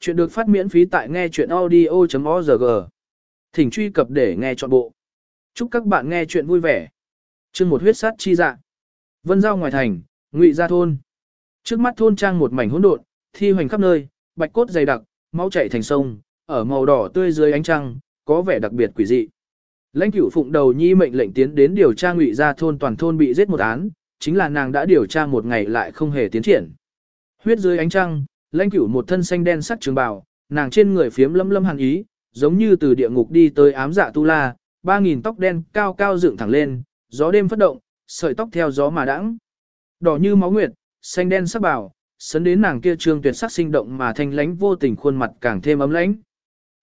Chuyện được phát miễn phí tại nghe chuyện audio.org. Thỉnh truy cập để nghe trọn bộ. Chúc các bạn nghe chuyện vui vẻ. Chương một huyết sát chi dạ. Vân giao ngoài thành, ngụy ra thôn. Trước mắt thôn trang một mảnh hỗn độn, thi hoành khắp nơi, bạch cốt dày đặc, máu chảy thành sông, ở màu đỏ tươi dưới ánh trăng, có vẻ đặc biệt quỷ dị. Lãnh cửu phụng đầu nhi mệnh lệnh tiến đến điều tra ngụy ra thôn toàn thôn bị giết một án, chính là nàng đã điều tra một ngày lại không hề tiến triển. Huyết dưới ánh trăng, lãnh cửu một thân xanh đen sắc trường bào, nàng trên người phiếm lâm lâm hàn ý, giống như từ địa ngục đi tới ám dạ tu la, ba nghìn tóc đen cao cao dựng thẳng lên, gió đêm phất động, sợi tóc theo gió mà đãng. Đỏ như máu nguyệt, xanh đen sắc bào, sấn đến nàng kia trương tuyệt sắc sinh động mà thanh lãnh vô tình khuôn mặt càng thêm ấm lãnh.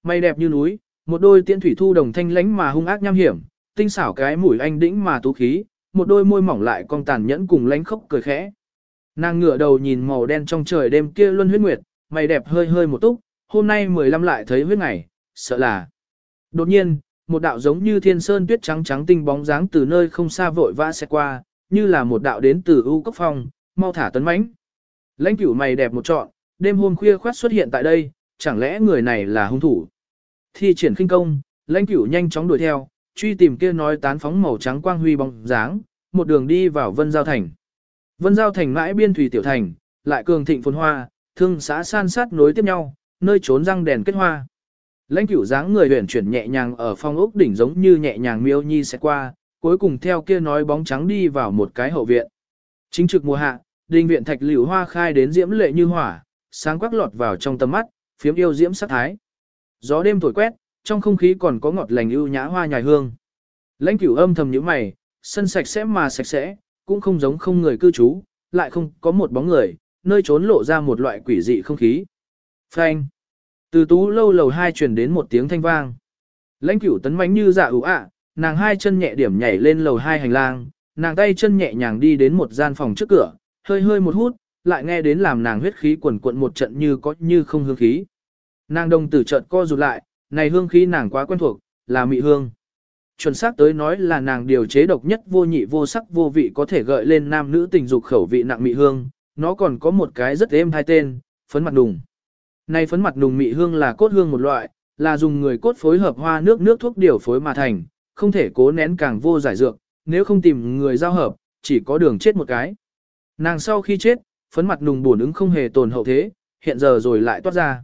Mây đẹp như núi, một đôi tiễn thủy thu đồng thanh lãnh mà hung ác nham hiểm, tinh xảo cái mũi anh đĩnh mà tú khí, một đôi môi mỏng lại cong tàn nhẫn cùng lãnh khốc cười khẽ. Nàng ngửa đầu nhìn màu đen trong trời đêm kia luân huyết nguyệt, mày đẹp hơi hơi một túc, hôm nay 15 lại thấy huyết ngày, sợ là. Đột nhiên, một đạo giống như thiên sơn tuyết trắng trắng tinh bóng dáng từ nơi không xa vội vã sẽ qua, như là một đạo đến từ ưu cốc phong, mau thả tấn mãnh. Lãnh cửu mày đẹp một trọn, đêm hôm khuya khoát xuất hiện tại đây, chẳng lẽ người này là hung thủ. Thi triển khinh công, lãnh cửu nhanh chóng đuổi theo, truy tìm kia nói tán phóng màu trắng quang huy bóng dáng, một đường đi vào vân giao thành. Vân Giao thành mãi biên thủy tiểu thành, lại cường thịnh phồn hoa, thương xã san sát nối tiếp nhau, nơi trốn răng đèn kết hoa. Lãnh cửu dáng người huyền chuyển nhẹ nhàng ở phong ốc đỉnh giống như nhẹ nhàng miêu nhi sẽ qua, cuối cùng theo kia nói bóng trắng đi vào một cái hậu viện. Chính trực mùa hạ, đình viện thạch liễu hoa khai đến diễm lệ như hỏa, sáng quắc lọt vào trong tầm mắt, phiếm yêu diễm sắc thái. Gió đêm thổi quét, trong không khí còn có ngọt lành ưu nhã hoa nhài hương. Lãnh cửu âm thầm nhíu mày, sân sạch sẽ mà sạch sẽ, cũng không giống không người cư trú, lại không có một bóng người, nơi trốn lộ ra một loại quỷ dị không khí. Phanh. Từ tú lâu lầu hai truyền đến một tiếng thanh vang. Lãnh cửu tấn mánh như dạ ủ ạ, nàng hai chân nhẹ điểm nhảy lên lầu hai hành lang, nàng tay chân nhẹ nhàng đi đến một gian phòng trước cửa, hơi hơi một hút, lại nghe đến làm nàng huyết khí quần cuộn một trận như có như không hương khí. Nàng đồng tử chợt co rụt lại, này hương khí nàng quá quen thuộc, là mị hương. Chuẩn xác tới nói là nàng điều chế độc nhất vô nhị vô sắc vô vị có thể gợi lên nam nữ tình dục khẩu vị nặng mị hương, nó còn có một cái rất êm hai tên, phấn mặt nùng. Này phấn mặt nùng mị hương là cốt hương một loại, là dùng người cốt phối hợp hoa nước nước thuốc điều phối mà thành, không thể cố nén càng vô giải dược, nếu không tìm người giao hợp, chỉ có đường chết một cái. Nàng sau khi chết, phấn mặt nùng buồn ứng không hề tồn hậu thế, hiện giờ rồi lại toát ra.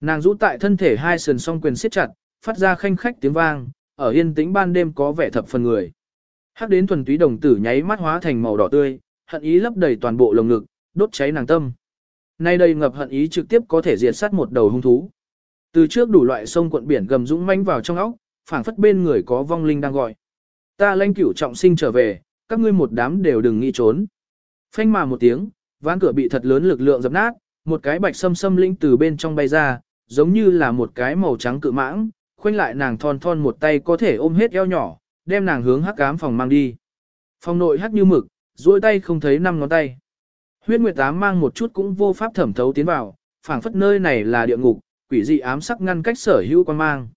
Nàng rũ tại thân thể hai sườn song quyền siết chặt, phát ra khanh khách tiếng vang, ở yên tĩnh ban đêm có vẻ thập phần người. Hắc đến thuần túy đồng tử nháy mắt hóa thành màu đỏ tươi, hận ý lấp đầy toàn bộ lồng ngực, đốt cháy nàng tâm. Nay đây ngập hận ý trực tiếp có thể diệt sát một đầu hung thú. Từ trước đủ loại sông quận biển gầm dũng manh vào trong óc, phảng phất bên người có vong linh đang gọi. Ta lanh cửu trọng sinh trở về, các ngươi một đám đều đừng nghĩ trốn. Phanh mà một tiếng, ván cửa bị thật lớn lực lượng dập nát, một cái bạch sâm sâm linh từ bên trong bay ra, giống như là một cái màu trắng cự mãng, khoanh lại nàng thon thon một tay có thể ôm hết eo nhỏ, đem nàng hướng hắc ám phòng mang đi. Phòng nội hắc như mực, duỗi tay không thấy năm ngón tay. Huyết Nguyệt Ám mang một chút cũng vô pháp thẩm thấu tiến vào, phảng phất nơi này là địa ngục, quỷ dị ám sắc ngăn cách sở hữu quan mang.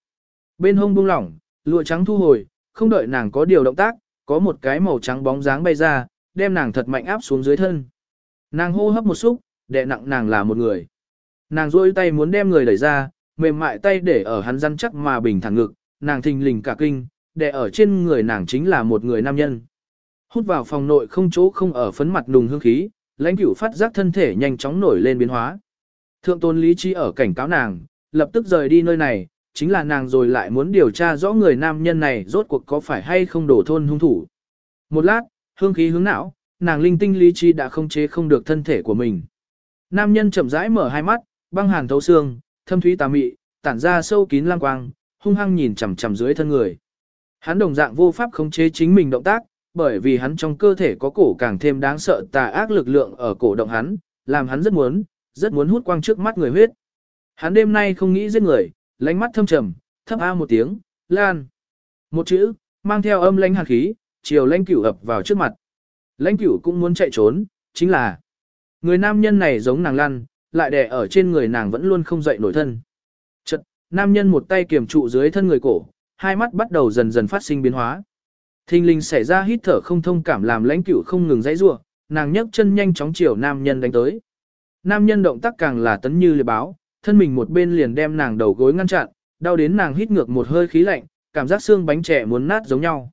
Bên hông buông lỏng, lụa trắng thu hồi, không đợi nàng có điều động tác, có một cái màu trắng bóng dáng bay ra, đem nàng thật mạnh áp xuống dưới thân. Nàng hô hấp một xúc, đè nặng nàng là một người. Nàng duỗi tay muốn đem người đẩy ra, mềm mại tay để ở hắn răn chắc mà bình thẳng ngực, nàng thình lình cả kinh, để ở trên người nàng chính là một người nam nhân. Hút vào phòng nội không chỗ không ở phấn mặt nùng hương khí, lãnh cửu phát giác thân thể nhanh chóng nổi lên biến hóa. Thượng tôn lý trí ở cảnh cáo nàng, lập tức rời đi nơi này, chính là nàng rồi lại muốn điều tra rõ người nam nhân này rốt cuộc có phải hay không đổ thôn hung thủ. Một lát, hương khí hướng não, nàng linh tinh lý trí đã không chế không được thân thể của mình. Nam nhân chậm rãi mở hai mắt, băng hàn thấu xương, thâm thúy tà mị, tản ra sâu kín lang quang, hung hăng nhìn chằm chằm dưới thân người. Hắn đồng dạng vô pháp khống chế chính mình động tác, bởi vì hắn trong cơ thể có cổ càng thêm đáng sợ tà ác lực lượng ở cổ động hắn, làm hắn rất muốn, rất muốn hút quang trước mắt người huyết. Hắn đêm nay không nghĩ giết người, lánh mắt thâm trầm, thấp a một tiếng, lan. Một chữ, mang theo âm lãnh hàn khí, chiều lãnh cửu ập vào trước mặt. Lãnh cửu cũng muốn chạy trốn, chính là người nam nhân này giống nàng lăn, lại đè ở trên người nàng vẫn luôn không dậy nổi thân. Chật, nam nhân một tay kiềm trụ dưới thân người cổ, hai mắt bắt đầu dần dần phát sinh biến hóa. Thình linh xảy ra hít thở không thông cảm làm lãnh cửu không ngừng dãy rủa, nàng nhấc chân nhanh chóng chiều nam nhân đánh tới. Nam nhân động tác càng là tấn như liệt báo, thân mình một bên liền đem nàng đầu gối ngăn chặn, đau đến nàng hít ngược một hơi khí lạnh, cảm giác xương bánh trẻ muốn nát giống nhau.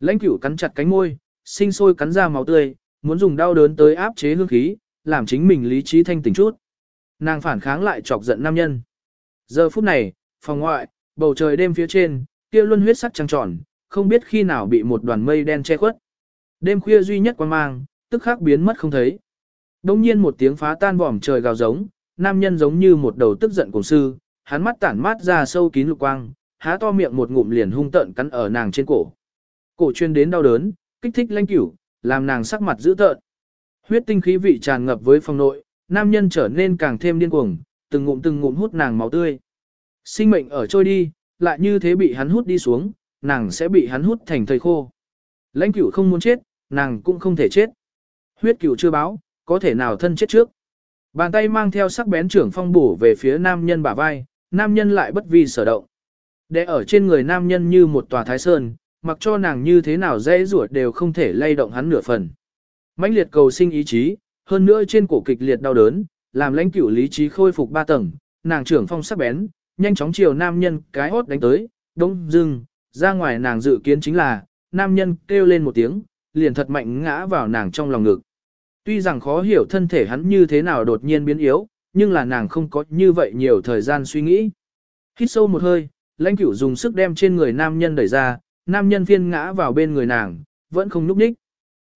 Lãnh cửu cắn chặt cánh môi, sinh sôi cắn ra máu tươi, muốn dùng đau đớn tới áp chế hương khí, làm chính mình lý trí thanh tỉnh chút. Nàng phản kháng lại chọc giận nam nhân. Giờ phút này, phòng ngoại, bầu trời đêm phía trên, kia luân huyết sắc trăng tròn, không biết khi nào bị một đoàn mây đen che khuất. Đêm khuya duy nhất quan mang, tức khắc biến mất không thấy. Đông nhiên một tiếng phá tan vòm trời gào giống, nam nhân giống như một đầu tức giận cùng sư, hắn mắt tản mát ra sâu kín lục quang, há to miệng một ngụm liền hung tợn cắn ở nàng trên cổ. Cổ chuyên đến đau đớn, kích thích lanh cửu, làm nàng sắc mặt dữ tợn. Huyết tinh khí vị tràn ngập với phòng nội, nam nhân trở nên càng thêm điên cuồng, từng ngụm từng ngụm hút nàng máu tươi. Sinh mệnh ở trôi đi, lại như thế bị hắn hút đi xuống, nàng sẽ bị hắn hút thành thời khô. Lãnh cửu không muốn chết, nàng cũng không thể chết. Huyết cửu chưa báo, có thể nào thân chết trước. Bàn tay mang theo sắc bén trưởng phong bổ về phía nam nhân bả vai, nam nhân lại bất vi sở động. Để ở trên người nam nhân như một tòa thái sơn, mặc cho nàng như thế nào dễ ruột đều không thể lay động hắn nửa phần. mãnh liệt cầu sinh ý chí, hơn nữa trên cổ kịch liệt đau đớn, làm lãnh cửu lý trí khôi phục ba tầng, nàng trưởng phong sắc bén, nhanh chóng chiều nam nhân cái hốt đánh tới, đông dưng, ra ngoài nàng dự kiến chính là, nam nhân kêu lên một tiếng, liền thật mạnh ngã vào nàng trong lòng ngực. Tuy rằng khó hiểu thân thể hắn như thế nào đột nhiên biến yếu, nhưng là nàng không có như vậy nhiều thời gian suy nghĩ. Hít sâu một hơi, lãnh cửu dùng sức đem trên người nam nhân đẩy ra, nam nhân phiên ngã vào bên người nàng, vẫn không núp đích.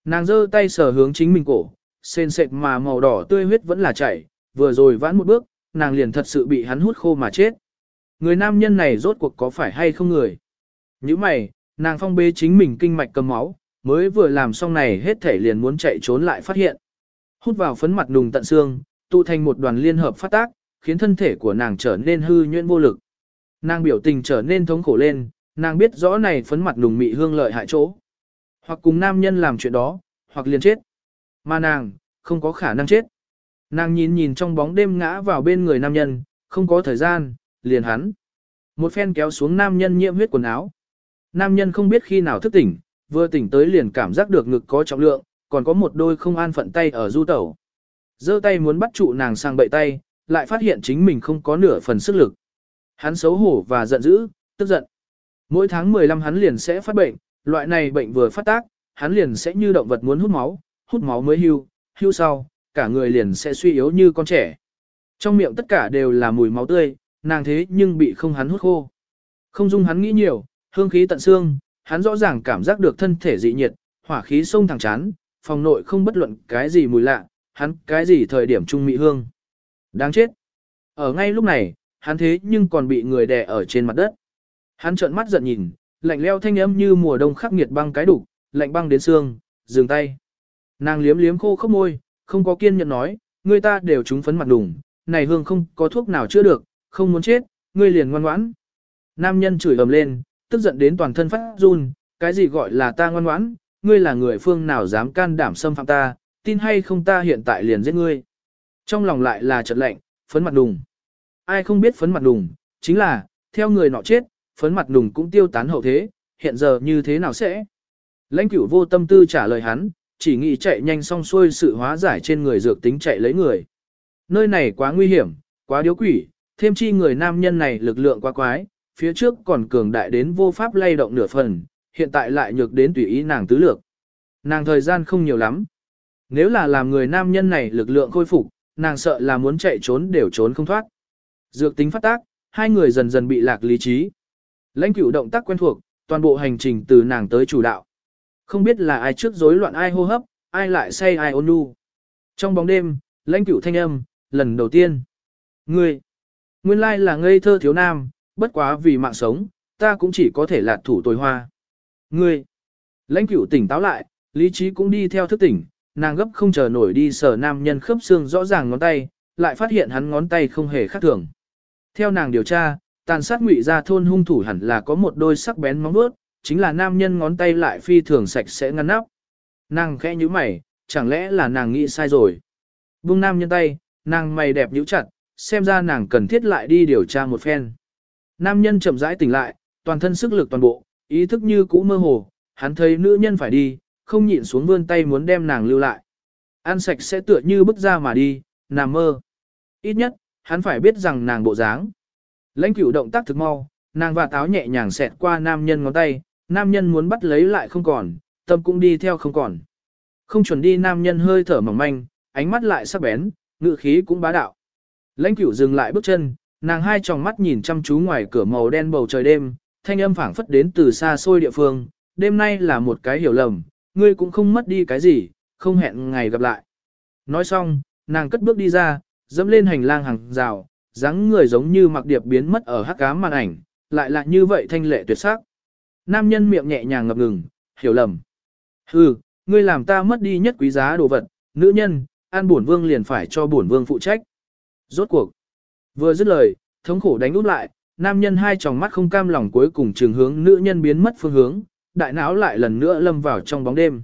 Nàng giơ tay sờ hướng chính mình cổ, sền sệt mà màu đỏ tươi huyết vẫn là chảy, vừa rồi vãn một bước, nàng liền thật sự bị hắn hút khô mà chết. Người nam nhân này rốt cuộc có phải hay không người? Như mày, nàng phong bế chính mình kinh mạch cầm máu, mới vừa làm xong này hết thể liền muốn chạy trốn lại phát hiện. Hút vào phấn mặt nùng tận xương, tụ thành một đoàn liên hợp phát tác, khiến thân thể của nàng trở nên hư nhuyễn vô lực. Nàng biểu tình trở nên thống khổ lên, nàng biết rõ này phấn mặt nùng mị hương lợi hại chỗ. Hoặc cùng nam nhân làm chuyện đó, hoặc liền chết. Mà nàng, không có khả năng chết. Nàng nhìn nhìn trong bóng đêm ngã vào bên người nam nhân, không có thời gian, liền hắn. Một phen kéo xuống nam nhân nhiễm huyết quần áo. Nam nhân không biết khi nào thức tỉnh, vừa tỉnh tới liền cảm giác được ngực có trọng lượng, còn có một đôi không an phận tay ở du tẩu. giơ tay muốn bắt trụ nàng sang bậy tay, lại phát hiện chính mình không có nửa phần sức lực. Hắn xấu hổ và giận dữ, tức giận. Mỗi tháng 15 hắn liền sẽ phát bệnh, loại này bệnh vừa phát tác, hắn liền sẽ như động vật muốn hút máu, hút máu mới hưu, hưu sau, cả người liền sẽ suy yếu như con trẻ. Trong miệng tất cả đều là mùi máu tươi, nàng thế nhưng bị không hắn hút khô. Không dung hắn nghĩ nhiều, hương khí tận xương, hắn rõ ràng cảm giác được thân thể dị nhiệt, hỏa khí sông thẳng chán, phòng nội không bất luận cái gì mùi lạ, hắn cái gì thời điểm trung mị hương. Đáng chết. Ở ngay lúc này, hắn thế nhưng còn bị người đè ở trên mặt đất. Hắn trợn mắt giận nhìn, lạnh leo thanh âm như mùa đông khắc nghiệt băng cái đục, lạnh băng đến xương, dừng tay. Nàng liếm liếm khô khốc môi, không có kiên nhẫn nói, người ta đều trúng phấn mặt đùng, này hương không có thuốc nào chữa được, không muốn chết, ngươi liền ngoan ngoãn. Nam nhân chửi ầm lên, tức giận đến toàn thân phát run, cái gì gọi là ta ngoan ngoãn, ngươi là người phương nào dám can đảm xâm phạm ta, tin hay không ta hiện tại liền giết ngươi. Trong lòng lại là chợt lạnh, phấn mặt đùng. Ai không biết phấn mặt đùng, chính là, theo người nọ chết, phấn mặt đùng cũng tiêu tán hậu thế, hiện giờ như thế nào sẽ? Lãnh cửu vô tâm tư trả lời hắn, chỉ nghĩ chạy nhanh xong xuôi sự hóa giải trên người dược tính chạy lấy người. Nơi này quá nguy hiểm, quá điếu quỷ, thêm chi người nam nhân này lực lượng quá quái, phía trước còn cường đại đến vô pháp lay động nửa phần, hiện tại lại nhược đến tùy ý nàng tứ lược. Nàng thời gian không nhiều lắm. Nếu là làm người nam nhân này lực lượng khôi phục, nàng sợ là muốn chạy trốn đều trốn không thoát. Dược tính phát tác, hai người dần dần bị lạc lý trí. Lãnh cửu động tác quen thuộc, toàn bộ hành trình từ nàng tới chủ đạo. Không biết là ai trước rối loạn ai hô hấp, ai lại say ai ôn nhu. Trong bóng đêm, lãnh cửu thanh âm, lần đầu tiên. Ngươi, nguyên lai là ngây thơ thiếu nam, bất quá vì mạng sống, ta cũng chỉ có thể lạt thủ tồi hoa. Ngươi, lãnh cửu tỉnh táo lại, lý trí cũng đi theo thức tỉnh, nàng gấp không chờ nổi đi sờ nam nhân khớp xương rõ ràng ngón tay, lại phát hiện hắn ngón tay không hề khác thường. Theo nàng điều tra, tàn sát ngụy ra thôn hung thủ hẳn là có một đôi sắc bén móng vuốt, chính là nam nhân ngón tay lại phi thường sạch sẽ ngăn nắp. Nàng khẽ như mày, chẳng lẽ là nàng nghĩ sai rồi. Buông nam nhân tay, nàng mày đẹp nhíu chặt, xem ra nàng cần thiết lại đi điều tra một phen. Nam nhân chậm rãi tỉnh lại, toàn thân sức lực toàn bộ, ý thức như cũ mơ hồ, hắn thấy nữ nhân phải đi, không nhịn xuống vươn tay muốn đem nàng lưu lại. Ăn sạch sẽ tựa như bức ra mà đi, nằm mơ. Ít nhất, hắn phải biết rằng nàng bộ dáng. Lãnh cửu động tác thực mau, nàng và táo nhẹ nhàng xẹt qua nam nhân ngón tay, nam nhân muốn bắt lấy lại không còn, tâm cũng đi theo không còn. Không chuẩn đi nam nhân hơi thở mỏng manh, ánh mắt lại sắc bén, ngự khí cũng bá đạo. Lãnh cửu dừng lại bước chân, nàng hai tròng mắt nhìn chăm chú ngoài cửa màu đen bầu trời đêm, thanh âm phảng phất đến từ xa xôi địa phương, đêm nay là một cái hiểu lầm, ngươi cũng không mất đi cái gì, không hẹn ngày gặp lại. Nói xong, nàng cất bước đi ra, dẫm lên hành lang hàng rào, dáng người giống như mặc điệp biến mất ở hắc ám màn ảnh, lại là như vậy thanh lệ tuyệt sắc. Nam nhân miệng nhẹ nhàng ngập ngừng, hiểu lầm. Hừ, ngươi làm ta mất đi nhất quý giá đồ vật, nữ nhân, an bổn vương liền phải cho bổn vương phụ trách. Rốt cuộc. Vừa dứt lời, thống khổ đánh út lại, nam nhân hai tròng mắt không cam lòng cuối cùng trường hướng nữ nhân biến mất phương hướng, đại não lại lần nữa lâm vào trong bóng đêm.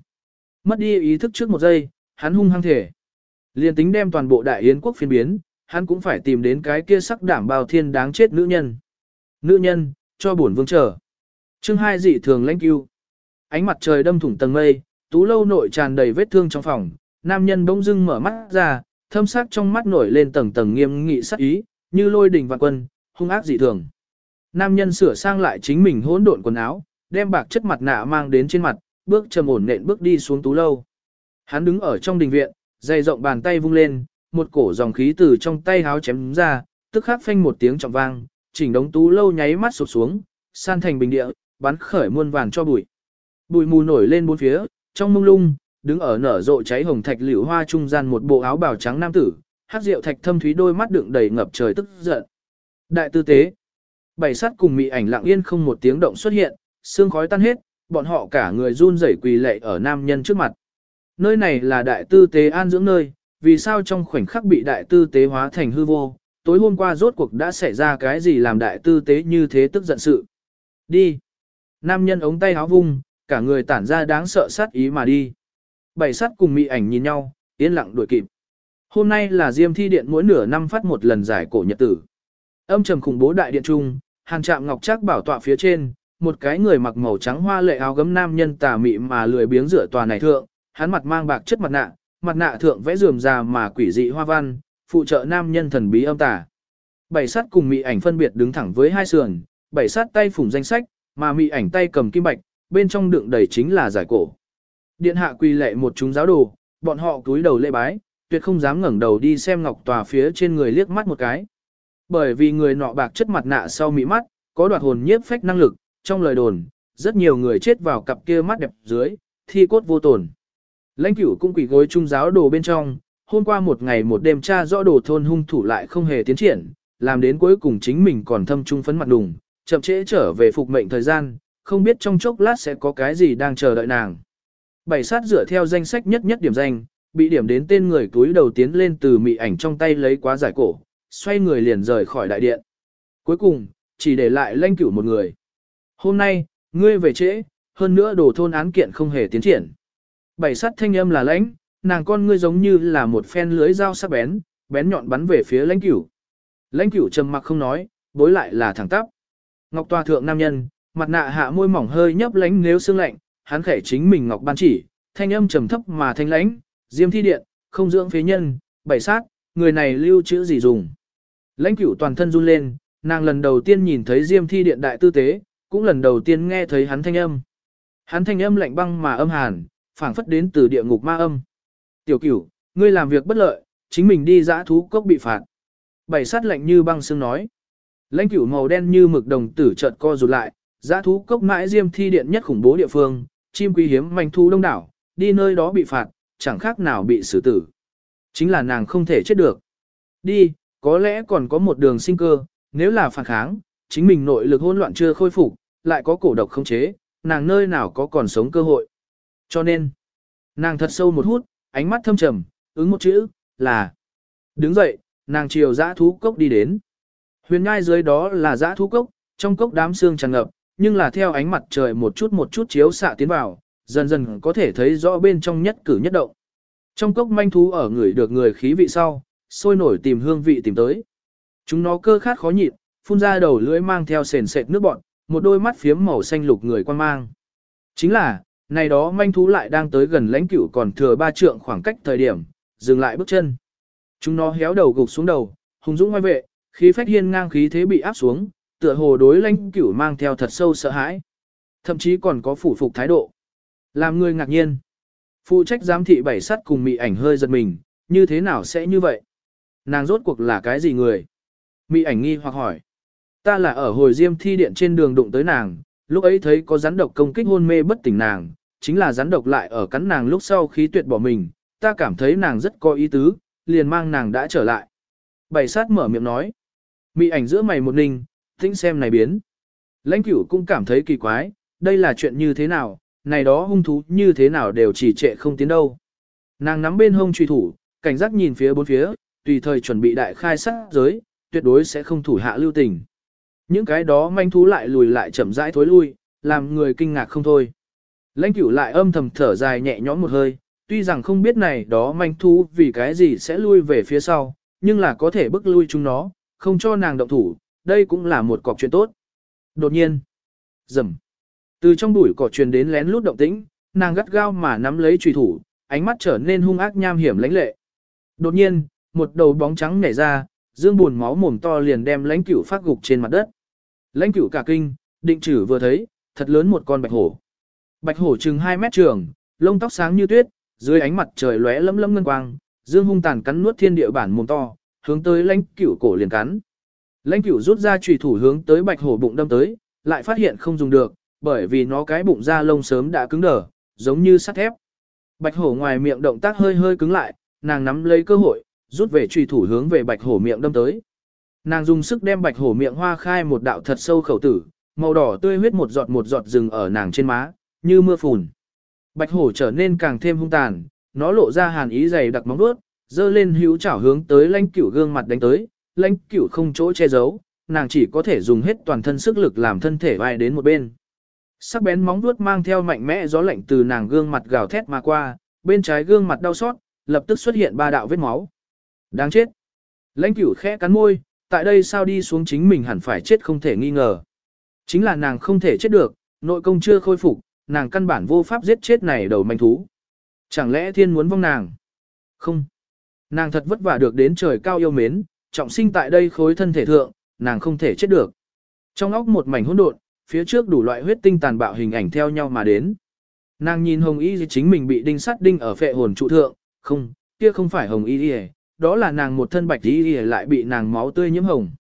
Mất đi ý thức trước một giây, hắn hung hăng thể. liền tính đem toàn bộ đại yến quốc phiên biến, hắn cũng phải tìm đến cái kia sắc đảm bao thiên đáng chết nữ nhân. Nữ nhân, cho bổn vương chờ. Chương hai dị thường lãnh cưu. Ánh mặt trời đâm thủng tầng mây, tú lâu nội tràn đầy vết thương trong phòng, nam nhân bỗng dưng mở mắt ra, thâm sắc trong mắt nổi lên tầng tầng nghiêm nghị sắc ý, như lôi đình vạn quân, hung ác dị thường. Nam nhân sửa sang lại chính mình hỗn độn quần áo, đem bạc chất mặt nạ mang đến trên mặt, bước trầm ổn nện bước đi xuống tú lâu. Hắn đứng ở trong đình viện, dày rộng bàn tay vung lên, một cổ dòng khí từ trong tay háo chém ra, tức khắc phanh một tiếng trọng vang, chỉnh đống tú lâu nháy mắt sụp xuống, san thành bình địa, bắn khởi muôn vàng cho bụi. Bụi mù nổi lên bốn phía, trong mông lung, đứng ở nở rộ cháy hồng thạch liễu hoa trung gian một bộ áo bào trắng nam tử, hát rượu thạch thâm thúy đôi mắt đựng đầy ngập trời tức giận. Đại tư tế, bảy sát cùng mị ảnh lặng yên không một tiếng động xuất hiện, xương khói tan hết, bọn họ cả người run rẩy quỳ lệ ở nam nhân trước mặt. Nơi này là đại tư tế an dưỡng nơi, vì sao trong khoảnh khắc bị đại tư tế hóa thành hư vô, tối hôm qua rốt cuộc đã xảy ra cái gì làm đại tư tế như thế tức giận sự. Đi. Nam nhân ống tay háo vung, cả người tản ra đáng sợ sát ý mà đi. Bảy sát cùng mị ảnh nhìn nhau, yên lặng đuổi kịp. Hôm nay là Diêm Thi Điện mỗi nửa năm phát một lần giải cổ nhật tử. Âm trầm khủng bố đại điện trung, hàng trạm ngọc trác bảo tọa phía trên, một cái người mặc màu trắng hoa lệ áo gấm nam nhân tà mị mà lười biếng rửa tòa này thượng, hắn mặt mang bạc chất mặt nạ, mặt nạ thượng vẽ rườm rà mà quỷ dị hoa văn, phụ trợ nam nhân thần bí âm tà. Bảy sát cùng mị ảnh phân biệt đứng thẳng với hai sườn, bảy sát tay phủng danh sách, mà mị ảnh tay cầm kim bạch, bên trong đựng đầy chính là giải cổ. Điện hạ quỳ lệ một chúng giáo đồ, bọn họ cúi đầu lễ bái, tuyệt không dám ngẩng đầu đi xem ngọc tòa phía trên người liếc mắt một cái. Bởi vì người nọ bạc chất mặt nạ sau mị mắt, có đoạt hồn nhiếp phách năng lực, trong lời đồn, rất nhiều người chết vào cặp kia mắt đẹp dưới, thi cốt vô tổn. Lãnh cửu cũng quỷ gối trung giáo đồ bên trong, hôm qua một ngày một đêm tra rõ đồ thôn hung thủ lại không hề tiến triển, làm đến cuối cùng chính mình còn thâm trung phấn mặt đùng, chậm trễ trở về phục mệnh thời gian, không biết trong chốc lát sẽ có cái gì đang chờ đợi nàng. Bảy sát dựa theo danh sách nhất nhất điểm danh, bị điểm đến tên người túi đầu tiến lên từ mị ảnh trong tay lấy quá giải cổ, xoay người liền rời khỏi đại điện. Cuối cùng, chỉ để lại lãnh cửu một người. Hôm nay, ngươi về trễ, hơn nữa đồ thôn án kiện không hề tiến triển. Bảy sát thanh âm là lãnh, nàng con ngươi giống như là một phen lưới dao sắc bén, bén nhọn bắn về phía lãnh cửu. Lãnh cửu trầm mặc không nói, bối lại là thẳng tắp. Ngọc tòa thượng nam nhân, mặt nạ hạ môi mỏng hơi nhấp lánh nếu xương lạnh, hắn khẽ chính mình ngọc ban chỉ, thanh âm trầm thấp mà thanh lãnh, diêm thi điện, không dưỡng phế nhân, bảy sát, người này lưu chữ gì dùng. Lãnh cửu toàn thân run lên, nàng lần đầu tiên nhìn thấy diêm thi điện đại tư tế, cũng lần đầu tiên nghe thấy hắn thanh âm. Hắn thanh âm lạnh băng mà âm hàn, phảng phất đến từ địa ngục ma âm. Tiểu cửu, ngươi làm việc bất lợi, chính mình đi dã thú cốc bị phạt. Bảy sát lạnh như băng xương nói. Lãnh cửu màu đen như mực đồng tử chợt co rụt lại, Giá thú cốc mãi diêm thi điện nhất khủng bố địa phương, chim quý hiếm manh thu đông đảo, đi nơi đó bị phạt, chẳng khác nào bị xử tử. Chính là nàng không thể chết được. Đi, có lẽ còn có một đường sinh cơ, nếu là phản kháng, chính mình nội lực hỗn loạn chưa khôi phục, lại có cổ độc không chế, nàng nơi nào có còn sống cơ hội. Cho nên, nàng thật sâu một hút, ánh mắt thâm trầm, ứng một chữ, là. Đứng dậy, nàng chiều dã thú cốc đi đến. Huyền ngai dưới đó là dã thú cốc, trong cốc đám xương tràn ngập, nhưng là theo ánh mặt trời một chút một chút chiếu xạ tiến vào, dần dần có thể thấy rõ bên trong nhất cử nhất động. Trong cốc manh thú ở người được người khí vị sau, sôi nổi tìm hương vị tìm tới. Chúng nó cơ khát khó nhịn, phun ra đầu lưỡi mang theo sền sệt nước bọn, một đôi mắt phiếm màu xanh lục người quan mang. Chính là, này đó manh thú lại đang tới gần lãnh cửu còn thừa ba trượng khoảng cách thời điểm, dừng lại bước chân. Chúng nó héo đầu gục xuống đầu, hùng dũng ngoài vệ, khí phách hiên ngang khí thế bị áp xuống, tựa hồ đối lãnh cửu mang theo thật sâu sợ hãi. Thậm chí còn có phủ phục thái độ. Làm người ngạc nhiên. Phụ trách giám thị bảy sắt cùng mị ảnh hơi giật mình, như thế nào sẽ như vậy? Nàng rốt cuộc là cái gì người? Mị ảnh nghi hoặc hỏi. Ta là ở hồi diêm thi điện trên đường đụng tới nàng, lúc ấy thấy có rắn độc công kích hôn mê bất tỉnh nàng, chính là rắn độc lại ở cắn nàng lúc sau khí tuyệt bỏ mình, ta cảm thấy nàng rất có ý tứ, liền mang nàng đã trở lại. Bảy sát mở miệng nói. Mị ảnh giữa mày một ninh, tĩnh xem này biến. Lãnh cửu cũng cảm thấy kỳ quái, đây là chuyện như thế nào, này đó hung thú như thế nào đều chỉ trệ không tiến đâu. Nàng nắm bên hông truy thủ, cảnh giác nhìn phía bốn phía, tùy thời chuẩn bị đại khai sát giới, tuyệt đối sẽ không thủ hạ lưu tình. Những cái đó manh thú lại lùi lại chậm rãi thối lui, làm người kinh ngạc không thôi. Lãnh cửu lại âm thầm thở dài nhẹ nhõm một hơi, tuy rằng không biết này đó manh thú vì cái gì sẽ lui về phía sau, nhưng là có thể bức lui chúng nó, không cho nàng động thủ, đây cũng là một cọc chuyện tốt. Đột nhiên, rầm, từ trong bụi cỏ truyền đến lén lút động tĩnh, nàng gắt gao mà nắm lấy trùy thủ, ánh mắt trở nên hung ác nham hiểm lãnh lệ. Đột nhiên, một đầu bóng trắng nhảy ra, dương buồn máu mồm to liền đem lãnh cửu phát gục trên mặt đất. Lãnh cửu cả kinh, định chử vừa thấy, thật lớn một con bạch hổ. Bạch hổ chừng 2 mét trường, lông tóc sáng như tuyết, dưới ánh mặt trời lóe lấm lấm ngân quang, dương hung tàn cắn nuốt thiên địa bản mồm to, hướng tới lãnh cửu cổ liền cắn. Lãnh cửu rút ra chủy thủ hướng tới bạch hổ bụng đâm tới, lại phát hiện không dùng được, bởi vì nó cái bụng da lông sớm đã cứng đờ, giống như sắt thép. Bạch hổ ngoài miệng động tác hơi hơi cứng lại, nàng nắm lấy cơ hội, rút về chủy thủ hướng về bạch hổ miệng đâm tới. Nàng dùng sức đem bạch hổ miệng hoa khai một đạo thật sâu khẩu tử, màu đỏ tươi huyết một giọt một giọt rừng ở nàng trên má, như mưa phùn. Bạch hổ trở nên càng thêm hung tàn, nó lộ ra hàn ý dày đặc móng vuốt, dơ lên hữu chảo hướng tới lãnh cửu gương mặt đánh tới, lãnh cửu không chỗ che giấu, nàng chỉ có thể dùng hết toàn thân sức lực làm thân thể vai đến một bên. Sắc bén móng vuốt mang theo mạnh mẽ gió lạnh từ nàng gương mặt gào thét mà qua, bên trái gương mặt đau xót, lập tức xuất hiện ba đạo vết máu. Đáng chết. Lãnh cửu khẽ cắn môi, tại đây sao đi xuống chính mình hẳn phải chết không thể nghi ngờ. Chính là nàng không thể chết được, nội công chưa khôi phục, nàng căn bản vô pháp giết chết này đầu manh thú. Chẳng lẽ thiên muốn vong nàng? Không. Nàng thật vất vả được đến trời cao yêu mến, trọng sinh tại đây khối thân thể thượng, nàng không thể chết được. Trong óc một mảnh hỗn độn, phía trước đủ loại huyết tinh tàn bạo hình ảnh theo nhau mà đến. Nàng nhìn hồng y chính mình bị đinh sắt đinh ở phệ hồn trụ thượng, không, kia không phải hồng y đó là nàng một thân bạch y lại bị nàng máu tươi nhiễm hồng.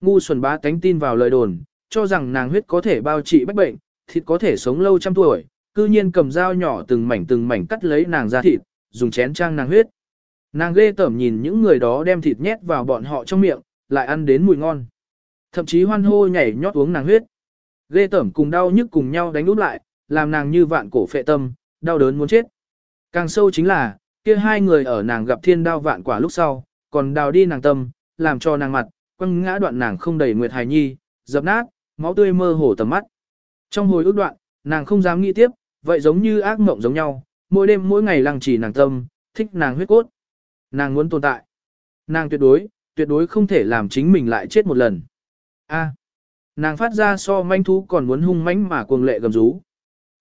Ngu xuẩn bá tánh tin vào lời đồn, cho rằng nàng huyết có thể bao trị bách bệnh, thịt có thể sống lâu trăm tuổi, cư nhiên cầm dao nhỏ từng mảnh từng mảnh cắt lấy nàng ra thịt, dùng chén trang nàng huyết. Nàng ghê tởm nhìn những người đó đem thịt nhét vào bọn họ trong miệng, lại ăn đến mùi ngon. Thậm chí hoan hô nhảy nhót uống nàng huyết. Ghê tởm cùng đau nhức cùng nhau đánh úp lại, làm nàng như vạn cổ phệ tâm, đau đớn muốn chết. Càng sâu chính là, kia hai người ở nàng gặp thiên đao vạn quả lúc sau, còn đào đi nàng tâm, làm cho nàng mặt, quăng ngã đoạn nàng không đầy nguyệt hài nhi, dập nát, máu tươi mơ hồ tầm mắt. Trong hồi ước đoạn, nàng không dám nghĩ tiếp, vậy giống như ác mộng giống nhau, mỗi đêm mỗi ngày lăng chỉ nàng tâm, thích nàng huyết cốt. Nàng muốn tồn tại. Nàng tuyệt đối, tuyệt đối không thể làm chính mình lại chết một lần. A. nàng phát ra so manh thú còn muốn hung mãnh mà cuồng lệ gầm rú.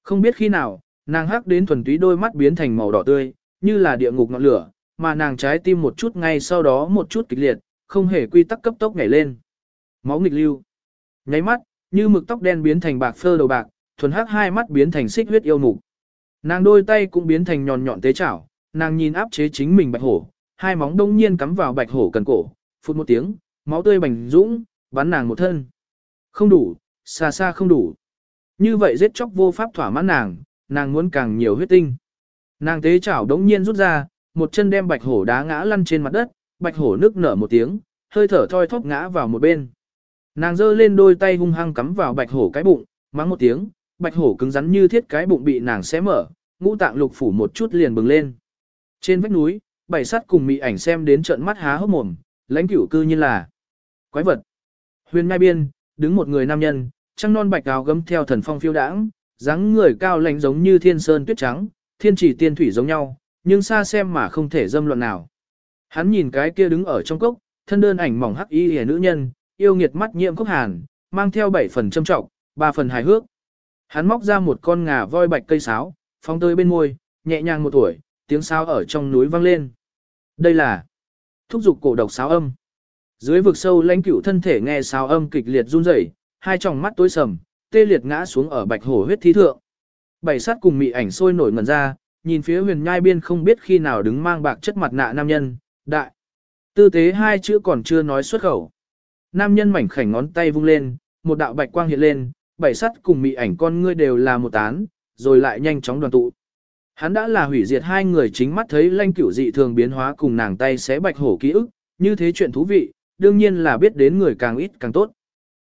Không biết khi nào, nàng hắc đến thuần túy đôi mắt biến thành màu đỏ tươi, như là địa ngục ngọn lửa, mà nàng trái tim một chút ngay sau đó một chút kịch liệt, không hề quy tắc cấp tốc nhảy lên. Máu nghịch lưu. Nháy mắt, như mực tóc đen biến thành bạc phơ đầu bạc, thuần hắc hai mắt biến thành xích huyết yêu mục. Nàng đôi tay cũng biến thành nhọn nhọn tế chảo, nàng nhìn áp chế chính mình bạch hổ, hai móng đông nhiên cắm vào bạch hổ cần cổ, phút một tiếng, máu tươi bành dũng, bắn nàng một thân. Không đủ, xa xa không đủ. Như vậy giết chóc vô pháp thỏa mãn nàng, nàng muốn càng nhiều huyết tinh. Nàng tế chảo đống nhiên rút ra, một chân đem bạch hổ đá ngã lăn trên mặt đất, bạch hổ nước nở một tiếng, hơi thở thoi thóp ngã vào một bên. Nàng giơ lên đôi tay hung hăng cắm vào bạch hổ cái bụng, mắng một tiếng, bạch hổ cứng rắn như thiết cái bụng bị nàng xé mở, ngũ tạng lục phủ một chút liền bừng lên. Trên vách núi, bảy sát cùng mị ảnh xem đến trận mắt há hốc mồm, lãnh cửu cư như là quái vật. Huyền mai biên, đứng một người nam nhân, trăng non bạch áo gấm theo thần phong phiêu đãng, dáng người cao lãnh giống như thiên sơn tuyết trắng, thiên chỉ tiên thủy giống nhau, nhưng xa xem mà không thể dâm luận nào. Hắn nhìn cái kia đứng ở trong cốc, thân đơn ảnh mỏng hắc y hề nữ nhân, yêu nghiệt mắt nhiễm cốc hàn, mang theo bảy phần châm trọng, ba phần hài hước. Hắn móc ra một con ngà voi bạch cây sáo, phóng tới bên môi, nhẹ nhàng một tuổi, tiếng sáo ở trong núi vang lên. Đây là thúc dục cổ độc sáo âm. Dưới vực sâu lãnh cửu thân thể nghe sáo âm kịch liệt run rẩy, hai tròng mắt tối sầm, tê liệt ngã xuống ở bạch hổ huyết thí thượng. Bảy sát cùng mị ảnh sôi nổi ngẩn ra, nhìn phía huyền nhai biên không biết khi nào đứng mang bạc chất mặt nạ nam nhân, đại. Tư tế hai chữ còn chưa nói xuất khẩu. Nam nhân mảnh khảnh ngón tay vung lên, một đạo bạch quang hiện lên, bảy sắt cùng mị ảnh con ngươi đều là một tán, rồi lại nhanh chóng đoàn tụ. Hắn đã là hủy diệt hai người chính mắt thấy lanh cửu dị thường biến hóa cùng nàng tay xé bạch hổ ký ức, như thế chuyện thú vị, đương nhiên là biết đến người càng ít càng tốt.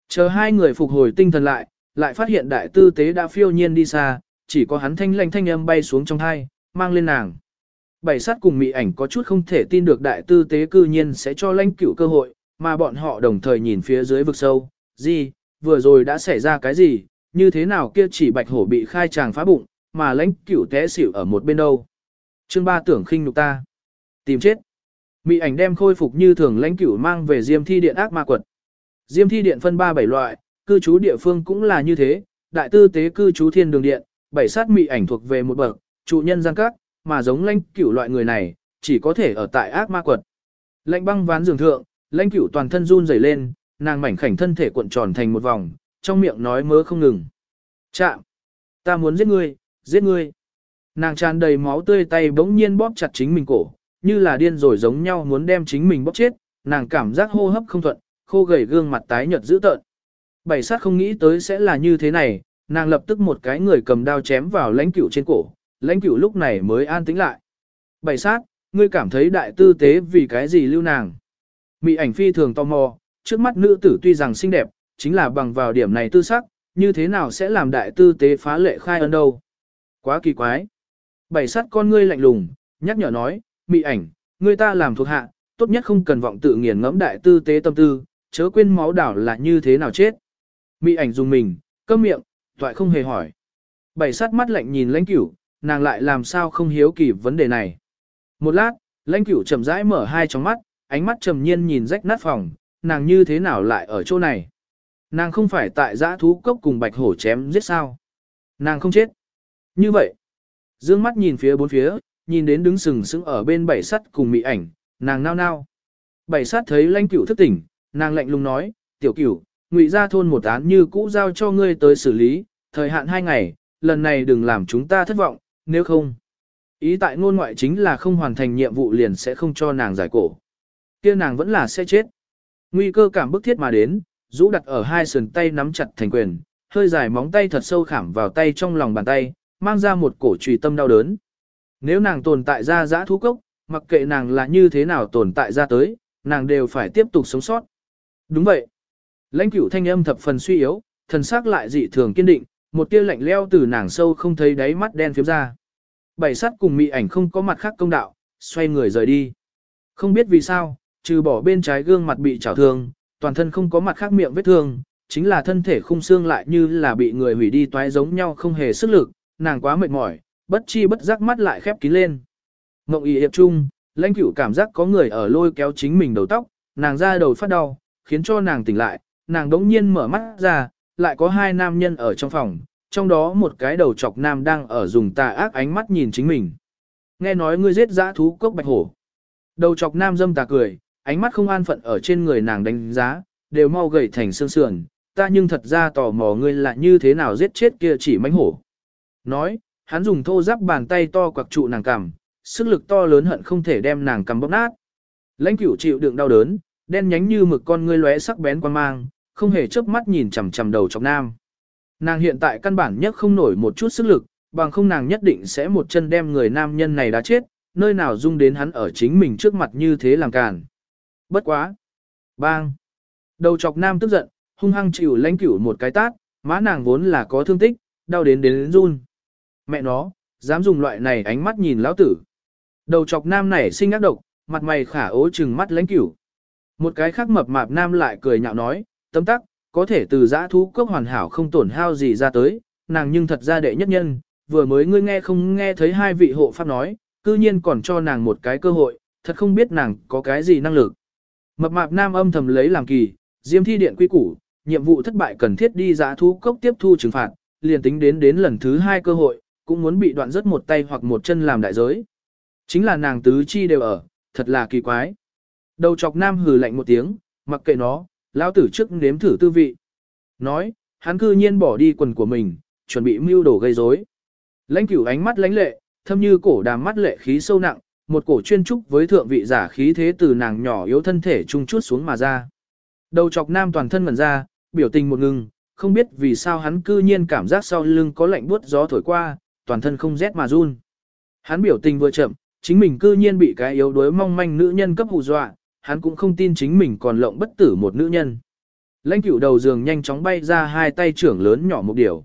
Chờ hai người phục hồi tinh thần lại, lại phát hiện đại tư tế đã phiêu nhiên đi xa, chỉ có hắn thanh lanh thanh âm bay xuống trong thai, mang lên nàng. Bảy sát cùng mị ảnh có chút không thể tin được đại tư tế cư nhiên sẽ cho lanh cửu cơ hội, mà bọn họ đồng thời nhìn phía dưới vực sâu, gì, vừa rồi đã xảy ra cái gì, như thế nào kia chỉ bạch hổ bị khai tràng phá bụng, mà lãnh cửu té xỉu ở một bên đâu. Chương ba tưởng khinh nhục ta. Tìm chết. Mị ảnh đem khôi phục như thường lãnh cửu mang về diêm thi điện ác ma quật. Diêm thi điện phân ba bảy loại, cư trú địa phương cũng là như thế, đại tư tế cư trú thiên đường điện, bảy sát mị ảnh thuộc về một bậc, trụ nhân gian các, mà giống lãnh cửu loại người này, chỉ có thể ở tại ác ma quật. Lãnh băng ván giường thượng, lãnh cửu toàn thân run rẩy lên, nàng mảnh khảnh thân thể cuộn tròn thành một vòng, trong miệng nói mớ không ngừng. Chạm! Ta muốn giết ngươi, giết ngươi! Nàng tràn đầy máu tươi tay bỗng nhiên bóp chặt chính mình cổ, như là điên rồi giống nhau muốn đem chính mình bóp chết, nàng cảm giác hô hấp không thuận, khô gầy gương mặt tái nhợt dữ tợn. Bảy sát không nghĩ tới sẽ là như thế này, nàng lập tức một cái người cầm đao chém vào lãnh cửu trên cổ, lãnh cửu lúc này mới an tĩnh lại. Bảy sát, ngươi cảm thấy đại tư tế vì cái gì lưu nàng? Mị ảnh phi thường tò mò, trước mắt nữ tử tuy rằng xinh đẹp, chính là bằng vào điểm này tư sắc, như thế nào sẽ làm đại tư tế phá lệ khai ân đâu? Quá kỳ quái. Bảy sát con ngươi lạnh lùng, nhắc nhở nói, mị ảnh, ngươi ta làm thuộc hạ, tốt nhất không cần vọng tự nghiền ngẫm đại tư tế tâm tư, chớ quên máu đảo là như thế nào chết. Mị ảnh dùng mình, câm miệng, toại không hề hỏi. Bảy sát mắt lạnh nhìn lãnh cửu, nàng lại làm sao không hiếu kỳ vấn đề này. Một lát, lãnh cửu chậm rãi mở hai tròng mắt, ánh mắt trầm nhiên nhìn rách nát phòng, nàng như thế nào lại ở chỗ này. Nàng không phải tại giã thú cốc cùng bạch hổ chém giết sao. Nàng không chết. Như vậy, dương mắt nhìn phía bốn phía, nhìn đến đứng sừng sững ở bên bảy sắt cùng mị ảnh, nàng nao nao. Bảy sắt thấy lãnh cửu thức tỉnh, nàng lạnh lùng nói, tiểu cửu, ngụy ra thôn một án như cũ giao cho ngươi tới xử lý, thời hạn hai ngày, lần này đừng làm chúng ta thất vọng, nếu không. Ý tại ngôn ngoại chính là không hoàn thành nhiệm vụ liền sẽ không cho nàng giải cổ. kia nàng vẫn là sẽ chết. Nguy cơ cảm bức thiết mà đến, rũ đặt ở hai sườn tay nắm chặt thành quyền, hơi dài móng tay thật sâu khảm vào tay trong lòng bàn tay, mang ra một cổ trùy tâm đau đớn. Nếu nàng tồn tại ra giã thú cốc, mặc kệ nàng là như thế nào tồn tại ra tới, nàng đều phải tiếp tục sống sót. Đúng vậy. Lãnh cửu thanh âm thập phần suy yếu, thần sắc lại dị thường kiên định, một tia lạnh leo từ nàng sâu không thấy đáy mắt đen phiếm ra. Bảy sắt cùng mị ảnh không có mặt khác công đạo, xoay người rời đi. Không biết vì sao, trừ bỏ bên trái gương mặt bị chảo thương, toàn thân không có mặt khác miệng vết thương, chính là thân thể khung xương lại như là bị người hủy đi toái giống nhau không hề sức lực, nàng quá mệt mỏi, bất chi bất giác mắt lại khép kín lên. Ngộng y hiệp chung, lãnh cửu cảm giác có người ở lôi kéo chính mình đầu tóc, nàng ra đầu phát đau, khiến cho nàng tỉnh lại, nàng đống nhiên mở mắt ra, lại có hai nam nhân ở trong phòng, trong đó một cái đầu chọc nam đang ở dùng tà ác ánh mắt nhìn chính mình. Nghe nói ngươi giết dã thú cốc bạch hổ. Đầu chọc nam dâm tà cười, ánh mắt không an phận ở trên người nàng đánh giá, đều mau gầy thành xương sườn, ta nhưng thật ra tò mò ngươi là như thế nào giết chết kia chỉ mánh hổ. Nói, hắn dùng thô giáp bàn tay to quặc trụ nàng cằm, sức lực to lớn hận không thể đem nàng cằm bóp nát. Lãnh cửu chịu đựng đau đớn, đen nhánh như mực con ngươi lóe sắc bén quan mang, không hề chớp mắt nhìn chằm chằm đầu chọc nam. Nàng hiện tại căn bản nhất không nổi một chút sức lực, bằng không nàng nhất định sẽ một chân đem người nam nhân này đã chết, nơi nào dung đến hắn ở chính mình trước mặt như thế làm càn. Bất quá. Bang. Đầu chọc nam tức giận, hung hăng chịu lãnh cửu một cái tát, má nàng vốn là có thương tích, đau đến đến run. Mẹ nó, dám dùng loại này ánh mắt nhìn lão tử. Đầu chọc nam này sinh ác độc, mặt mày khả ố chừng mắt lãnh cửu. Một cái khác mập mạp nam lại cười nhạo nói, tấm tắc, có thể từ giã thú cốc hoàn hảo không tổn hao gì ra tới, nàng nhưng thật ra đệ nhất nhân, vừa mới ngươi nghe không nghe thấy hai vị hộ pháp nói, cư nhiên còn cho nàng một cái cơ hội, thật không biết nàng có cái gì năng lực. Mập mạp nam âm thầm lấy làm kỳ, diêm thi điện quy củ, nhiệm vụ thất bại cần thiết đi giã thú cốc tiếp thu trừng phạt, liền tính đến đến lần thứ hai cơ hội, cũng muốn bị đoạn rất một tay hoặc một chân làm đại giới. Chính là nàng tứ chi đều ở, thật là kỳ quái. Đầu chọc nam hừ lạnh một tiếng, mặc kệ nó, lão tử trước nếm thử tư vị. Nói, hắn cư nhiên bỏ đi quần của mình, chuẩn bị mưu đồ gây rối. Lãnh cửu ánh mắt lãnh lệ, thâm như cổ đàm mắt lệ khí sâu nặng, một cổ chuyên trúc với thượng vị giả khí thế từ nàng nhỏ yếu thân thể trung chút xuống mà ra. Đầu chọc nam toàn thân ngẩn ra, biểu tình một ngừng, không biết vì sao hắn cư nhiên cảm giác sau lưng có lạnh buốt gió thổi qua, toàn thân không rét mà run. Hắn biểu tình vừa chậm, chính mình cư nhiên bị cái yếu đuối mong manh nữ nhân cấp hù dọa, hắn cũng không tin chính mình còn lộng bất tử một nữ nhân. Lãnh cửu đầu giường nhanh chóng bay ra hai tay trưởng lớn nhỏ một điều.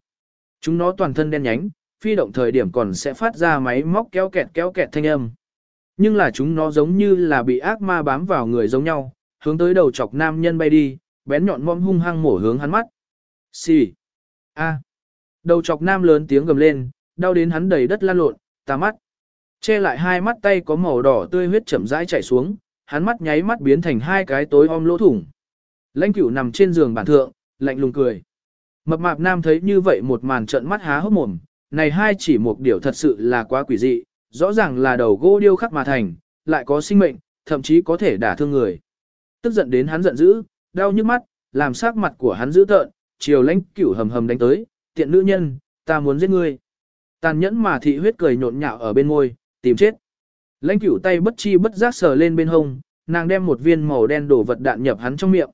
Chúng nó toàn thân đen nhánh, phi động thời điểm còn sẽ phát ra máy móc kéo kẹt kéo kẹt thanh âm. Nhưng là chúng nó giống như là bị ác ma bám vào người giống nhau, hướng tới đầu chọc nam nhân bay đi, bén nhọn mõm hung hăng mổ hướng hắn mắt. Xì. A. Đầu chọc nam lớn tiếng gầm lên, đau đến hắn đầy đất lan lộn, tà mắt. Che lại hai mắt tay có màu đỏ tươi huyết chậm rãi chảy xuống, hắn mắt nháy mắt biến thành hai cái tối om lỗ thủng. Lãnh cửu nằm trên giường bản thượng, lạnh lùng cười. Mập mạp nam thấy như vậy một màn trợn mắt há hốc mồm, này hai chỉ một điều thật sự là quá quỷ dị, rõ ràng là đầu gỗ điêu khắc mà thành, lại có sinh mệnh, thậm chí có thể đả thương người. Tức giận đến hắn giận dữ, đau nhức mắt, làm sắc mặt của hắn dữ tợn, chiều lãnh cửu hầm hầm đánh tới, tiện nữ nhân, ta muốn giết ngươi. Tàn nhẫn mà thị huyết cười nhộn nhạo ở bên môi, tìm chết. Lãnh cửu tay bất chi bất giác sờ lên bên hông, nàng đem một viên màu đen đổ vật đạn nhập hắn trong miệng.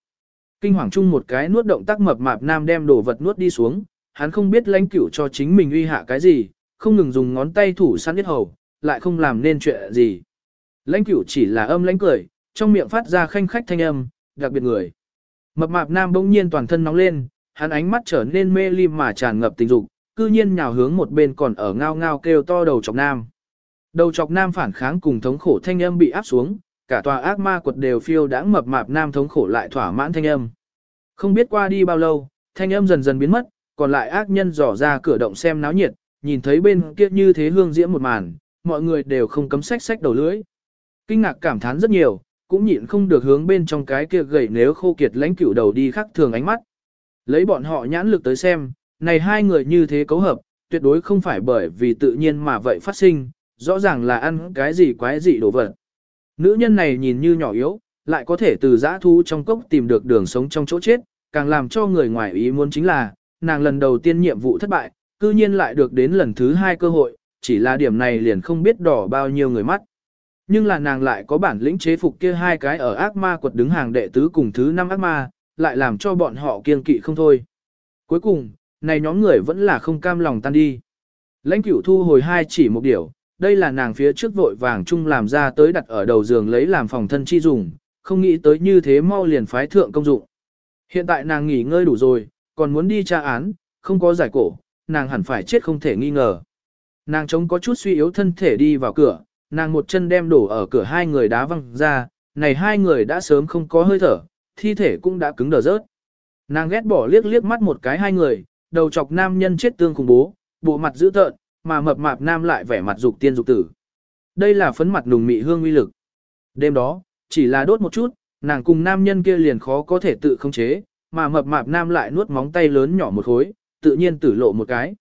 Kinh hoàng chung một cái nuốt động tác mập mạp nam đem đổ vật nuốt đi xuống, hắn không biết lãnh cửu cho chính mình uy hạ cái gì, không ngừng dùng ngón tay thủ săn biết hầu, lại không làm nên chuyện gì. Lãnh cửu chỉ là âm lãnh cười, trong miệng phát ra khanh khách thanh âm, đặc biệt người. Mập mạp nam bỗng nhiên toàn thân nóng lên, hắn ánh mắt trở nên mê ly mà tràn ngập tình dục, cư nhiên nhào hướng một bên còn ở ngao ngao kêu to đầu chọc nam. Đầu chọc nam phản kháng cùng thống khổ thanh âm bị áp xuống, cả tòa ác ma quật đều phiêu đãng mập mạp nam thống khổ lại thỏa mãn thanh âm. Không biết qua đi bao lâu, thanh âm dần dần biến mất, còn lại ác nhân dò ra cửa động xem náo nhiệt, nhìn thấy bên kia như thế hương diễm một màn, mọi người đều không cấm sách sách đầu lưỡi. Kinh ngạc cảm thán rất nhiều, cũng nhịn không được hướng bên trong cái kia gầy nếu khô kiệt lãnh cửu đầu đi khắc thường ánh mắt. Lấy bọn họ nhãn lực tới xem, này hai người như thế cấu hợp, tuyệt đối không phải bởi vì tự nhiên mà vậy phát sinh, rõ ràng là ăn cái gì quái gì đồ vật. Nữ nhân này nhìn như nhỏ yếu, lại có thể từ giã thu trong cốc tìm được đường sống trong chỗ chết, càng làm cho người ngoài ý muốn chính là, nàng lần đầu tiên nhiệm vụ thất bại, cư nhiên lại được đến lần thứ hai cơ hội, chỉ là điểm này liền không biết đỏ bao nhiêu người mắt. Nhưng là nàng lại có bản lĩnh chế phục kia hai cái ở ác ma quật đứng hàng đệ tứ cùng thứ năm ác ma, lại làm cho bọn họ kiên kỵ không thôi. Cuối cùng, này nhóm người vẫn là không cam lòng tan đi. Lãnh cửu thu hồi hai chỉ một điều, đây là nàng phía trước vội vàng chung làm ra tới đặt ở đầu giường lấy làm phòng thân chi dùng, không nghĩ tới như thế mau liền phái thượng công dụng. Hiện tại nàng nghỉ ngơi đủ rồi, còn muốn đi tra án, không có giải cổ, nàng hẳn phải chết không thể nghi ngờ. Nàng chống có chút suy yếu thân thể đi vào cửa, nàng một chân đem đổ ở cửa hai người đá văng ra, này hai người đã sớm không có hơi thở, thi thể cũng đã cứng đờ rớt. Nàng ghét bỏ liếc liếc mắt một cái hai người, đầu chọc nam nhân chết tương khủng bố, bộ mặt dữ tợn, mà mập mạp nam lại vẻ mặt dục tiên dục tử. Đây là phấn mặt nùng mị hương uy lực. Đêm đó, chỉ là đốt một chút, nàng cùng nam nhân kia liền khó có thể tự khống chế, mà mập mạp nam lại nuốt móng tay lớn nhỏ một khối, tự nhiên tử lộ một cái.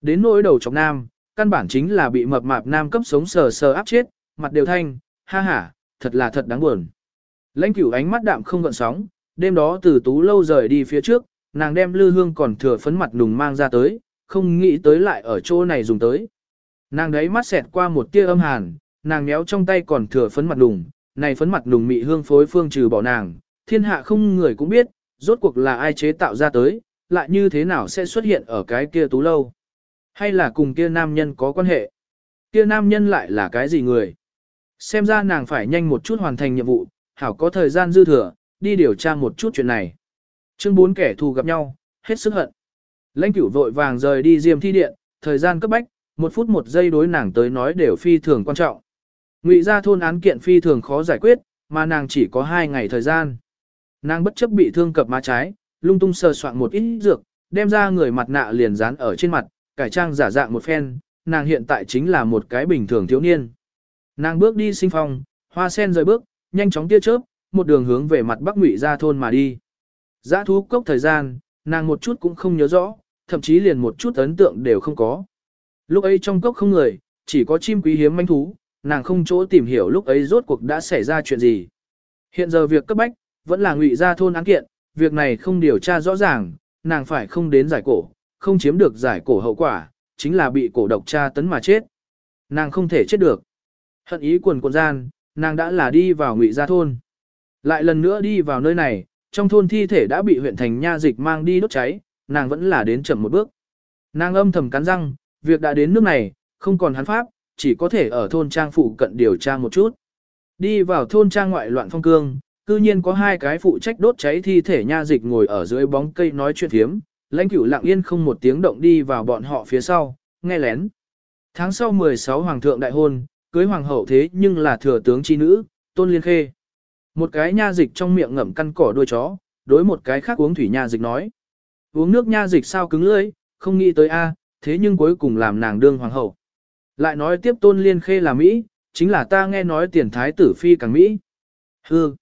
Đến nỗi đầu chọc nam, căn bản chính là bị mập mạp nam cấp sống sờ sờ áp chết, mặt đều thanh, ha ha, thật là thật đáng buồn. Lãnh cửu ánh mắt đạm không gợn sóng, đêm đó từ tú lâu rời đi phía trước, nàng đem lư hương còn thừa phấn mặt nùng mang ra tới, không nghĩ tới lại ở chỗ này dùng tới. Nàng đấy mắt xẹt qua một tia âm hàn, nàng méo trong tay còn thừa phấn mặt nùng, này phấn mặt nùng mị hương phối phương trừ bỏ nàng, thiên hạ không người cũng biết, rốt cuộc là ai chế tạo ra tới, lại như thế nào sẽ xuất hiện ở cái kia tú lâu. Hay là cùng kia nam nhân có quan hệ? Kia nam nhân lại là cái gì người? Xem ra nàng phải nhanh một chút hoàn thành nhiệm vụ, hảo có thời gian dư thừa, đi điều tra một chút chuyện này. Chương Bốn kẻ thù gặp nhau, hết sức hận. Lãnh cửu vội vàng rời đi diêm thi điện, thời gian cấp bách, một phút một giây đối nàng tới nói đều phi thường quan trọng. Ngụy ra thôn án kiện phi thường khó giải quyết, mà nàng chỉ có hai ngày thời gian. Nàng bất chấp bị thương cập má trái, lung tung sờ soạn một ít dược, đem ra người mặt nạ liền dán ở trên mặt, cải trang giả dạng một phen, nàng hiện tại chính là một cái bình thường thiếu niên. Nàng bước đi sinh phong, hoa sen rời bước, nhanh chóng tia chớp, một đường hướng về mặt bắc ngụy ra thôn mà đi. Giã thú cốc thời gian, nàng một chút cũng không nhớ rõ, thậm chí liền một chút ấn tượng đều không có. Lúc ấy trong cốc không người, chỉ có chim quý hiếm manh thú, nàng không chỗ tìm hiểu lúc ấy rốt cuộc đã xảy ra chuyện gì. Hiện giờ việc cấp bách, Vẫn là ngụy gia thôn án kiện, việc này không điều tra rõ ràng, nàng phải không đến giải cổ, không chiếm được giải cổ hậu quả, chính là bị cổ độc tra tấn mà chết. Nàng không thể chết được. Hận ý quần quần gian, nàng đã là đi vào ngụy gia thôn. Lại lần nữa đi vào nơi này, trong thôn thi thể đã bị huyện thành nha dịch mang đi đốt cháy, nàng vẫn là đến chậm một bước. Nàng âm thầm cắn răng, việc đã đến nước này, không còn hắn pháp, chỉ có thể ở thôn trang phụ cận điều tra một chút. Đi vào thôn trang ngoại loạn phong cương, cư nhiên có hai cái phụ trách đốt cháy thi thể nha dịch ngồi ở dưới bóng cây nói chuyện thiếm, lãnh cửu lặng yên không một tiếng động đi vào bọn họ phía sau, nghe lén. Tháng sau 16 hoàng thượng đại hôn, cưới hoàng hậu thế nhưng là thừa tướng chi nữ, tôn liên khê. Một cái nha dịch trong miệng ngậm căn cỏ đuôi chó, đối một cái khác uống thủy nha dịch nói. Uống nước nha dịch sao cứng lưỡi, không nghĩ tới a, thế nhưng cuối cùng làm nàng đương hoàng hậu. Lại nói tiếp tôn liên khê là Mỹ, chính là ta nghe nói tiền thái tử phi càng Mỹ. Hư.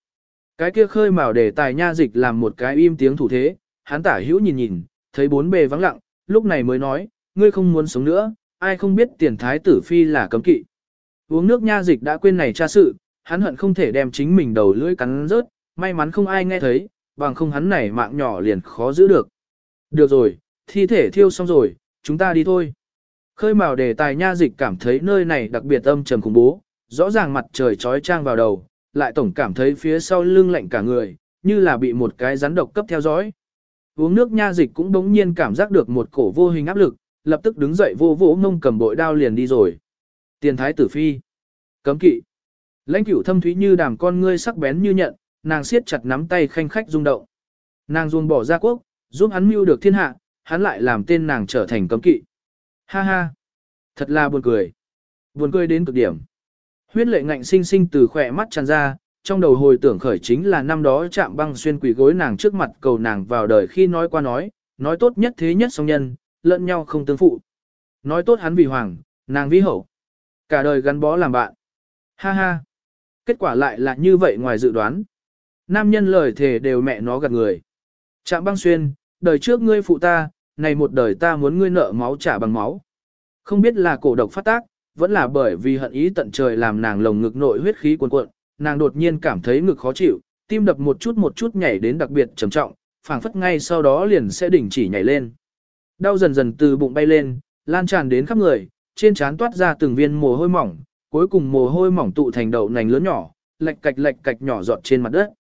Cái kia khơi mào để tài nha dịch làm một cái im tiếng thủ thế, hắn tả hữu nhìn nhìn, thấy bốn bề vắng lặng, lúc này mới nói, ngươi không muốn sống nữa, ai không biết tiền thái tử phi là cấm kỵ. Uống nước nha dịch đã quên này tra sự, hắn hận không thể đem chính mình đầu lưỡi cắn rớt, may mắn không ai nghe thấy, bằng không hắn này mạng nhỏ liền khó giữ được. Được rồi, thi thể thiêu xong rồi, chúng ta đi thôi. Khơi mào đề tài nha dịch cảm thấy nơi này đặc biệt âm trầm khủng bố, rõ ràng mặt trời trói trang vào đầu, lại tổng cảm thấy phía sau lưng lạnh cả người, như là bị một cái rắn độc cấp theo dõi. Uống nước nha dịch cũng đống nhiên cảm giác được một cổ vô hình áp lực, lập tức đứng dậy vô vỗ ngông cầm bội đao liền đi rồi. Tiền thái tử phi. Cấm kỵ. Lãnh cửu thâm thúy như đàm con ngươi sắc bén như nhận, nàng siết chặt nắm tay khanh khách rung động. Nàng ruông bỏ ra quốc, giúp hắn mưu được thiên hạ, hắn lại làm tên nàng trở thành cấm kỵ. Ha ha. Thật là buồn cười. Buồn cười đến cực điểm. Huyết lệ ngạnh sinh sinh từ khỏe mắt tràn ra, trong đầu hồi tưởng khởi chính là năm đó chạm băng xuyên quỷ gối nàng trước mặt cầu nàng vào đời khi nói qua nói, nói tốt nhất thế nhất song nhân, lẫn nhau không tương phụ. Nói tốt hắn vì hoàng, nàng vi hậu. Cả đời gắn bó làm bạn. Ha ha. Kết quả lại là như vậy ngoài dự đoán. Nam nhân lời thề đều mẹ nó gạt người. Trạm băng xuyên, đời trước ngươi phụ ta, này một đời ta muốn ngươi nợ máu trả bằng máu. Không biết là cổ độc phát tác, vẫn là bởi vì hận ý tận trời làm nàng lồng ngực nội huyết khí cuồn cuộn, nàng đột nhiên cảm thấy ngực khó chịu, tim đập một chút một chút nhảy đến đặc biệt trầm trọng, phảng phất ngay sau đó liền sẽ đình chỉ nhảy lên. Đau dần dần từ bụng bay lên, lan tràn đến khắp người, trên trán toát ra từng viên mồ hôi mỏng, cuối cùng mồ hôi mỏng tụ thành đậu nành lớn nhỏ, lệch cạch lệch cạch nhỏ giọt trên mặt đất.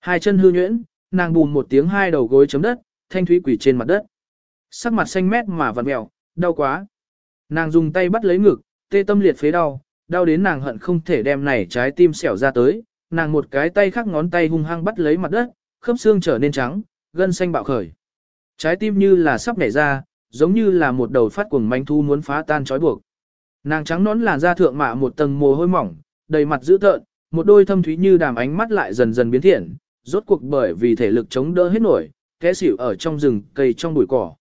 Hai chân hư nhuyễn, nàng bùn một tiếng hai đầu gối chấm đất, thanh thúy quỷ trên mặt đất. Sắc mặt xanh mét mà vặn mèo, đau quá. Nàng dùng tay bắt lấy ngực, tê tâm liệt phế đau, đau đến nàng hận không thể đem này trái tim xẻo ra tới, nàng một cái tay khác ngón tay hung hăng bắt lấy mặt đất, khớp xương trở nên trắng, gân xanh bạo khởi. Trái tim như là sắp nảy ra, giống như là một đầu phát cuồng manh thu muốn phá tan trói buộc. Nàng trắng nón làn da thượng mạ một tầng mồ hôi mỏng, đầy mặt dữ tợn, một đôi thâm thúy như đàm ánh mắt lại dần dần biến thiện, rốt cuộc bởi vì thể lực chống đỡ hết nổi, kẽ xỉu ở trong rừng cây trong bụi cỏ.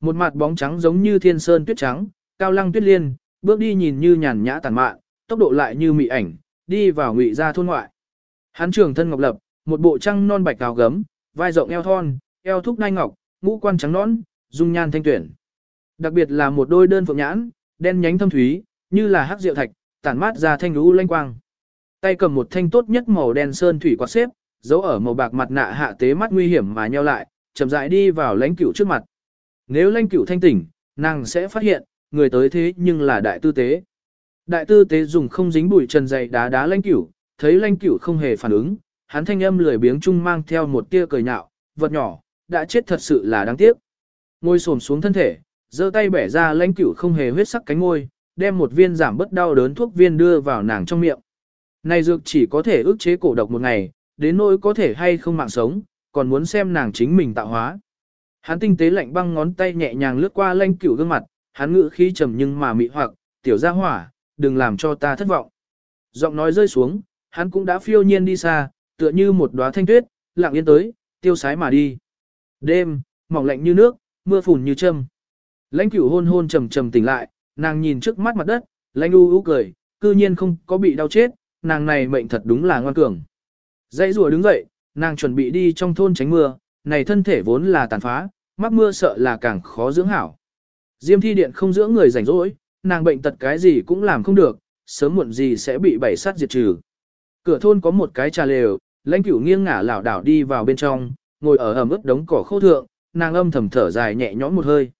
Một mặt bóng trắng giống như thiên sơn tuyết trắng, cao lăng tuyết liên, bước đi nhìn như nhàn nhã tàn mạn, tốc độ lại như mị ảnh, đi vào ngụy ra thôn ngoại. Hắn trường thân ngọc lập, một bộ trăng non bạch áo gấm, vai rộng eo thon, eo thúc nai ngọc, ngũ quan trắng nõn, dung nhan thanh tuyển. Đặc biệt là một đôi đơn phượng nhãn, đen nhánh thâm thúy, như là hắc rượu thạch, tản mát ra thanh lũ lanh quang. Tay cầm một thanh tốt nhất màu đen sơn thủy quạt xếp, giấu ở màu bạc mặt nạ hạ tế mắt nguy hiểm mà nheo lại, chậm rãi đi vào lãnh cửu trước mặt. Nếu lãnh cửu thanh tỉnh, nàng sẽ phát hiện, người tới thế nhưng là đại tư tế. Đại tư tế dùng không dính bụi trần dày đá đá lãnh cửu, thấy lãnh cửu không hề phản ứng, hắn thanh âm lười biếng chung mang theo một tia cười nhạo, vật nhỏ, đã chết thật sự là đáng tiếc. Ngồi xổm xuống thân thể, giơ tay bẻ ra lãnh cửu không hề huyết sắc cánh ngôi, đem một viên giảm bớt đau đớn thuốc viên đưa vào nàng trong miệng. Này dược chỉ có thể ức chế cổ độc một ngày, đến nỗi có thể hay không mạng sống, còn muốn xem nàng chính mình tạo hóa. Hắn tinh tế lạnh băng ngón tay nhẹ nhàng lướt qua lãnh cửu gương mặt, hắn ngữ khí trầm nhưng mà mị hoặc, tiểu gia hỏa, đừng làm cho ta thất vọng. Giọng nói rơi xuống, hắn cũng đã phiêu nhiên đi xa, tựa như một đóa thanh tuyết, lặng yên tới, tiêu sái mà đi. Đêm, mỏng lạnh như nước, mưa phùn như châm. Lãnh cửu hôn hôn trầm trầm tỉnh lại, nàng nhìn trước mắt mặt đất, lãnh u u cười, cư nhiên không có bị đau chết, nàng này mệnh thật đúng là ngoan cường. Dãy rùa đứng dậy, nàng chuẩn bị đi trong thôn tránh mưa, này thân thể vốn là tàn phá, mắc mưa sợ là càng khó dưỡng hảo. Diêm thi điện không dưỡng người rảnh rỗi, nàng bệnh tật cái gì cũng làm không được, sớm muộn gì sẽ bị bảy sát diệt trừ. Cửa thôn có một cái trà lều, lãnh cửu nghiêng ngả lảo đảo đi vào bên trong, ngồi ở ẩm ướt đống cỏ khô thượng, nàng âm thầm thở dài nhẹ nhõm một hơi.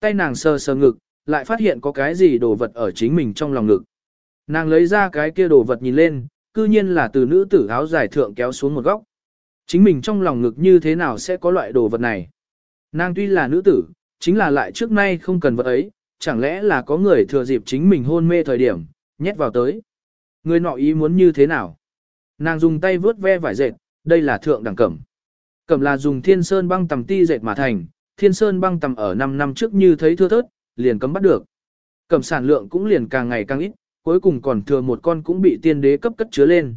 Tay nàng sờ sờ ngực, lại phát hiện có cái gì đồ vật ở chính mình trong lòng ngực. Nàng lấy ra cái kia đồ vật nhìn lên, cư nhiên là từ nữ tử áo dài thượng kéo xuống một góc. Chính mình trong lòng ngực như thế nào sẽ có loại đồ vật này? Nàng tuy là nữ tử, chính là lại trước nay không cần vật ấy, chẳng lẽ là có người thừa dịp chính mình hôn mê thời điểm, nhét vào tới. Người nọ ý muốn như thế nào? Nàng dùng tay vướt ve vải dệt, đây là thượng đẳng cẩm. Cẩm là dùng thiên sơn băng tầm ti dệt mà thành, thiên sơn băng tầm ở 5 năm trước như thấy thưa thớt, liền cấm bắt được. Cẩm sản lượng cũng liền càng ngày càng ít, cuối cùng còn thừa một con cũng bị tiên đế cấp cất chứa lên.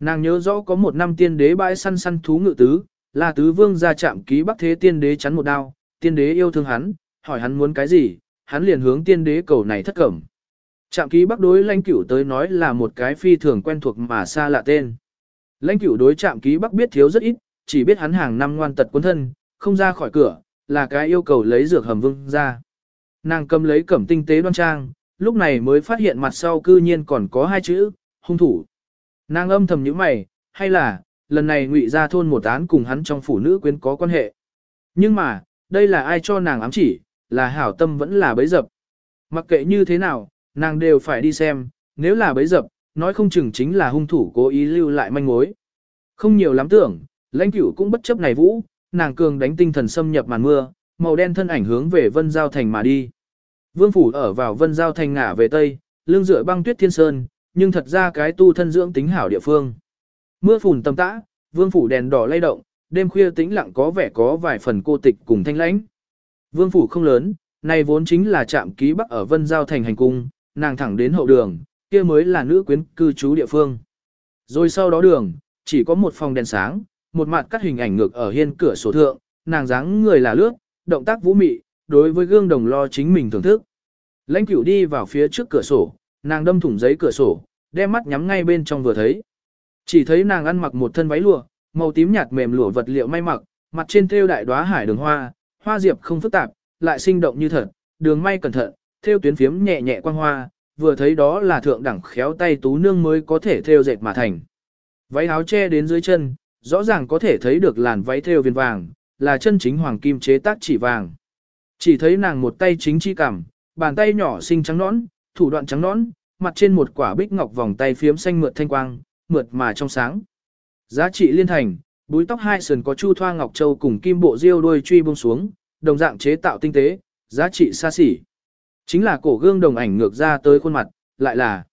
Nàng nhớ rõ có một năm tiên đế bãi săn săn thú ngự tứ, là tứ vương ra chạm ký bắc thế tiên đế chắn một đao, tiên đế yêu thương hắn, hỏi hắn muốn cái gì, hắn liền hướng tiên đế cầu này thất cẩm. Trạm ký bắc đối lãnh cửu tới nói là một cái phi thường quen thuộc mà xa lạ tên. Lãnh cửu đối trạm ký bắc biết thiếu rất ít, chỉ biết hắn hàng năm ngoan tật quân thân, không ra khỏi cửa, là cái yêu cầu lấy dược hầm vương ra. Nàng cầm lấy cẩm tinh tế đoan trang, lúc này mới phát hiện mặt sau cư nhiên còn có hai chữ, hung thủ. Nàng âm thầm nhíu mày, hay là, lần này ngụy ra thôn một án cùng hắn trong phủ nữ quyến có quan hệ. Nhưng mà, đây là ai cho nàng ám chỉ, là hảo tâm vẫn là bấy dập. Mặc kệ như thế nào, nàng đều phải đi xem, nếu là bấy dập, nói không chừng chính là hung thủ cố ý lưu lại manh mối. Không nhiều lắm tưởng, lãnh cửu cũng bất chấp này vũ, nàng cường đánh tinh thần xâm nhập màn mưa, màu đen thân ảnh hướng về vân giao thành mà đi. Vương phủ ở vào vân giao thành ngả về tây, lưng dựa băng tuyết thiên sơn, nhưng thật ra cái tu thân dưỡng tính hảo địa phương. Mưa phùn tầm tã, vương phủ đèn đỏ lay động, đêm khuya tĩnh lặng có vẻ có vài phần cô tịch cùng thanh lãnh. Vương phủ không lớn, này vốn chính là trạm ký bắc ở Vân Giao thành hành cung, nàng thẳng đến hậu đường, kia mới là nữ quyến cư trú địa phương. Rồi sau đó đường, chỉ có một phòng đèn sáng, một mặt cắt hình ảnh ngược ở hiên cửa sổ thượng, nàng dáng người là lướt, động tác vũ mị, đối với gương đồng lo chính mình thưởng thức. Lãnh cửu đi vào phía trước cửa sổ, nàng đâm thủng giấy cửa sổ, đem mắt nhắm ngay bên trong vừa thấy. Chỉ thấy nàng ăn mặc một thân váy lụa, màu tím nhạt mềm lụa vật liệu may mặc, mặt trên thêu đại đóa hải đường hoa, hoa diệp không phức tạp, lại sinh động như thật, đường may cẩn thận, thêu tuyến phiếm nhẹ nhẹ quang hoa, vừa thấy đó là thượng đẳng khéo tay tú nương mới có thể thêu dệt mà thành. Váy áo che đến dưới chân, rõ ràng có thể thấy được làn váy thêu viên vàng, là chân chính hoàng kim chế tác chỉ vàng. Chỉ thấy nàng một tay chính chi cảm, bàn tay nhỏ xinh trắng nõn, thủ đoạn trắng nõn, mặt trên một quả bích ngọc vòng tay phiếm xanh mượt thanh quang, mượt mà trong sáng. Giá trị liên thành, búi tóc hai sườn có chu thoa ngọc châu cùng kim bộ diêu đuôi truy buông xuống, đồng dạng chế tạo tinh tế, giá trị xa xỉ. Chính là cổ gương đồng ảnh ngược ra tới khuôn mặt, lại là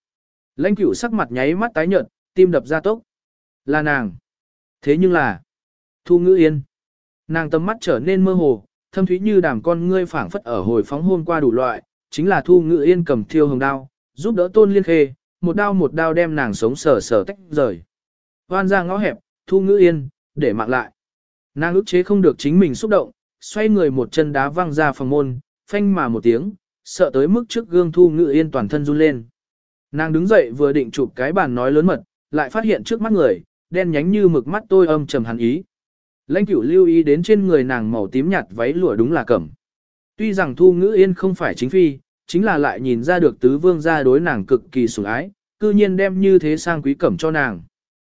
lãnh cửu sắc mặt nháy mắt tái nhợt, tim đập ra tốc. Là nàng. Thế nhưng là Thu Ngữ Yên. Nàng tầm mắt trở nên mơ hồ, thâm thúy như đàm con ngươi phảng phất ở hồi phóng hôn qua đủ loại, chính là Thu Ngữ Yên cầm thiêu hồng đao, giúp đỡ Tôn Liên Khê, một đao một đao đem nàng sống sờ sờ tách rời. Hoan ra ngõ hẹp, Thu Ngữ Yên, để mạng lại. Nàng ức chế không được chính mình xúc động, xoay người một chân đá văng ra phòng môn, phanh mà một tiếng, sợ tới mức trước gương thu Ngữ yên toàn thân run lên. Nàng đứng dậy vừa định chụp cái bàn nói lớn mật, lại phát hiện trước mắt người, đen nhánh như mực mắt tôi âm trầm hẳn ý. Lãnh cửu lưu ý đến trên người nàng màu tím nhạt váy lụa đúng là cẩm. Tuy rằng thu ngữ yên không phải chính phi, chính là lại nhìn ra được tứ vương gia đối nàng cực kỳ sủng ái, cư nhiên đem như thế sang quý cẩm cho nàng.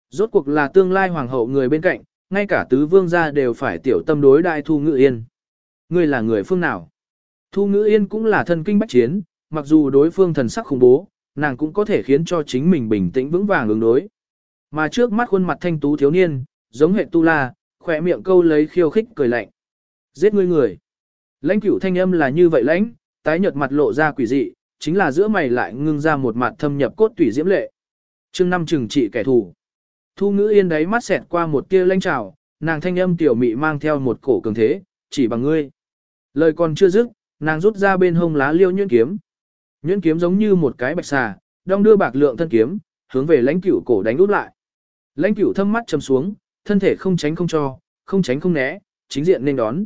Rốt cuộc là tương lai hoàng hậu người bên cạnh, ngay cả tứ vương gia đều phải tiểu tâm đối đại Thu Ngữ Yên. Ngươi là người phương nào? Thu Ngữ Yên cũng là thân kinh bách chiến, mặc dù đối phương thần sắc khủng bố, nàng cũng có thể khiến cho chính mình bình tĩnh vững vàng ứng đối. Mà trước mắt khuôn mặt thanh tú thiếu niên, giống hệ tu la, khỏe miệng câu lấy khiêu khích cười lạnh. Giết ngươi người. Lãnh cửu thanh âm là như vậy lãnh, tái nhợt mặt lộ ra quỷ dị, chính là giữa mày lại ngưng ra một mặt thâm nhập cốt tủy diễm lệ. Chương năm trừng trị kẻ thù. Thu ngữ yên đấy mắt xẹt qua một tia lãnh trào, nàng thanh âm tiểu mị mang theo một cổ cường thế, chỉ bằng ngươi. Lời còn chưa dứt, nàng rút ra bên hông lá liêu nhuyễn kiếm. Nhuyễn kiếm giống như một cái bạch xà, đong đưa bạc lượng thân kiếm, hướng về lãnh cửu cổ đánh út lại. Lãnh cửu thâm mắt chầm xuống, thân thể không tránh không cho, không tránh không né, chính diện nên đón.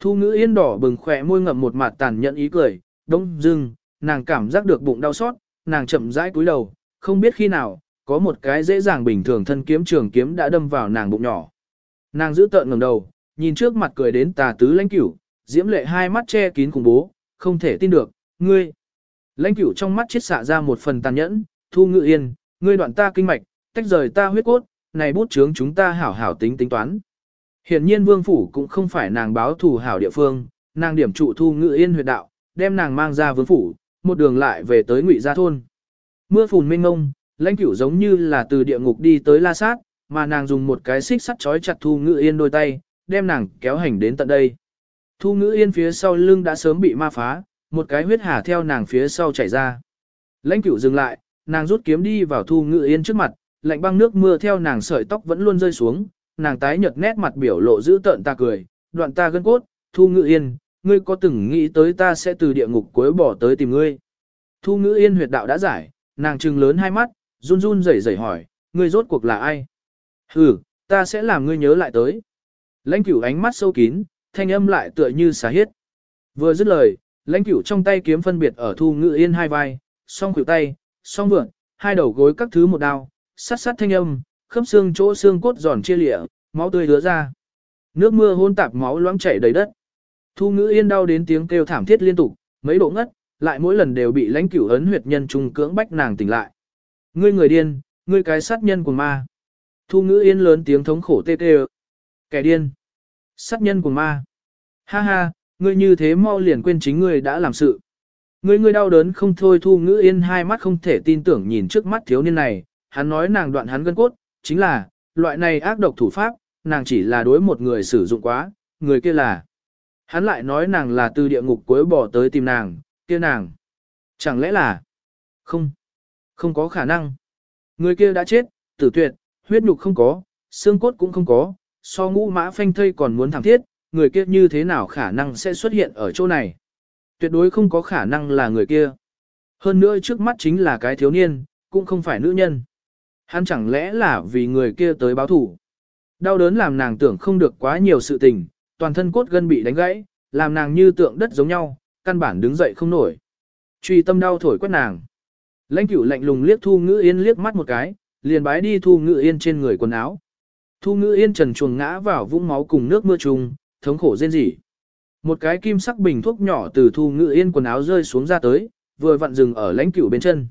Thu ngữ yên đỏ bừng khỏe môi ngậm một mặt tàn nhẫn ý cười, đông dưng, nàng cảm giác được bụng đau xót, nàng chậm rãi cúi đầu, không biết khi nào, có một cái dễ dàng bình thường thân kiếm trường kiếm đã đâm vào nàng bụng nhỏ. Nàng giữ tợn ngẩng đầu, nhìn trước mặt cười đến tà tứ lãnh cửu, diễm lệ hai mắt che kín cùng bố, không thể tin được, ngươi. Lãnh cửu trong mắt chết xạ ra một phần tàn nhẫn, thu ngự yên, ngươi đoạn ta kinh mạch, tách rời ta huyết cốt, này bút chướng chúng ta hảo hảo tính tính toán. Hiện nhiên vương phủ cũng không phải nàng báo thù hảo địa phương, nàng điểm trụ thu ngự yên huyệt đạo, đem nàng mang ra vương phủ, một đường lại về tới ngụy gia thôn. Mưa phùn mênh ngông, lãnh cửu giống như là từ địa ngục đi tới la sát, mà nàng dùng một cái xích sắt chói chặt thu ngự yên đôi tay, đem nàng kéo hành đến tận đây. Thu ngữ yên phía sau lưng đã sớm bị ma phá, một cái huyết hà theo nàng phía sau chảy ra. Lãnh cửu dừng lại, nàng rút kiếm đi vào thu ngữ yên trước mặt, lạnh băng nước mưa theo nàng sợi tóc vẫn luôn rơi xuống, nàng tái nhợt nét mặt biểu lộ giữ tợn ta cười, đoạn ta gân cốt, thu Ngự yên, ngươi có từng nghĩ tới ta sẽ từ địa ngục cuối bỏ tới tìm ngươi. Thu Ngự yên huyệt đạo đã giải, nàng trừng lớn hai mắt, run run rẩy rẩy hỏi, ngươi rốt cuộc là ai? Ừ, ta sẽ làm ngươi nhớ lại tới. Lãnh cửu ánh mắt sâu kín, thanh âm lại tựa như xá hiết. Vừa dứt lời, lãnh cửu trong tay kiếm phân biệt ở thu ngự yên hai vai, song khuỷu tay, song vượn, hai đầu gối các thứ một đao, sát sát thanh âm, khớp xương chỗ xương cốt giòn chia lịa, máu tươi hứa ra. Nước mưa hôn tạp máu loãng chảy đầy đất. Thu ngữ yên đau đến tiếng kêu thảm thiết liên tục, mấy độ ngất, lại mỗi lần đều bị lãnh cửu ấn huyệt nhân trung cưỡng bách nàng tỉnh lại. Ngươi người điên, ngươi cái sát nhân của ma. Thu ngữ yên lớn tiếng thống khổ tê tê Kẻ điên. Sát nhân của ma. Ha ha, ngươi như thế mau liền quên chính ngươi đã làm sự. Ngươi ngươi đau đớn không thôi thu ngữ yên hai mắt không thể tin tưởng nhìn trước mắt thiếu niên này, hắn nói nàng đoạn hắn gân cốt, chính là, loại này ác độc thủ pháp, nàng chỉ là đối một người sử dụng quá, người kia là. Hắn lại nói nàng là từ địa ngục cuối bỏ tới tìm nàng, kia nàng. Chẳng lẽ là, không, không có khả năng. Người kia đã chết, tử tuyệt, huyết nhục không có, xương cốt cũng không có, so ngũ mã phanh thây còn muốn thảm thiết, người kia như thế nào khả năng sẽ xuất hiện ở chỗ này. Tuyệt đối không có khả năng là người kia. Hơn nữa trước mắt chính là cái thiếu niên, cũng không phải nữ nhân. Hắn chẳng lẽ là vì người kia tới báo thủ. Đau đớn làm nàng tưởng không được quá nhiều sự tình, toàn thân cốt gân bị đánh gãy, làm nàng như tượng đất giống nhau, căn bản đứng dậy không nổi. Truy tâm đau thổi quét nàng. Lãnh cửu lạnh lùng liếc thu ngữ yên liếc mắt một cái, liền bái đi thu ngữ yên trên người quần áo. Thu ngữ yên trần chuồng ngã vào vũng máu cùng nước mưa trùng, thống khổ rên rỉ. Một cái kim sắc bình thuốc nhỏ từ thu ngữ yên quần áo rơi xuống ra tới, vừa vặn dừng ở lãnh cửu bên chân.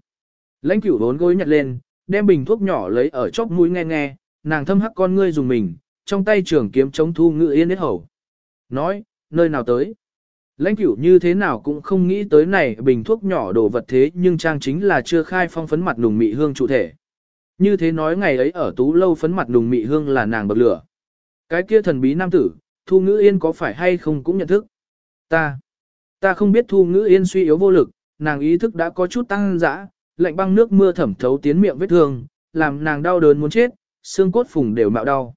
Lãnh cửu vốn gối nhặt lên, đem bình thuốc nhỏ lấy ở chóp mũi nghe nghe, nàng thâm hắc con ngươi dùng mình, trong tay trường kiếm chống thu ngự yên hết hầu. Nói, nơi nào tới? Lãnh cửu như thế nào cũng không nghĩ tới này bình thuốc nhỏ đồ vật thế nhưng trang chính là chưa khai phong phấn mặt nùng mị hương chủ thể. Như thế nói ngày ấy ở tú lâu phấn mặt nùng mị hương là nàng bậc lửa. Cái kia thần bí nam tử, Thu Ngữ Yên có phải hay không cũng nhận thức. Ta, ta không biết Thu Ngữ Yên suy yếu vô lực, nàng ý thức đã có chút tăng dã, lạnh băng nước mưa thẩm thấu tiến miệng vết thương, làm nàng đau đớn muốn chết, xương cốt phùng đều mạo đau.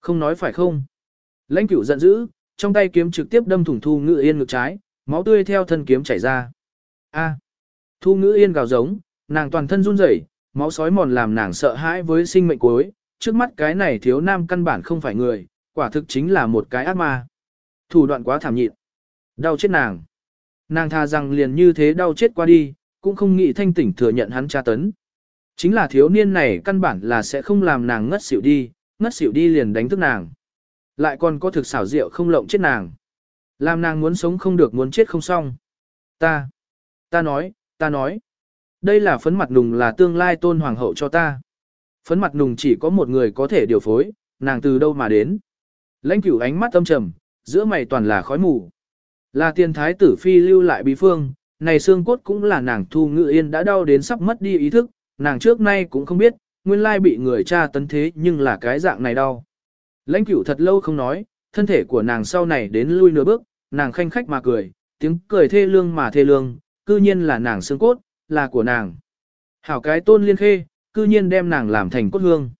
Không nói phải không? Lãnh cửu giận dữ, trong tay kiếm trực tiếp đâm thủng Thu Ngữ Yên ngực trái, máu tươi theo thân kiếm chảy ra. A. Thu Ngữ Yên gào giống, nàng toàn thân run rẩy, máu sói mòn làm nàng sợ hãi với sinh mệnh cuối, trước mắt cái này thiếu nam căn bản không phải người, quả thực chính là một cái ác ma. Thủ đoạn quá thảm nhịn. Đau chết nàng. Nàng tha rằng liền như thế đau chết qua đi, cũng không nghĩ thanh tỉnh thừa nhận hắn tra tấn. Chính là thiếu niên này căn bản là sẽ không làm nàng ngất xỉu đi, ngất xỉu đi liền đánh thức nàng. Lại còn có thực xảo diệu không lộng chết nàng. Làm nàng muốn sống không được muốn chết không xong. Ta, ta nói, ta nói. Đây là phấn mặt nùng là tương lai tôn hoàng hậu cho ta. Phấn mặt nùng chỉ có một người có thể điều phối, nàng từ đâu mà đến. Lãnh cửu ánh mắt âm trầm, giữa mày toàn là khói mù. Là tiền thái tử phi lưu lại bí phương, này xương cốt cũng là nàng thu ngự yên đã đau đến sắp mất đi ý thức, nàng trước nay cũng không biết, nguyên lai bị người cha tấn thế nhưng là cái dạng này đau. Lãnh cửu thật lâu không nói, thân thể của nàng sau này đến lui nửa bước, nàng khanh khách mà cười, tiếng cười thê lương mà thê lương, cư nhiên là nàng xương cốt, là của nàng. Hảo cái tôn liên khê, cư nhiên đem nàng làm thành cốt hương.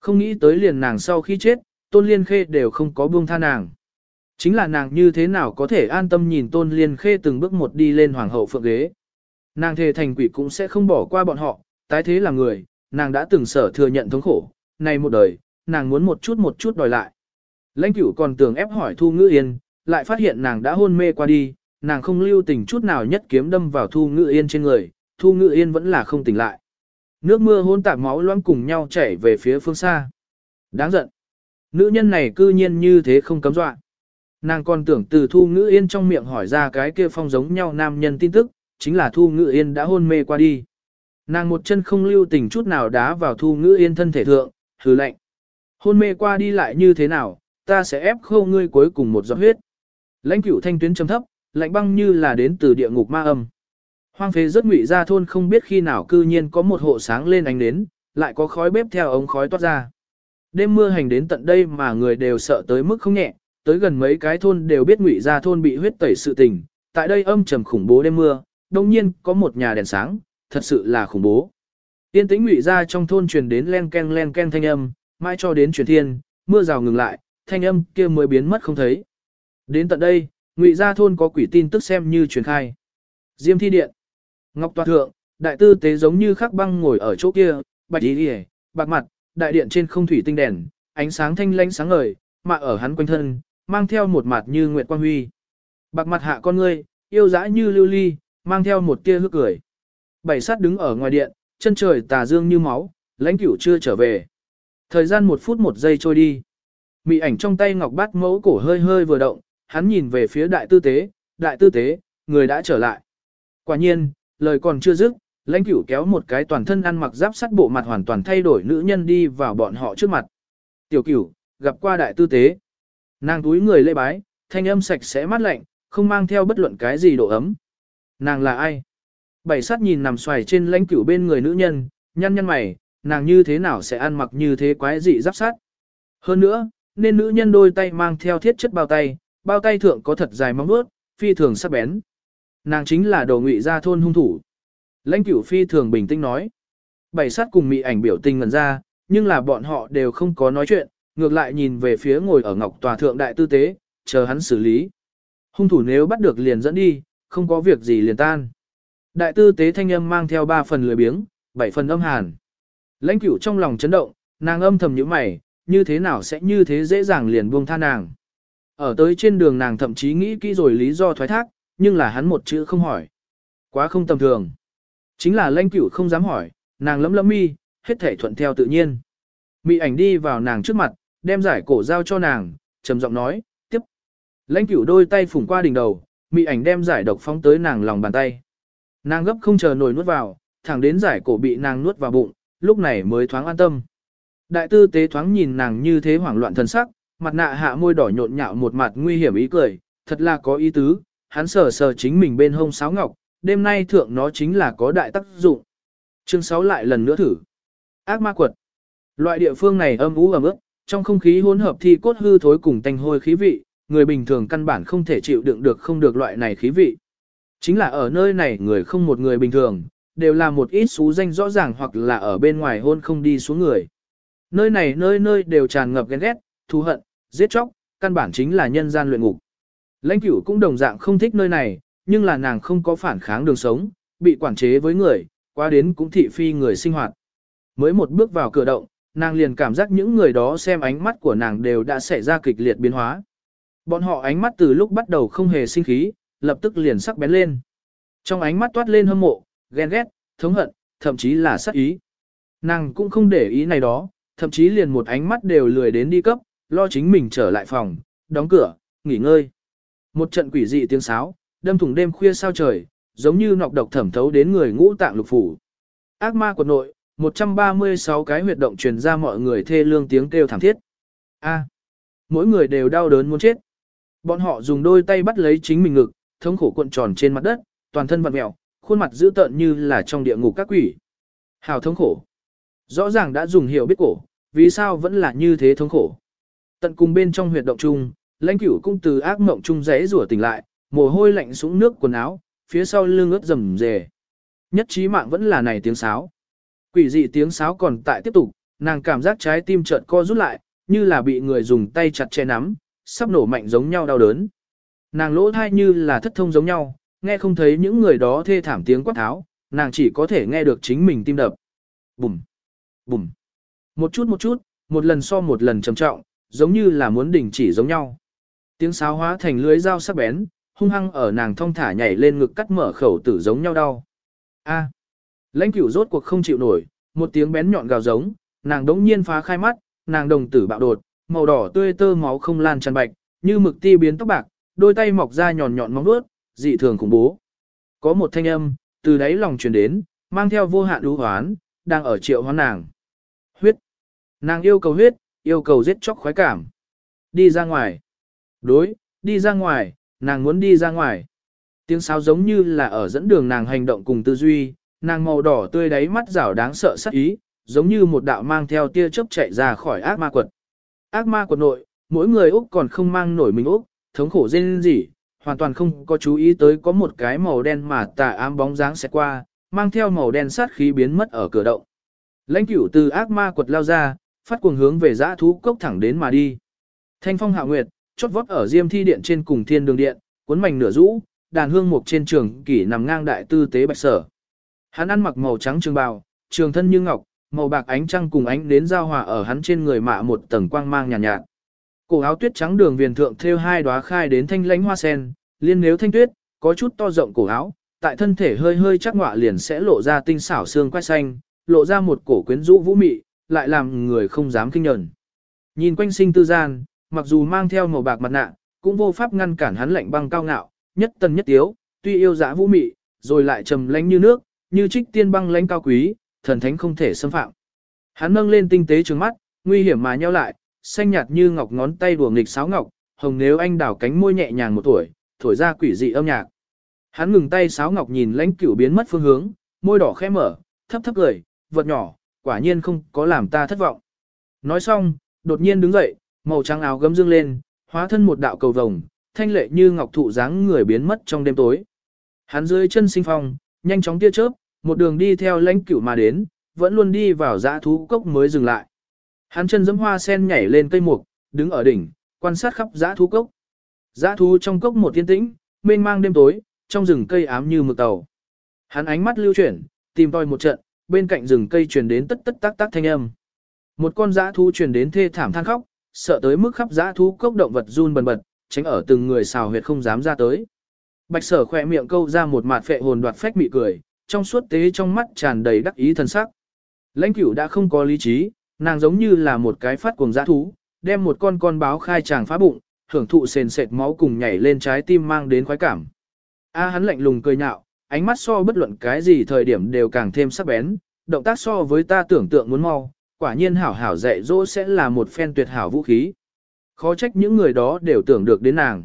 Không nghĩ tới liền nàng sau khi chết, tôn liên khê đều không có buông tha nàng. Chính là nàng như thế nào có thể an tâm nhìn tôn liên khê từng bước một đi lên hoàng hậu phượng ghế. Nàng thề thành quỷ cũng sẽ không bỏ qua bọn họ, tái thế là người, nàng đã từng sở thừa nhận thống khổ, này một đời, nàng muốn một chút một chút đòi lại. Lãnh cửu còn tưởng ép hỏi Thu Ngữ Yên, lại phát hiện nàng đã hôn mê qua đi, nàng không lưu tình chút nào nhất kiếm đâm vào Thu Ngữ Yên trên người, Thu Ngữ Yên vẫn là không tỉnh lại. Nước mưa hôn tạp máu loãng cùng nhau chảy về phía phương xa. Đáng giận. Nữ nhân này cư nhiên như thế không cấm dọa. Nàng còn tưởng từ Thu Ngữ Yên trong miệng hỏi ra cái kia phong giống nhau nam nhân tin tức, chính là Thu Ngữ Yên đã hôn mê qua đi. Nàng một chân không lưu tình chút nào đá vào Thu Ngữ Yên thân thể thượng, hừ lạnh. Hôn mê qua đi lại như thế nào, ta sẽ ép khâu ngươi cuối cùng một giọt huyết. Lãnh cửu thanh tuyến trầm thấp, lạnh băng như là đến từ địa ngục ma âm. Hoang phế rất ngụy ra thôn không biết khi nào cư nhiên có một hộ sáng lên ánh nến, lại có khói bếp theo ống khói toát ra. Đêm mưa hành đến tận đây mà người đều sợ tới mức không nhẹ, tới gần mấy cái thôn đều biết ngụy ra thôn bị huyết tẩy sự tình. Tại đây âm trầm khủng bố đêm mưa, đồng nhiên có một nhà đèn sáng, thật sự là khủng bố. Tiên tĩnh ngụy ra trong thôn truyền đến len ken len ken thanh âm, mãi cho đến truyền thiên, mưa rào ngừng lại, thanh âm kia mới biến mất không thấy. Đến tận đây, ngụy ra thôn có quỷ tin tức xem như truyền khai. Diêm thi điện. Ngọc Toa Thượng, đại tư tế giống như khắc băng ngồi ở chỗ kia, bạch ý bạc mặt, đại điện trên không thủy tinh đèn, ánh sáng thanh lánh sáng ngời, mà ở hắn quanh thân, mang theo một mặt như nguyệt quang huy. Bạc mặt hạ con ngươi, yêu dã như lưu ly, mang theo một tia hước cười. Bảy sát đứng ở ngoài điện, chân trời tà dương như máu, lãnh cửu chưa trở về. Thời gian một phút một giây trôi đi. Mị ảnh trong tay ngọc bát mẫu cổ hơi hơi vừa động, hắn nhìn về phía đại tư tế, đại tư tế, người đã trở lại. Quả nhiên, lời còn chưa dứt, lãnh cửu kéo một cái toàn thân ăn mặc giáp sắt bộ mặt hoàn toàn thay đổi nữ nhân đi vào bọn họ trước mặt. Tiểu cửu, gặp qua đại tư tế. Nàng túi người lê bái, thanh âm sạch sẽ mát lạnh, không mang theo bất luận cái gì độ ấm. Nàng là ai? Bảy sát nhìn nằm xoài trên lãnh cửu bên người nữ nhân, nhăn nhăn mày, nàng như thế nào sẽ ăn mặc như thế quái dị giáp sát. Hơn nữa, nên nữ nhân đôi tay mang theo thiết chất bao tay, bao tay thượng có thật dài móng vuốt, phi thường sắc bén. Nàng chính là đồ ngụy gia thôn hung thủ. Lãnh cửu phi thường bình tĩnh nói. Bảy sát cùng mị ảnh biểu tình ngần ra, nhưng là bọn họ đều không có nói chuyện, ngược lại nhìn về phía ngồi ở ngọc tòa thượng đại tư tế, chờ hắn xử lý. Hung thủ nếu bắt được liền dẫn đi, không có việc gì liền tan. Đại tư tế thanh âm mang theo ba phần lười biếng, bảy phần âm hàn. Lãnh cửu trong lòng chấn động, nàng âm thầm như mày, như thế nào sẽ như thế dễ dàng liền buông tha nàng. Ở tới trên đường nàng thậm chí nghĩ kỹ rồi lý do thoái thác, nhưng là hắn một chữ không hỏi. Quá không tầm thường. Chính là lãnh cửu không dám hỏi, nàng lấm lấm mi, hết thể thuận theo tự nhiên. Mị ảnh đi vào nàng trước mặt, đem giải cổ giao cho nàng, trầm giọng nói, tiếp. Lãnh cửu đôi tay phủng qua đỉnh đầu, mị ảnh đem giải độc phóng tới nàng lòng bàn tay. Nàng gấp không chờ nổi nuốt vào, thẳng đến giải cổ bị nàng nuốt vào bụng, lúc này mới thoáng an tâm. Đại tư tế thoáng nhìn nàng như thế hoảng loạn thần sắc, mặt nạ hạ môi đỏ nhộn nhạo một mặt nguy hiểm ý cười, thật là có ý tứ, hắn sờ sờ chính mình bên hông sáo ngọc, đêm nay thượng nó chính là có đại tác dụng. Chương 6 lại lần nữa thử. Ác ma quật. Loại địa phương này âm ú ẩm ướt, trong không khí hỗn hợp thi cốt hư thối cùng tanh hôi khí vị, người bình thường căn bản không thể chịu đựng được không được loại này khí vị. Chính là ở nơi này người không một người bình thường, đều là một ít xú danh rõ ràng hoặc là ở bên ngoài hôn không đi xuống người. Nơi này nơi nơi đều tràn ngập ghen ghét, thù hận, giết chóc, căn bản chính là nhân gian luyện ngục. Lãnh cửu cũng đồng dạng không thích nơi này, nhưng là nàng không có phản kháng đường sống, bị quản chế với người, qua đến cũng thị phi người sinh hoạt. Mới một bước vào cửa động, nàng liền cảm giác những người đó xem ánh mắt của nàng đều đã xảy ra kịch liệt biến hóa. Bọn họ ánh mắt từ lúc bắt đầu không hề sinh khí, lập tức liền sắc bén lên. Trong ánh mắt toát lên hâm mộ, ghen ghét, thống hận, thậm chí là sát ý. Nàng cũng không để ý này đó, thậm chí liền một ánh mắt đều lười đến đi cấp, lo chính mình trở lại phòng, đóng cửa, nghỉ ngơi. Một trận quỷ dị tiếng sáo, đâm thủng đêm khuya sao trời, giống như nọc độc thẩm thấu đến người ngũ tạng lục phủ. Ác ma quật nội, 136 cái huyệt động truyền ra mọi người thê lương tiếng kêu thảm thiết. A, mỗi người đều đau đớn muốn chết. Bọn họ dùng đôi tay bắt lấy chính mình ngực, thống khổ cuộn tròn trên mặt đất, toàn thân vặn mèo, khuôn mặt dữ tợn như là trong địa ngục các quỷ. Hào thống khổ. Rõ ràng đã dùng hiểu biết cổ, vì sao vẫn là như thế thống khổ. Tận cùng bên trong huyệt động chung, lãnh cửu cũng từ ác mộng chung rẽ rủa tỉnh lại, mồ hôi lạnh sũng nước quần áo, phía sau lưng ướt rầm rề. Nhất trí mạng vẫn là này tiếng sáo. Quỷ dị tiếng sáo còn tại tiếp tục, nàng cảm giác trái tim chợt co rút lại, như là bị người dùng tay chặt che nắm, sắp nổ mạnh giống nhau đau đớn. Nàng lỗ thai như là thất thông giống nhau, nghe không thấy những người đó thê thảm tiếng quát tháo, nàng chỉ có thể nghe được chính mình tim đập. Bùm, bùm, một chút một chút, một lần so một lần trầm trọng, giống như là muốn đình chỉ giống nhau. Tiếng sáo hóa thành lưới dao sắc bén, hung hăng ở nàng thong thả nhảy lên ngực cắt mở khẩu tử giống nhau đau. A. Lãnh cửu rốt cuộc không chịu nổi, một tiếng bén nhọn gào giống, nàng đống nhiên phá khai mắt, nàng đồng tử bạo đột, màu đỏ tươi tơ máu không lan tràn bạch, như mực ti biến tóc bạc, đôi tay mọc ra nhọn nhọn móng vuốt, dị thường khủng bố. Có một thanh âm, từ đáy lòng truyền đến, mang theo vô hạn lũ hoán, đang ở triệu hoán nàng. Huyết. Nàng yêu cầu huyết, yêu cầu giết chóc khoái cảm. Đi ra ngoài. Đối, đi ra ngoài, nàng muốn đi ra ngoài. Tiếng sáo giống như là ở dẫn đường nàng hành động cùng tư duy, nàng màu đỏ tươi đáy mắt rảo đáng sợ sắc ý, giống như một đạo mang theo tia chớp chạy ra khỏi ác ma quật. Ác ma quật nội, mỗi người Úc còn không mang nổi mình Úc, thống khổ rên gì, hoàn toàn không có chú ý tới có một cái màu đen mà tà ám bóng dáng sẽ qua, mang theo màu đen sát khí biến mất ở cửa động. Lãnh cửu từ ác ma quật lao ra, phát cuồng hướng về dã thú cốc thẳng đến mà đi. Thanh phong hạ nguyệt, chót vót ở diêm thi điện trên cùng thiên đường điện, cuốn mảnh nửa rũ, đàn hương mục trên trường kỷ nằm ngang đại tư tế bạch sở. Hắn ăn mặc màu trắng trường bào, trường thân như ngọc, màu bạc ánh trăng cùng ánh đến giao hòa ở hắn trên người mạ một tầng quang mang nhàn nhạt, nhạt. Cổ áo tuyết trắng đường viền thượng thêu hai đóa khai đến thanh lãnh hoa sen, liên nếu thanh tuyết, có chút to rộng cổ áo, tại thân thể hơi hơi chắc ngọa liền sẽ lộ ra tinh xảo xương quai xanh, lộ ra một cổ quyến rũ vũ mị, lại làm người không dám kinh nhẫn. Nhìn quanh sinh tư gian, mặc dù mang theo màu bạc mặt nạ, cũng vô pháp ngăn cản hắn lạnh băng cao ngạo, nhất tần nhất tiếu, tuy yêu dã vũ mị, rồi lại trầm lãnh như nước, như trích tiên băng lãnh cao quý, thần thánh không thể xâm phạm. Hắn nâng lên tinh tế trừng mắt, nguy hiểm mà nheo lại, xanh nhạt như ngọc ngón tay đùa nghịch sáo ngọc, hồng nếu anh đảo cánh môi nhẹ nhàng một tuổi, thổi ra quỷ dị âm nhạc. Hắn ngừng tay sáo ngọc nhìn lãnh cửu biến mất phương hướng, môi đỏ khẽ mở, thấp thấp cười, vật nhỏ, quả nhiên không có làm ta thất vọng. Nói xong, đột nhiên đứng dậy, màu trắng áo gấm dương lên, hóa thân một đạo cầu vồng, thanh lệ như ngọc thụ dáng người biến mất trong đêm tối. Hắn dưới chân sinh phong, nhanh chóng tia chớp, một đường đi theo lãnh cửu mà đến, vẫn luôn đi vào dã thú cốc mới dừng lại. Hắn chân giẫm hoa sen nhảy lên cây mục, đứng ở đỉnh, quan sát khắp dã thú cốc. Dã thú trong cốc một tiên tĩnh, mênh mang đêm tối, trong rừng cây ám như mực tàu. Hắn ánh mắt lưu chuyển, tìm tòi một trận, bên cạnh rừng cây truyền đến tất tất tác tác thanh âm. Một con dã thú truyền đến thê thảm than khóc, sợ tới mức khắp dã thú cốc động vật run bần bật, tránh ở từng người xào huyệt không dám ra tới. Bạch sở khỏe miệng câu ra một mạt phệ hồn đoạt phách mị cười, trong suốt tế trong mắt tràn đầy đắc ý thần sắc. Lãnh cửu đã không có lý trí, nàng giống như là một cái phát cuồng dã thú, đem một con con báo khai tràng phá bụng, hưởng thụ sền sệt máu cùng nhảy lên trái tim mang đến khoái cảm. A hắn lạnh lùng cười nhạo, ánh mắt so bất luận cái gì thời điểm đều càng thêm sắc bén, động tác so với ta tưởng tượng muốn mau, quả nhiên hảo hảo dạy dỗ sẽ là một phen tuyệt hảo vũ khí. Khó trách những người đó đều tưởng được đến nàng.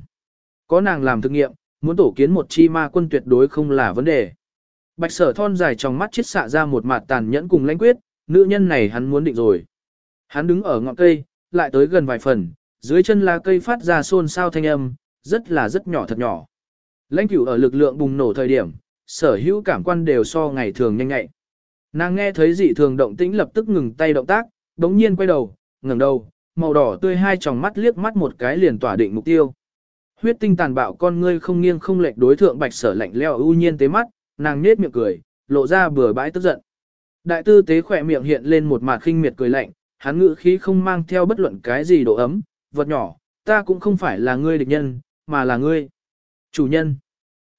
Có nàng làm thực nghiệm, muốn tổ kiến một chi ma quân tuyệt đối không là vấn đề. Bạch sở thon dài trong mắt chết xạ ra một mặt tàn nhẫn cùng lãnh quyết, nữ nhân này hắn muốn định rồi. Hắn đứng ở ngọn cây, lại tới gần vài phần, dưới chân lá cây phát ra xôn xao thanh âm, rất là rất nhỏ thật nhỏ. Lãnh cửu ở lực lượng bùng nổ thời điểm, sở hữu cảm quan đều so ngày thường nhanh ngại. Nàng nghe thấy dị thường động tĩnh lập tức ngừng tay động tác, đống nhiên quay đầu, ngẩng đầu, màu đỏ tươi hai tròng mắt liếc mắt một cái liền tỏa định mục tiêu. Huyết tinh tàn bạo con ngươi không nghiêng không lệch đối thượng bạch sở lạnh leo ưu nhiên tế mắt, nàng nết miệng cười, lộ ra bừa bãi tức giận. Đại tư tế khỏe miệng hiện lên một mặt khinh miệt cười lạnh, hắn ngữ khí không mang theo bất luận cái gì độ ấm, vật nhỏ, ta cũng không phải là ngươi địch nhân, mà là ngươi. Chủ nhân.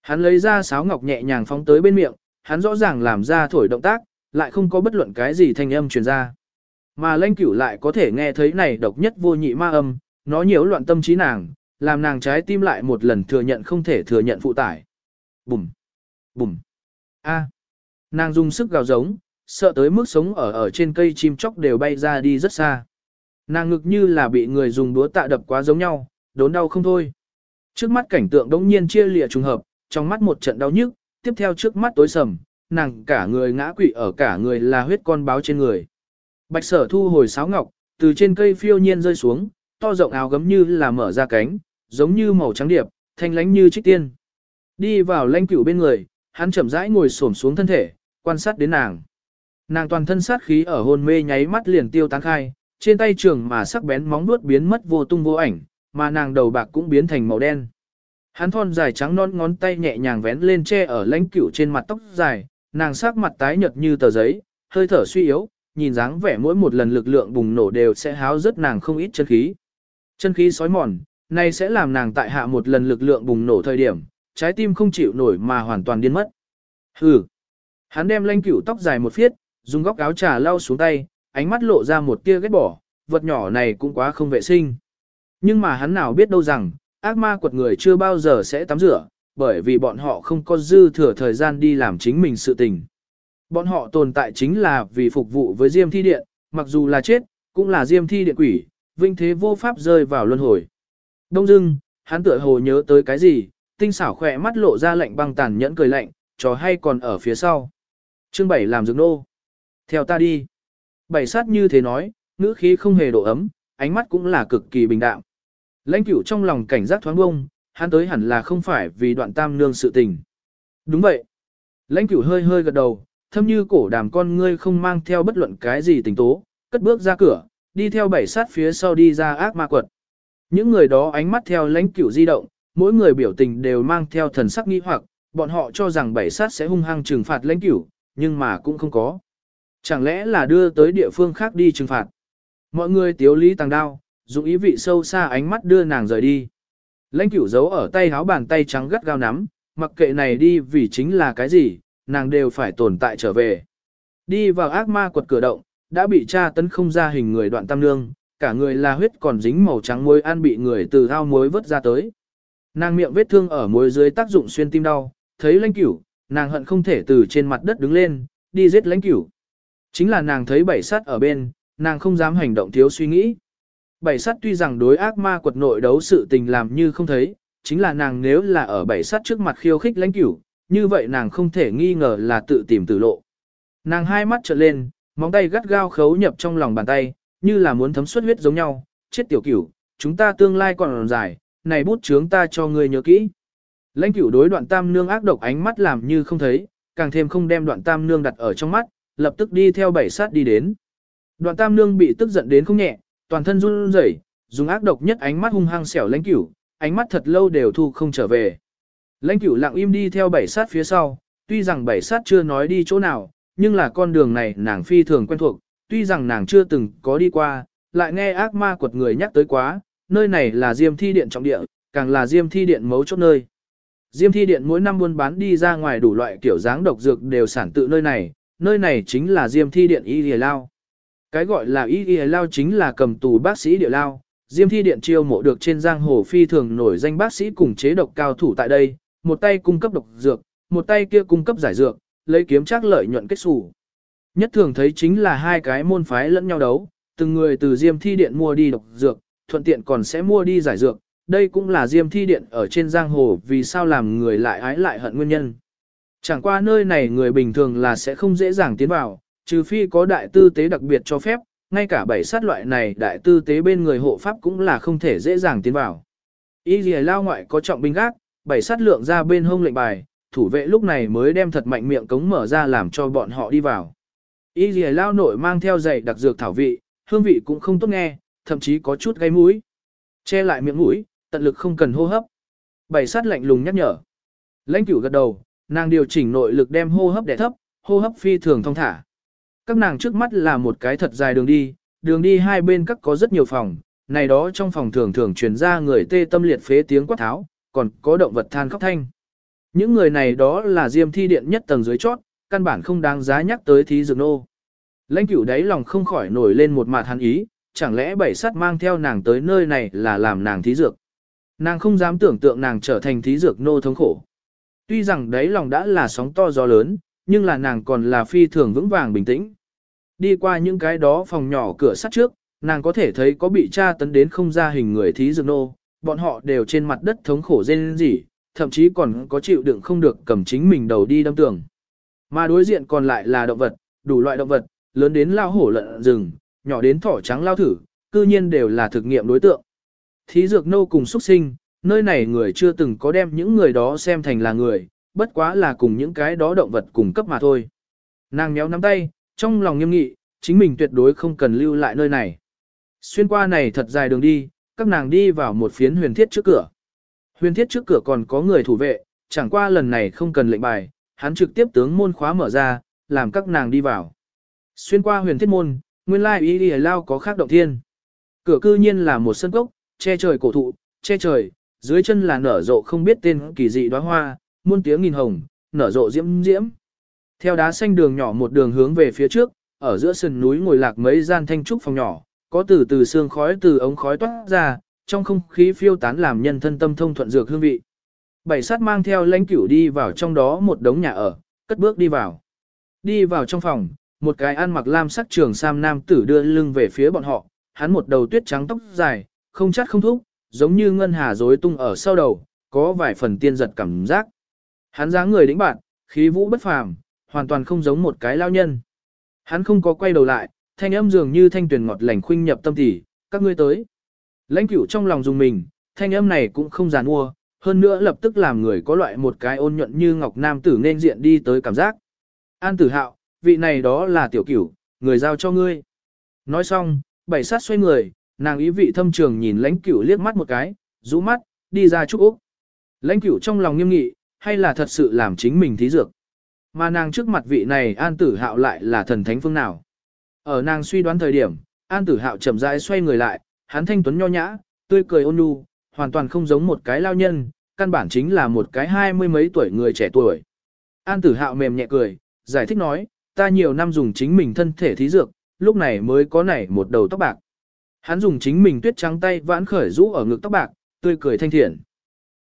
Hắn lấy ra sáo ngọc nhẹ nhàng phóng tới bên miệng, hắn rõ ràng làm ra thổi động tác, lại không có bất luận cái gì thanh âm truyền ra. Mà lãnh cửu lại có thể nghe thấy này độc nhất vô nhị ma âm, nó nhiễu loạn tâm trí nàng, làm nàng trái tim lại một lần thừa nhận không thể thừa nhận phụ tải. Bùm! Bùm! A! Nàng dùng sức gào giống, sợ tới mức sống ở ở trên cây chim chóc đều bay ra đi rất xa. Nàng ngực như là bị người dùng đũa tạ đập quá giống nhau, đốn đau không thôi. Trước mắt cảnh tượng đống nhiên chia lìa trùng hợp, trong mắt một trận đau nhức, tiếp theo trước mắt tối sầm, nàng cả người ngã quỵ ở cả người là huyết con báo trên người. Bạch sở thu hồi sáo ngọc, từ trên cây phiêu nhiên rơi xuống, to rộng áo gấm như là mở ra cánh, giống như màu trắng điệp, thanh lánh như trích tiên. Đi vào lãnh cửu bên người, hắn chậm rãi ngồi xổm xuống thân thể, quan sát đến nàng. Nàng toàn thân sát khí ở hôn mê nháy mắt liền tiêu tán khai, trên tay trường mà sắc bén móng vuốt biến mất vô tung vô ảnh, mà nàng đầu bạc cũng biến thành màu đen. Hắn thon dài trắng non ngón tay nhẹ nhàng vén lên che ở lãnh cửu trên mặt tóc dài, nàng sắc mặt tái nhợt như tờ giấy, hơi thở suy yếu, nhìn dáng vẻ mỗi một lần lực lượng bùng nổ đều sẽ háo rất nàng không ít chân khí. Chân khí sói mòn, này sẽ làm nàng tại hạ một lần lực lượng bùng nổ thời điểm, trái tim không chịu nổi mà hoàn toàn điên mất. Hừ. Hắn đem lanh cửu tóc dài một phiết, dùng góc áo trà lau xuống tay, ánh mắt lộ ra một tia ghét bỏ, vật nhỏ này cũng quá không vệ sinh. Nhưng mà hắn nào biết đâu rằng, ác ma quật người chưa bao giờ sẽ tắm rửa, bởi vì bọn họ không có dư thừa thời gian đi làm chính mình sự tình. Bọn họ tồn tại chính là vì phục vụ với Diêm Thi Điện, mặc dù là chết, cũng là diêm thi điện quỷ, vinh thế vô pháp rơi vào luân hồi. Đông dưng, hắn tựa hồ nhớ tới cái gì, tinh xảo khỏe mắt lộ ra lạnh băng tàn nhẫn cười lạnh, trò hay còn ở phía sau. Chương 7 làm dược nô. Theo ta đi. Bảy sát như thế nói, ngữ khí không hề độ ấm, ánh mắt cũng là cực kỳ bình đạm. Lãnh cửu trong lòng cảnh giác thoáng bông, hắn tới hẳn là không phải vì đoạn tam nương sự tình. Đúng vậy. Lãnh cửu hơi hơi gật đầu, thâm như cổ đàm con ngươi không mang theo bất luận cái gì tình tố, cất bước ra cửa, đi theo bảy sát phía sau đi ra ác ma quật. Những người đó ánh mắt theo lãnh cửu di động, mỗi người biểu tình đều mang theo thần sắc nghi hoặc, bọn họ cho rằng bảy sát sẽ hung hăng trừng phạt lãnh cửu, nhưng mà cũng không có. Chẳng lẽ là đưa tới địa phương khác đi trừng phạt. Mọi người tiếu lý tàng đao, dùng ý vị sâu xa ánh mắt đưa nàng rời đi. Lãnh cửu giấu ở tay háo bàn tay trắng gắt gao nắm, mặc kệ này đi vì chính là cái gì, nàng đều phải tồn tại trở về. Đi vào ác ma quật cửa động, đã bị tra tấn không ra hình người đoạn tam nương, cả người là huyết còn dính màu trắng muối ăn bị người từ thao muối vớt ra tới. Nàng miệng vết thương ở muối dưới tác dụng xuyên tim đau, thấy lãnh cửu, nàng hận không thể từ trên mặt đất đứng lên, đi giết lãnh cửu. Chính là nàng thấy bảy sát ở bên, nàng không dám hành động thiếu suy nghĩ. Bảy sát tuy rằng đối ác ma quật nội đấu sự tình làm như không thấy, chính là nàng nếu là ở bảy sát trước mặt khiêu khích lãnh cửu, như vậy nàng không thể nghi ngờ là tự tìm tử lộ. Nàng hai mắt trợn lên, móng tay gắt gao khấu nhập trong lòng bàn tay, như là muốn thấm xuất huyết giống nhau, chết tiểu cửu, chúng ta tương lai còn dài, này bút chướng ta cho ngươi nhớ kỹ. Lãnh cửu đối đoạn tam nương ác độc ánh mắt làm như không thấy, càng thêm không đem đoạn tam nương đặt ở trong mắt, lập tức đi theo bảy sát đi đến. Đoạn tam nương bị tức giận đến không nhẹ, toàn thân run rẩy, dùng ác độc nhất ánh mắt hung hăng xẻo lãnh cửu, ánh mắt thật lâu đều thu không trở về. Lãnh cửu lặng im đi theo bảy sát phía sau, tuy rằng bảy sát chưa nói đi chỗ nào, nhưng là con đường này nàng phi thường quen thuộc, tuy rằng nàng chưa từng có đi qua, lại nghe ác ma quật người nhắc tới quá, nơi này là diêm thi điện trọng địa, càng là diêm thi điện mấu chốt nơi. Diêm thi điện mỗi năm buôn bán đi ra ngoài đủ loại kiểu dáng độc dược đều sản tự nơi này, nơi này chính là diêm thi điện y lìa lao. Cái gọi là y lìa lao chính là cầm tù bác sĩ địa lao, diêm thi điện chiêu mộ được trên giang hồ phi thường nổi danh bác sĩ cùng chế độc cao thủ tại đây, một tay cung cấp độc dược, một tay kia cung cấp giải dược, lấy kiếm chắc lợi nhuận kết xù. Nhất thường thấy chính là hai cái môn phái lẫn nhau đấu, từng người từ Diêm Thi Điện mua đi độc dược, thuận tiện còn sẽ mua đi giải dược, đây cũng là Diêm Thi Điện ở trên giang hồ vì sao làm người lại ái lại hận nguyên nhân. Chẳng qua nơi này người bình thường là sẽ không dễ dàng tiến vào, trừ phi có đại tư tế đặc biệt cho phép, ngay cả bảy sát loại này đại tư tế bên người hộ pháp cũng là không thể dễ dàng tiến vào. Y lìa lao ngoại có trọng binh gác, bảy sát lượng ra bên hông lệnh bài, thủ vệ lúc này mới đem thật mạnh miệng cống mở ra làm cho bọn họ đi vào. Y lìa lao nội mang theo dày đặc dược thảo vị, hương vị cũng không tốt nghe, thậm chí có chút gây mũi. Che lại miệng mũi, tận lực không cần hô hấp. Bảy sát lạnh lùng nhắc nhở. Lãnh cửu gật đầu, nàng điều chỉnh nội lực đem hô hấp đè thấp, hô hấp phi thường thông thả. Các nàng trước mắt là một cái thật dài đường đi, đường đi hai bên các có rất nhiều phòng, này đó trong phòng thường thường truyền ra người tê tâm liệt phế tiếng quát tháo, còn có động vật than khóc thanh. Những người này đó là diêm thi điện nhất tầng dưới chót, căn bản không đáng giá nhắc tới thí dược nô. Lãnh cửu đáy lòng không khỏi nổi lên một mặt hắn ý, chẳng lẽ bảy sắt mang theo nàng tới nơi này là làm nàng thí dược. Nàng không dám tưởng tượng nàng trở thành thí dược nô thống khổ. Tuy rằng đáy lòng đã là sóng to gió lớn, nhưng là nàng còn là phi thường vững vàng bình tĩnh. Đi qua những cái đó phòng nhỏ cửa sắt trước, nàng có thể thấy có bị tra tấn đến không ra hình người thí dược nô, bọn họ đều trên mặt đất thống khổ rên rỉ, thậm chí còn có chịu đựng không được cầm chính mình đầu đi đâm tường. Mà đối diện còn lại là động vật, đủ loại động vật, lớn đến lao hổ lợn rừng, nhỏ đến thỏ trắng lao thử, cư nhiên đều là thực nghiệm đối tượng. Thí dược nô cùng xuất sinh, nơi này người chưa từng có đem những người đó xem thành là người, bất quá là cùng những cái đó động vật cùng cấp mà thôi. Nàng méo nắm tay, trong lòng nghiêm nghị, chính mình tuyệt đối không cần lưu lại nơi này. Xuyên qua này thật dài đường đi, các nàng đi vào một phiến huyền thiết trước cửa. Huyền thiết trước cửa còn có người thủ vệ, chẳng qua lần này không cần lệnh bài, hắn trực tiếp tướng môn khóa mở ra, làm các nàng đi vào. Xuyên qua huyền thiết môn, nguyên lai ý đi lao có khác động thiên. Cửa cư nhiên là một sân cốc, che trời cổ thụ, che trời, dưới chân là nở rộ không biết tên kỳ dị đóa hoa, muôn tiếng nghìn hồng, nở rộ diễm diễm. Theo đá xanh đường nhỏ một đường hướng về phía trước, ở giữa sườn núi ngồi lạc mấy gian thanh trúc phòng nhỏ, có từ từ xương khói từ ống khói toát ra, trong không khí phiêu tán làm nhân thân tâm thông thuận dược hương vị. Bảy sát mang theo lãnh cửu đi vào trong đó một đống nhà ở, cất bước đi vào. Đi vào trong phòng, một cái ăn mặc lam sắc trường sam nam tử đưa lưng về phía bọn họ, hắn một đầu tuyết trắng tóc dài, không chắt không thúc, giống như ngân hà rối tung ở sau đầu, có vài phần tiên giật cảm giác. Hắn dáng người đĩnh bạn, khí vũ bất phàm, hoàn toàn không giống một cái lao nhân. Hắn không có quay đầu lại, thanh âm dường như thanh tuyển ngọt lành khuynh nhập tâm tỉ, các ngươi tới. Lãnh cửu trong lòng dùng mình, thanh âm này cũng không giàn mua, hơn nữa lập tức làm người có loại một cái ôn nhuận như ngọc nam tử nên diện đi tới cảm giác. An tử hạo, vị này đó là tiểu cửu, người giao cho ngươi. Nói xong, bảy sát xoay người, nàng ý vị thâm trường nhìn lãnh cửu liếc mắt một cái, rũ mắt, đi ra chúc Úc. Lãnh cửu trong lòng nghiêm nghị, hay là thật sự làm chính mình thí dược. Mà nàng trước mặt vị này an tử hạo lại là thần thánh phương nào. Ở nàng suy đoán thời điểm, an tử hạo chậm rãi xoay người lại, hắn thanh tuấn nho nhã, tươi cười ôn nhu, hoàn toàn không giống một cái lao nhân, căn bản chính là một cái hai mươi mấy tuổi người trẻ tuổi. An tử hạo mềm nhẹ cười, giải thích nói, ta nhiều năm dùng chính mình thân thể thí dược, lúc này mới có nảy một đầu tóc bạc. Hắn dùng chính mình tuyết trắng tay vãn khởi rũ ở ngực tóc bạc, tươi cười thanh thiện.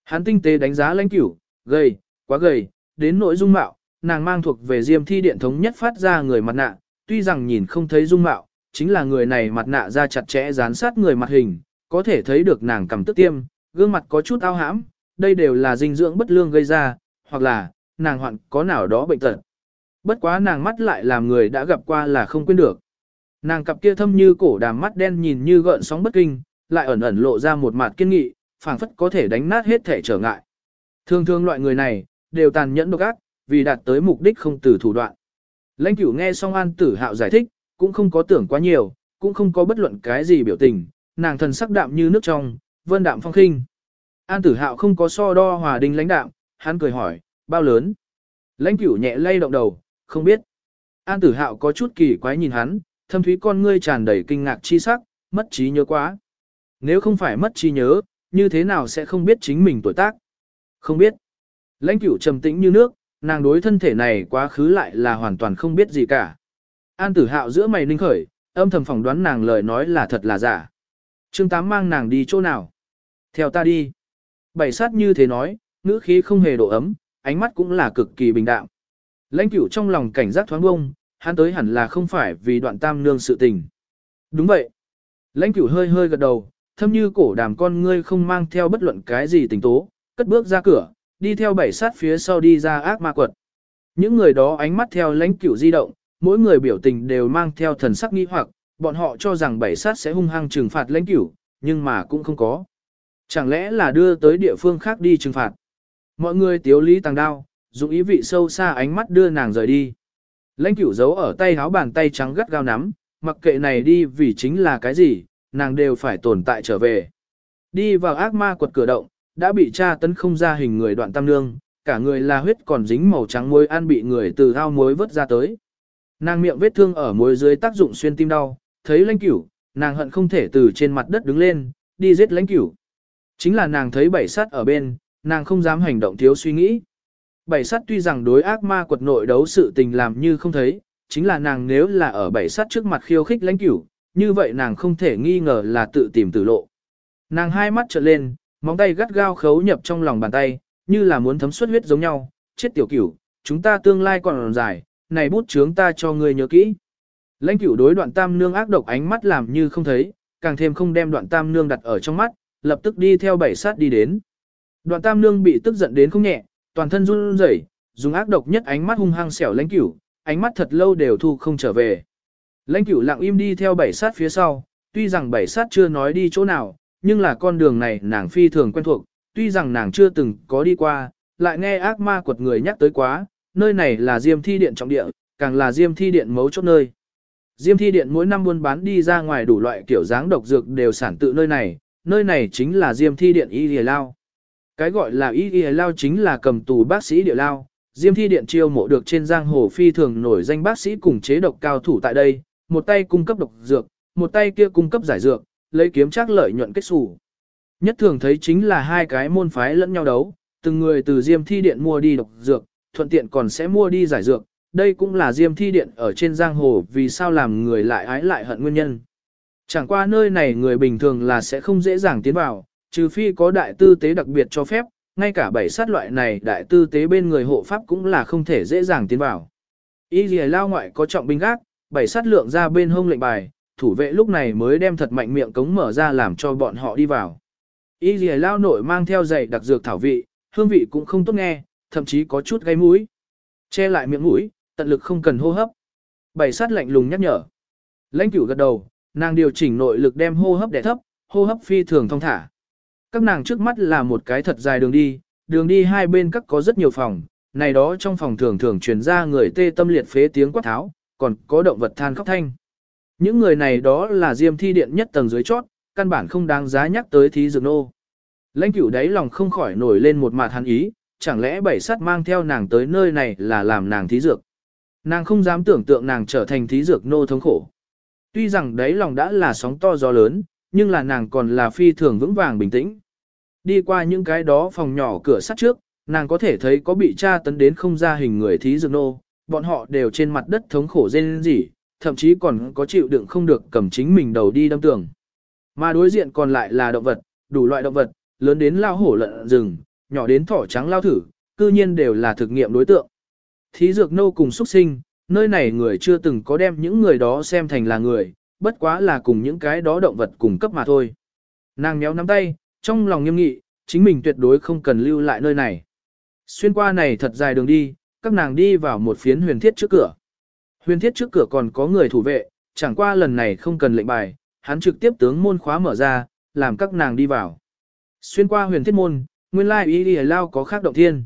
Hắn tinh tế đánh giá lãnh cửu, gầy, quá gầy, đến nội dung mạo, nàng mang thuộc về diêm thi điện thống nhất phát ra người mặt nạ, tuy rằng nhìn không thấy dung mạo, chính là người này mặt nạ ra chặt chẽ dán sát người mặt hình, có thể thấy được nàng cầm tức tiêm, gương mặt có chút ao hãm, đây đều là dinh dưỡng bất lương gây ra, hoặc là, nàng hoạn có nào đó bệnh tật. Bất quá nàng mắt lại làm người đã gặp qua là không quên được. Nàng cặp kia thâm như cổ đàm mắt đen nhìn như gợn sóng bất kinh, lại ẩn ẩn lộ ra một mặt kiên nghị, phảng phất có thể đánh nát hết thể trở ngại. Thường thường loại người này, đều tàn nhẫn độc ác, vì đạt tới mục đích không từ thủ đoạn. Lãnh cửu nghe xong an tử hạo giải thích, cũng không có tưởng quá nhiều, cũng không có bất luận cái gì biểu tình, nàng thần sắc đạm như nước trong, vân đạm phong khinh. An tử hạo không có so đo hòa đình lãnh đạm, hắn cười hỏi, bao lớn? Lãnh cửu nhẹ lay động đầu, không biết. An tử hạo có chút kỳ quái nhìn hắn, thâm thúy con ngươi tràn đầy kinh ngạc chi sắc, mất trí nhớ quá. Nếu không phải mất trí nhớ, như thế nào sẽ không biết chính mình tuổi tác? Không biết. Lãnh cửu trầm tĩnh như nước, nàng đối thân thể này quá khứ lại là hoàn toàn không biết gì cả. An tử hạo giữa mày ninh khởi, âm thầm phỏng đoán nàng lời nói là thật là giả. Trương Tám mang nàng đi chỗ nào? Theo ta đi. Bảy sát như thế nói, ngữ khí không hề độ ấm, ánh mắt cũng là cực kỳ bình đạm. Lãnh cửu trong lòng cảnh giác thoáng bông, hắn tới hẳn là không phải vì đoạn tam nương sự tình. Đúng vậy. Lãnh cửu hơi hơi gật đầu, thâm như cổ đàm con ngươi không mang theo bất luận cái gì tình tố, cất bước ra cửa, đi theo bảy sát phía sau đi ra ác ma quật. Những người đó ánh mắt theo lãnh cửu di động, mỗi người biểu tình đều mang theo thần sắc nghi hoặc, bọn họ cho rằng bảy sát sẽ hung hăng trừng phạt lãnh cửu, nhưng mà cũng không có. Chẳng lẽ là đưa tới địa phương khác đi trừng phạt. Mọi người tiếu lý tàng đao, dùng ý vị sâu xa ánh mắt đưa nàng rời đi. Lãnh cửu giấu ở tay háo bàn tay trắng gắt gao nắm, mặc kệ này đi vì chính là cái gì, nàng đều phải tồn tại trở về. Đi vào ác ma quật cửa động, đã bị tra tấn không ra hình người đoạn tam nương, cả người là huyết còn dính màu trắng muối ăn bị người từ ao muối vớt ra tới. Nàng miệng vết thương ở muối dưới tác dụng xuyên tim đau, thấy lãnh cửu, nàng hận không thể từ trên mặt đất đứng lên, đi giết lãnh cửu. Chính là nàng thấy bảy sát ở bên, nàng không dám hành động thiếu suy nghĩ. Bảy sát tuy rằng đối ác ma quật nội đấu sự tình làm như không thấy, chính là nàng nếu là ở bảy sát trước mặt khiêu khích lãnh cửu, như vậy nàng không thể nghi ngờ là tự tìm tử lộ. Nàng hai mắt trợn lên, móng tay gắt gao khấu nhập trong lòng bàn tay, như là muốn thấm xuất huyết giống nhau, chết tiểu cửu, chúng ta tương lai còn dài, này bút chướng ta cho ngươi nhớ kỹ. Lãnh cửu đối đoạn tam nương ác độc ánh mắt làm như không thấy, càng thêm không đem đoạn tam nương đặt ở trong mắt, lập tức đi theo bảy sát đi đến. Đoạn tam nương bị tức giận đến không nhẹ, toàn thân run rẩy, dùng ác độc nhất ánh mắt hung hăng xẻo lãnh cửu, ánh mắt thật lâu đều thu không trở về. Lãnh cửu lặng im đi theo bảy sát phía sau, tuy rằng bảy sát chưa nói đi chỗ nào, nhưng là con đường này nàng phi thường quen thuộc, tuy rằng nàng chưa từng có đi qua, lại nghe ác ma quật người nhắc tới quá, nơi này là diêm thi điện trọng địa, càng là diêm thi điện mấu chốt nơi. Diêm thi điện mỗi năm buôn bán đi ra ngoài đủ loại kiểu dáng độc dược đều sản tự nơi này, nơi này chính là diêm thi điện y địa lao. Cái gọi là y địa lao chính là cầm tù bác sĩ địa lao, diêm thi điện chiêu mộ được trên giang hồ phi thường nổi danh bác sĩ cùng chế độc cao thủ tại đây, một tay cung cấp độc dược, một tay kia cung cấp giải dược, lấy kiếm chắc lợi nhuận kết xù. Nhất thường thấy chính là hai cái môn phái lẫn nhau đấu, từng người từ diêm thi điện mua đi độc dược, thuận tiện còn sẽ mua đi giải dược, đây cũng là diêm thi điện ở trên giang hồ vì sao làm người lại ái lại hận nguyên nhân. Chẳng qua nơi này người bình thường là sẽ không dễ dàng tiến vào, trừ phi có đại tư tế đặc biệt cho phép, ngay cả bảy sát loại này đại tư tế bên người hộ pháp cũng là không thể dễ dàng tiến vào. Y lìa lao ngoại có trọng binh gác, bảy sát lượng ra bên hông lệnh bài, thủ vệ lúc này mới đem thật mạnh miệng cống mở ra làm cho bọn họ đi vào. Y lìa lao nội mang theo giày đặc dược thảo vị, hương vị cũng không tốt nghe, thậm chí có chút gây mũi. Che lại miệng mũi, tận lực không cần hô hấp. Bảy sát lạnh lùng nhắc nhở. Lãnh cửu gật đầu, nàng điều chỉnh nội lực đem hô hấp đè thấp, hô hấp phi thường thông thả. Các nàng trước mắt là một cái thật dài đường đi, đường đi hai bên các có rất nhiều phòng, này đó trong phòng thường thường truyền ra người tê tâm liệt phế tiếng quát tháo, còn có động vật than khóc thanh. Những người này đó là diêm thi điện nhất tầng dưới chót, căn bản không đáng giá nhắc tới thí dược nô. Lãnh cửu đáy lòng không khỏi nổi lên một mặt hắn ý, chẳng lẽ bảy sát mang theo nàng tới nơi này là làm nàng thí dược. Nàng không dám tưởng tượng nàng trở thành thí dược nô thống khổ. Tuy rằng đấy lòng đã là sóng to gió lớn, nhưng là nàng còn là phi thường vững vàng bình tĩnh. Đi qua những cái đó phòng nhỏ cửa sắt trước, nàng có thể thấy có bị tra tấn đến không ra hình người thí dược nô, bọn họ đều trên mặt đất thống khổ rên rỉ, thậm chí còn có chịu đựng không được cầm chính mình đầu đi đâm tường. Mà đối diện còn lại là động vật, đủ loại động vật, lớn đến lao hổ lợn rừng, nhỏ đến thỏ trắng lao thử, cư nhiên đều là thực nghiệm đối tượng. Thí dược nô cùng xuất sinh, nơi này người chưa từng có đem những người đó xem thành là người, bất quá là cùng những cái đó động vật cùng cấp mà thôi. Nàng méo nắm tay, trong lòng nghiêm nghị, chính mình tuyệt đối không cần lưu lại nơi này. Xuyên qua này thật dài đường đi, các nàng đi vào một phiến huyền thiết trước cửa. Huyền thiết trước cửa còn có người thủ vệ, chẳng qua lần này không cần lệnh bài, hắn trực tiếp tướng môn khóa mở ra, làm các nàng đi vào. Xuyên qua huyền thiết môn, nguyên lai y đi lao có khác động thiên.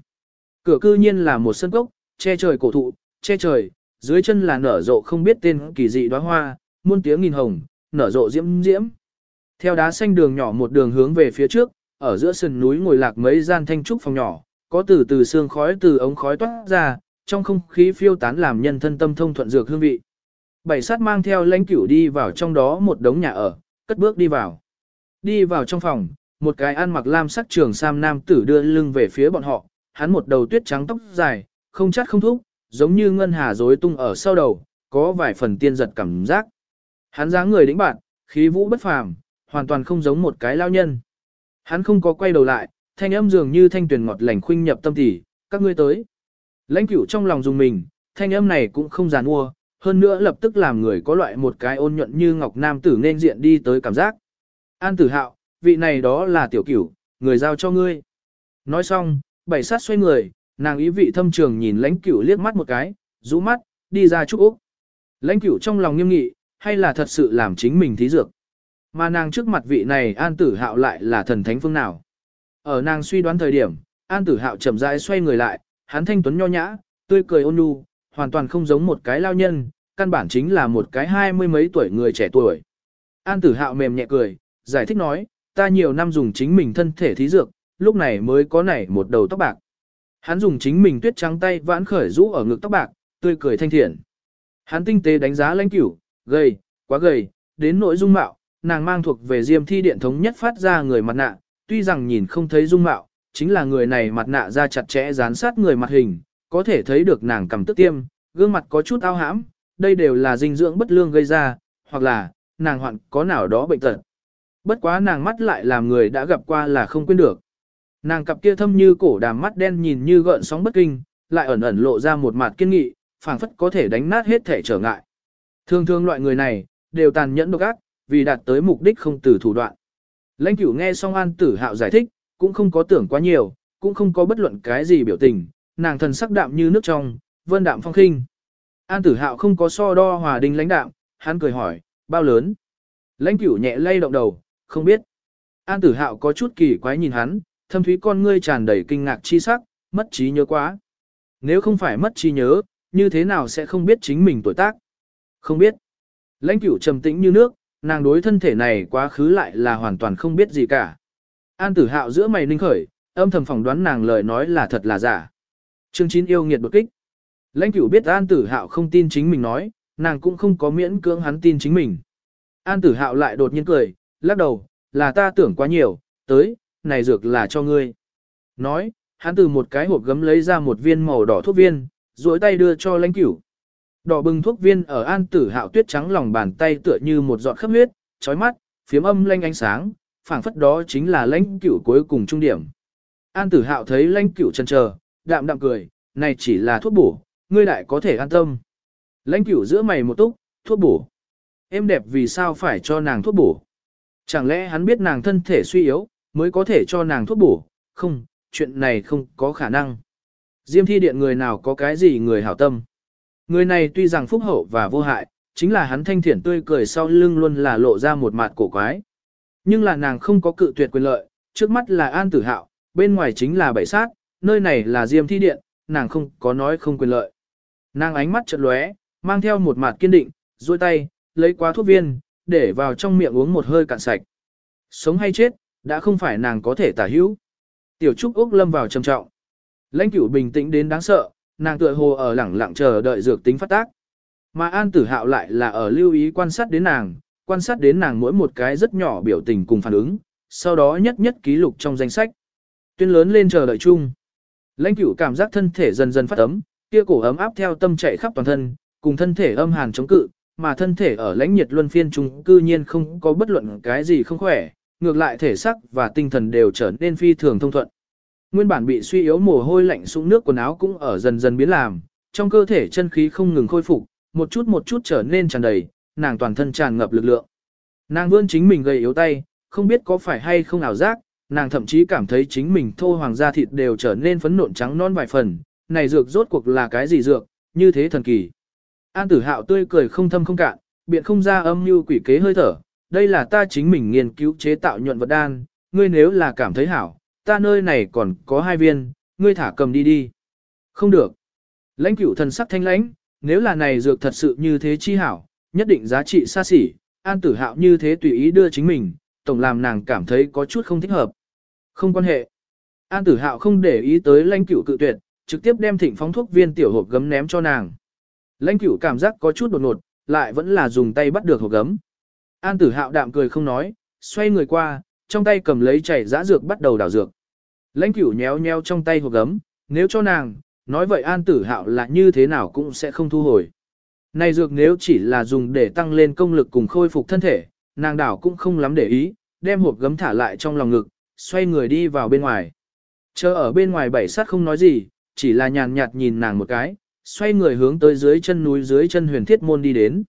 Cửa cư nhiên là một sân cốc, che trời cổ thụ, che trời, dưới chân là nở rộ không biết tên kỳ dị đóa hoa, muôn tiếng nghìn hồng, nở rộ diễm diễm. Theo đá xanh đường nhỏ một đường hướng về phía trước, ở giữa sườn núi ngồi lạc mấy gian thanh trúc phòng nhỏ, có từ từ sương khói từ ống khói toát ra, trong không khí phiêu tán làm nhân thân tâm thông thuận dược hương vị. Bảy sát mang theo lãnh cửu đi vào trong đó một đống nhà ở, cất bước đi vào. Đi vào trong phòng, một cái ăn mặc lam sắc trường sam nam tử đưa lưng về phía bọn họ, hắn một đầu tuyết trắng tóc dài, không chát không thúc, giống như ngân hà rối tung ở sau đầu, có vài phần tiên giật cảm giác. Hắn dáng người đĩnh bạn, khí vũ bất phàm, hoàn toàn không giống một cái lao nhân. Hắn không có quay đầu lại, thanh âm dường như thanh tuyển ngọt lành khuynh nhập tâm tỉ, các ngươi tới. Lãnh cửu trong lòng dùng mình, thanh âm này cũng không giàn mua, hơn nữa lập tức làm người có loại một cái ôn nhuận như ngọc nam tử nên diện đi tới cảm giác. An tử hạo, vị này đó là tiểu cửu, người giao cho ngươi. Nói xong, bảy sát xoay người, nàng ý vị thâm trường nhìn lãnh cửu liếc mắt một cái, rũ mắt, đi ra chúc Úc. Lãnh cửu trong lòng nghiêm nghị, hay là thật sự làm chính mình thí dược. Mà nàng trước mặt vị này an tử hạo lại là thần thánh phương nào. Ở nàng suy đoán thời điểm, an tử hạo chậm rãi xoay người lại, hắn thanh tuấn nho nhã, tươi cười ôn nhu, hoàn toàn không giống một cái lao nhân, căn bản chính là một cái hai mươi mấy tuổi người trẻ tuổi. An tử hạo mềm nhẹ cười, giải thích nói, ta nhiều năm dùng chính mình thân thể thí dược, lúc này mới có nảy một đầu tóc bạc. Hắn dùng chính mình tuyết trắng tay vãn khởi rũ ở ngực tóc bạc, tươi cười thanh thiện. Hắn tinh tế đánh giá lãnh cửu, gầy, quá gầy, đến nội dung mạo, nàng mang thuộc về diêm thi điện thống nhất phát ra người mặt nạ, tuy rằng nhìn không thấy dung mạo, chính là người này mặt nạ ra chặt chẽ dán sát người mặt hình, có thể thấy được nàng cầm tức tiêm, gương mặt có chút ao hãm, đây đều là dinh dưỡng bất lương gây ra, hoặc là, nàng hoạn có nào đó bệnh tật. Bất quá nàng mắt lại làm người đã gặp qua là không quên được. Nàng cặp kia thâm như cổ đàm mắt đen nhìn như gợn sóng bất kinh, lại ẩn ẩn lộ ra một mặt kiên nghị, phảng phất có thể đánh nát hết thể trở ngại. Thường thường loại người này, đều tàn nhẫn độc ác, vì đạt tới mục đích không từ thủ đoạn. Lãnh cửu nghe xong an tử hạo giải thích, cũng không có tưởng quá nhiều, cũng không có bất luận cái gì biểu tình, nàng thần sắc đạm như nước trong, vân đạm phong khinh. An tử hạo không có so đo hòa đình lãnh đạm, hắn cười hỏi, bao lớn? Lãnh cửu nhẹ lay động đầu, không biết. An tử hạo có chút kỳ quái nhìn hắn, thâm thúy con ngươi tràn đầy kinh ngạc chi sắc, mất trí nhớ quá. Nếu không phải mất trí nhớ, như thế nào sẽ không biết chính mình tuổi tác? Không biết. Lãnh cửu trầm tĩnh như nước, nàng đối thân thể này quá khứ lại là hoàn toàn không biết gì cả. An tử hạo giữa mày ninh khởi, âm thầm phỏng đoán nàng lời nói là thật là giả. Chương 9 yêu nghiệt đột kích. Lãnh cửu biết An tử hạo không tin chính mình nói, nàng cũng không có miễn cưỡng hắn tin chính mình. An tử hạo lại đột nhiên cười, lắc đầu, là ta tưởng quá nhiều, tới, này dược là cho ngươi. Nói, hắn từ một cái hộp gấm lấy ra một viên màu đỏ thuốc viên, duỗi tay đưa cho lãnh cửu. Đỏ bừng thuốc viên ở an tử hạo tuyết trắng lòng bàn tay tựa như một giọt khắp huyết, chói mắt, phiếm âm lanh ánh sáng, phảng phất đó chính là lãnh cửu cuối cùng trung điểm. An tử hạo thấy lãnh cửu chân chờ, đạm đạm cười, này chỉ là thuốc bổ, ngươi lại có thể an tâm. Lãnh cửu giữa mày một túc, thuốc bổ. Em đẹp vì sao phải cho nàng thuốc bổ? Chẳng lẽ hắn biết nàng thân thể suy yếu, mới có thể cho nàng thuốc bổ? Không, chuyện này không có khả năng. Diêm thi điện người nào có cái gì người hảo tâm. Người này tuy rằng phúc hậu và vô hại, chính là hắn thanh thiển tươi cười sau lưng luôn là lộ ra một mặt cổ quái. Nhưng là nàng không có cự tuyệt quyền lợi, trước mắt là an tử hạo, bên ngoài chính là bảy sát, nơi này là diêm thi điện, nàng không có nói không quyền lợi. Nàng ánh mắt chợt lóe, mang theo một mặt kiên định, duỗi tay, lấy qua thuốc viên, để vào trong miệng uống một hơi cạn sạch. Sống hay chết, đã không phải nàng có thể tả hữu. Tiểu Trúc Úc lâm vào trầm trọng. Lãnh cửu bình tĩnh đến đáng sợ, nàng tựa hồ ở lẳng lặng chờ đợi dược tính phát tác. Mà An Tử Hạo lại là ở lưu ý quan sát đến nàng, quan sát đến nàng mỗi một cái rất nhỏ biểu tình cùng phản ứng, sau đó nhất nhất ký lục trong danh sách. Tuyên lớn lên chờ đợi chung. Lãnh cửu cảm giác thân thể dần dần phát ấm, kia cổ ấm áp theo tâm chạy khắp toàn thân, cùng thân thể âm hàn chống cự, mà thân thể ở lãnh nhiệt luân phiên chung cư nhiên không có bất luận cái gì không khỏe, ngược lại thể sắc và tinh thần đều trở nên phi thường thông thuận. Nguyên bản bị suy yếu mồ hôi lạnh sũng nước quần áo cũng ở dần dần biến làm, trong cơ thể chân khí không ngừng khôi phục, một chút một chút trở nên tràn đầy, nàng toàn thân tràn ngập lực lượng. Nàng vươn chính mình gầy yếu tay, không biết có phải hay không ảo giác, nàng thậm chí cảm thấy chính mình thô hoàng da thịt đều trở nên phấn nộn trắng non vài phần, này dược rốt cuộc là cái gì dược, như thế thần kỳ. An tử hạo tươi cười không thâm không cạn, biện không ra âm như quỷ kế hơi thở, đây là ta chính mình nghiên cứu chế tạo nhuận vật đan, ngươi nếu là cảm thấy hảo, ta nơi này còn có hai viên, ngươi thả cầm đi đi. Không được. Lãnh cửu thần sắc thanh lãnh, nếu là này dược thật sự như thế chi hảo, nhất định giá trị xa xỉ, an tử hạo như thế tùy ý đưa chính mình, tổng làm nàng cảm thấy có chút không thích hợp. Không quan hệ. An tử hạo không để ý tới lãnh cửu cự tuyệt, trực tiếp đem thịnh phóng thuốc viên tiểu hộp gấm ném cho nàng. Lãnh cửu cảm giác có chút đột ngột, lại vẫn là dùng tay bắt được hộp gấm. An tử hạo đạm cười không nói, xoay người qua, trong tay cầm lấy chảy giã dược bắt đầu đảo dược. Lãnh cửu nhéo nhéo trong tay hộp gấm, nếu cho nàng, nói vậy an tử hạo là như thế nào cũng sẽ không thu hồi. Này dược nếu chỉ là dùng để tăng lên công lực cùng khôi phục thân thể, nàng đảo cũng không lắm để ý, đem hộp gấm thả lại trong lòng ngực, xoay người đi vào bên ngoài. Chờ ở bên ngoài bảy sát không nói gì, chỉ là nhàn nhạt nhìn nàng một cái, xoay người hướng tới dưới chân núi dưới chân huyền thiết môn đi đến.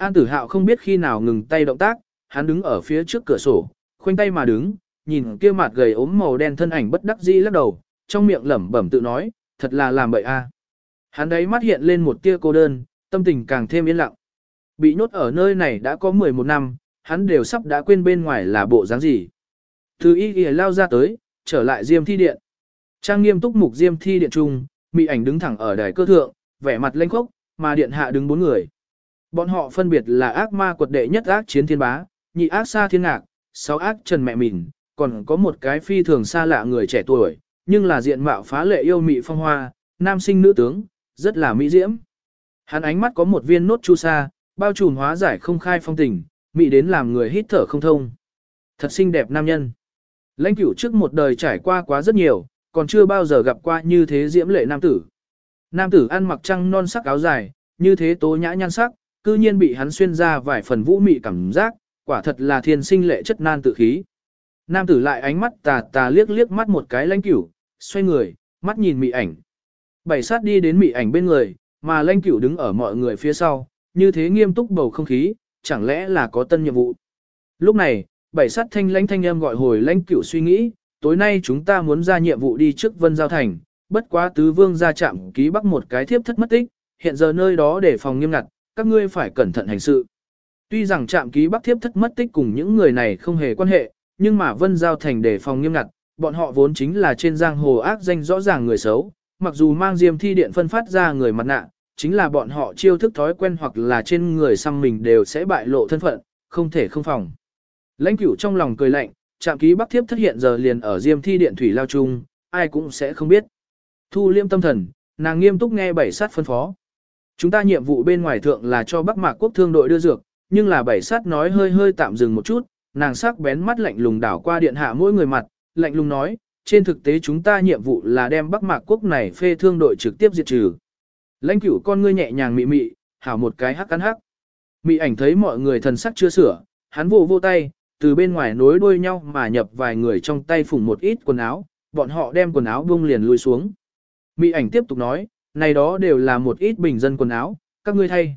An tử hạo không biết khi nào ngừng tay động tác, hắn đứng ở phía trước cửa sổ, khoanh tay mà đứng, nhìn kia mặt gầy ốm màu đen thân ảnh bất đắc dĩ lắc đầu, trong miệng lẩm bẩm tự nói, thật là làm bậy a. Hắn đấy mắt hiện lên một tia cô đơn, tâm tình càng thêm yên lặng. Bị nhốt ở nơi này đã có 11 năm, hắn đều sắp đã quên bên ngoài là bộ dáng gì. Từ y y lao ra tới, trở lại diêm thi điện. Trang nghiêm túc mục diêm thi điện trung, mị ảnh đứng thẳng ở đài cơ thượng, vẻ mặt lênh khốc, mà điện hạ đứng bốn người. Bọn họ phân biệt là ác ma quật đệ nhất ác chiến thiên bá, nhị ác xa thiên ngạc, sáu ác trần mẹ mìn, còn có một cái phi thường xa lạ người trẻ tuổi, nhưng là diện mạo phá lệ yêu mị phong hoa, nam sinh nữ tướng, rất là mỹ diễm. Hắn ánh mắt có một viên nốt chu sa, bao trùm hóa giải không khai phong tình, mỹ đến làm người hít thở không thông. Thật xinh đẹp nam nhân. Lãnh cửu trước một đời trải qua quá rất nhiều, còn chưa bao giờ gặp qua như thế diễm lệ nam tử. Nam tử ăn mặc trăng non sắc áo dài, như thế tố nhã nhan sắc, cư nhiên bị hắn xuyên ra vài phần vũ mị cảm giác, quả thật là thiên sinh lệ chất nan tự khí. Nam tử lại ánh mắt tà tà liếc liếc mắt một cái lãnh cửu, xoay người, mắt nhìn mị ảnh. Bảy sát đi đến mị ảnh bên người, mà lãnh cửu đứng ở mọi người phía sau, như thế nghiêm túc bầu không khí, chẳng lẽ là có tân nhiệm vụ. Lúc này, bảy sát thanh lãnh thanh âm gọi hồi lãnh cửu suy nghĩ, tối nay chúng ta muốn ra nhiệm vụ đi trước Vân Giao Thành, bất quá tứ vương ra chạm ký bắc một cái thiếp thất mất tích, hiện giờ nơi đó để phòng nghiêm ngặt, các ngươi phải cẩn thận hành sự. Tuy rằng trạm ký bắc thiếp thất mất tích cùng những người này không hề quan hệ, nhưng mà Vân Giao Thành để phòng nghiêm ngặt, bọn họ vốn chính là trên giang hồ ác danh rõ ràng người xấu, mặc dù mang diêm thi điện phân phát ra người mặt nạ, chính là bọn họ chiêu thức thói quen hoặc là trên người xăm mình đều sẽ bại lộ thân phận, không thể không phòng. Lãnh cửu trong lòng cười lạnh, trạm ký bắc thiếp thất hiện giờ liền ở diêm thi điện thủy lao chung, ai cũng sẽ không biết. Thu liêm tâm thần, nàng nghiêm túc nghe bảy sát phân phó. Chúng ta nhiệm vụ bên ngoài thượng là cho Bắc Mạc quốc thương đội đưa dược, nhưng là bảy sát nói hơi hơi tạm dừng một chút, nàng sắc bén mắt lạnh lùng đảo qua điện hạ mỗi người mặt, lạnh lùng nói, trên thực tế chúng ta nhiệm vụ là đem Bắc Mạc quốc này phê thương đội trực tiếp diệt trừ. Lãnh cửu con ngươi nhẹ nhàng mị mị, hảo một cái hắc cắn hắc. Mị ảnh thấy mọi người thần sắc chưa sửa, hắn vô vô tay, từ bên ngoài nối đuôi nhau mà nhập vài người trong tay phủng một ít quần áo, bọn họ đem quần áo bung liền lui xuống. Mị ảnh tiếp tục nói, này đó đều là một ít bình dân quần áo, các ngươi thay.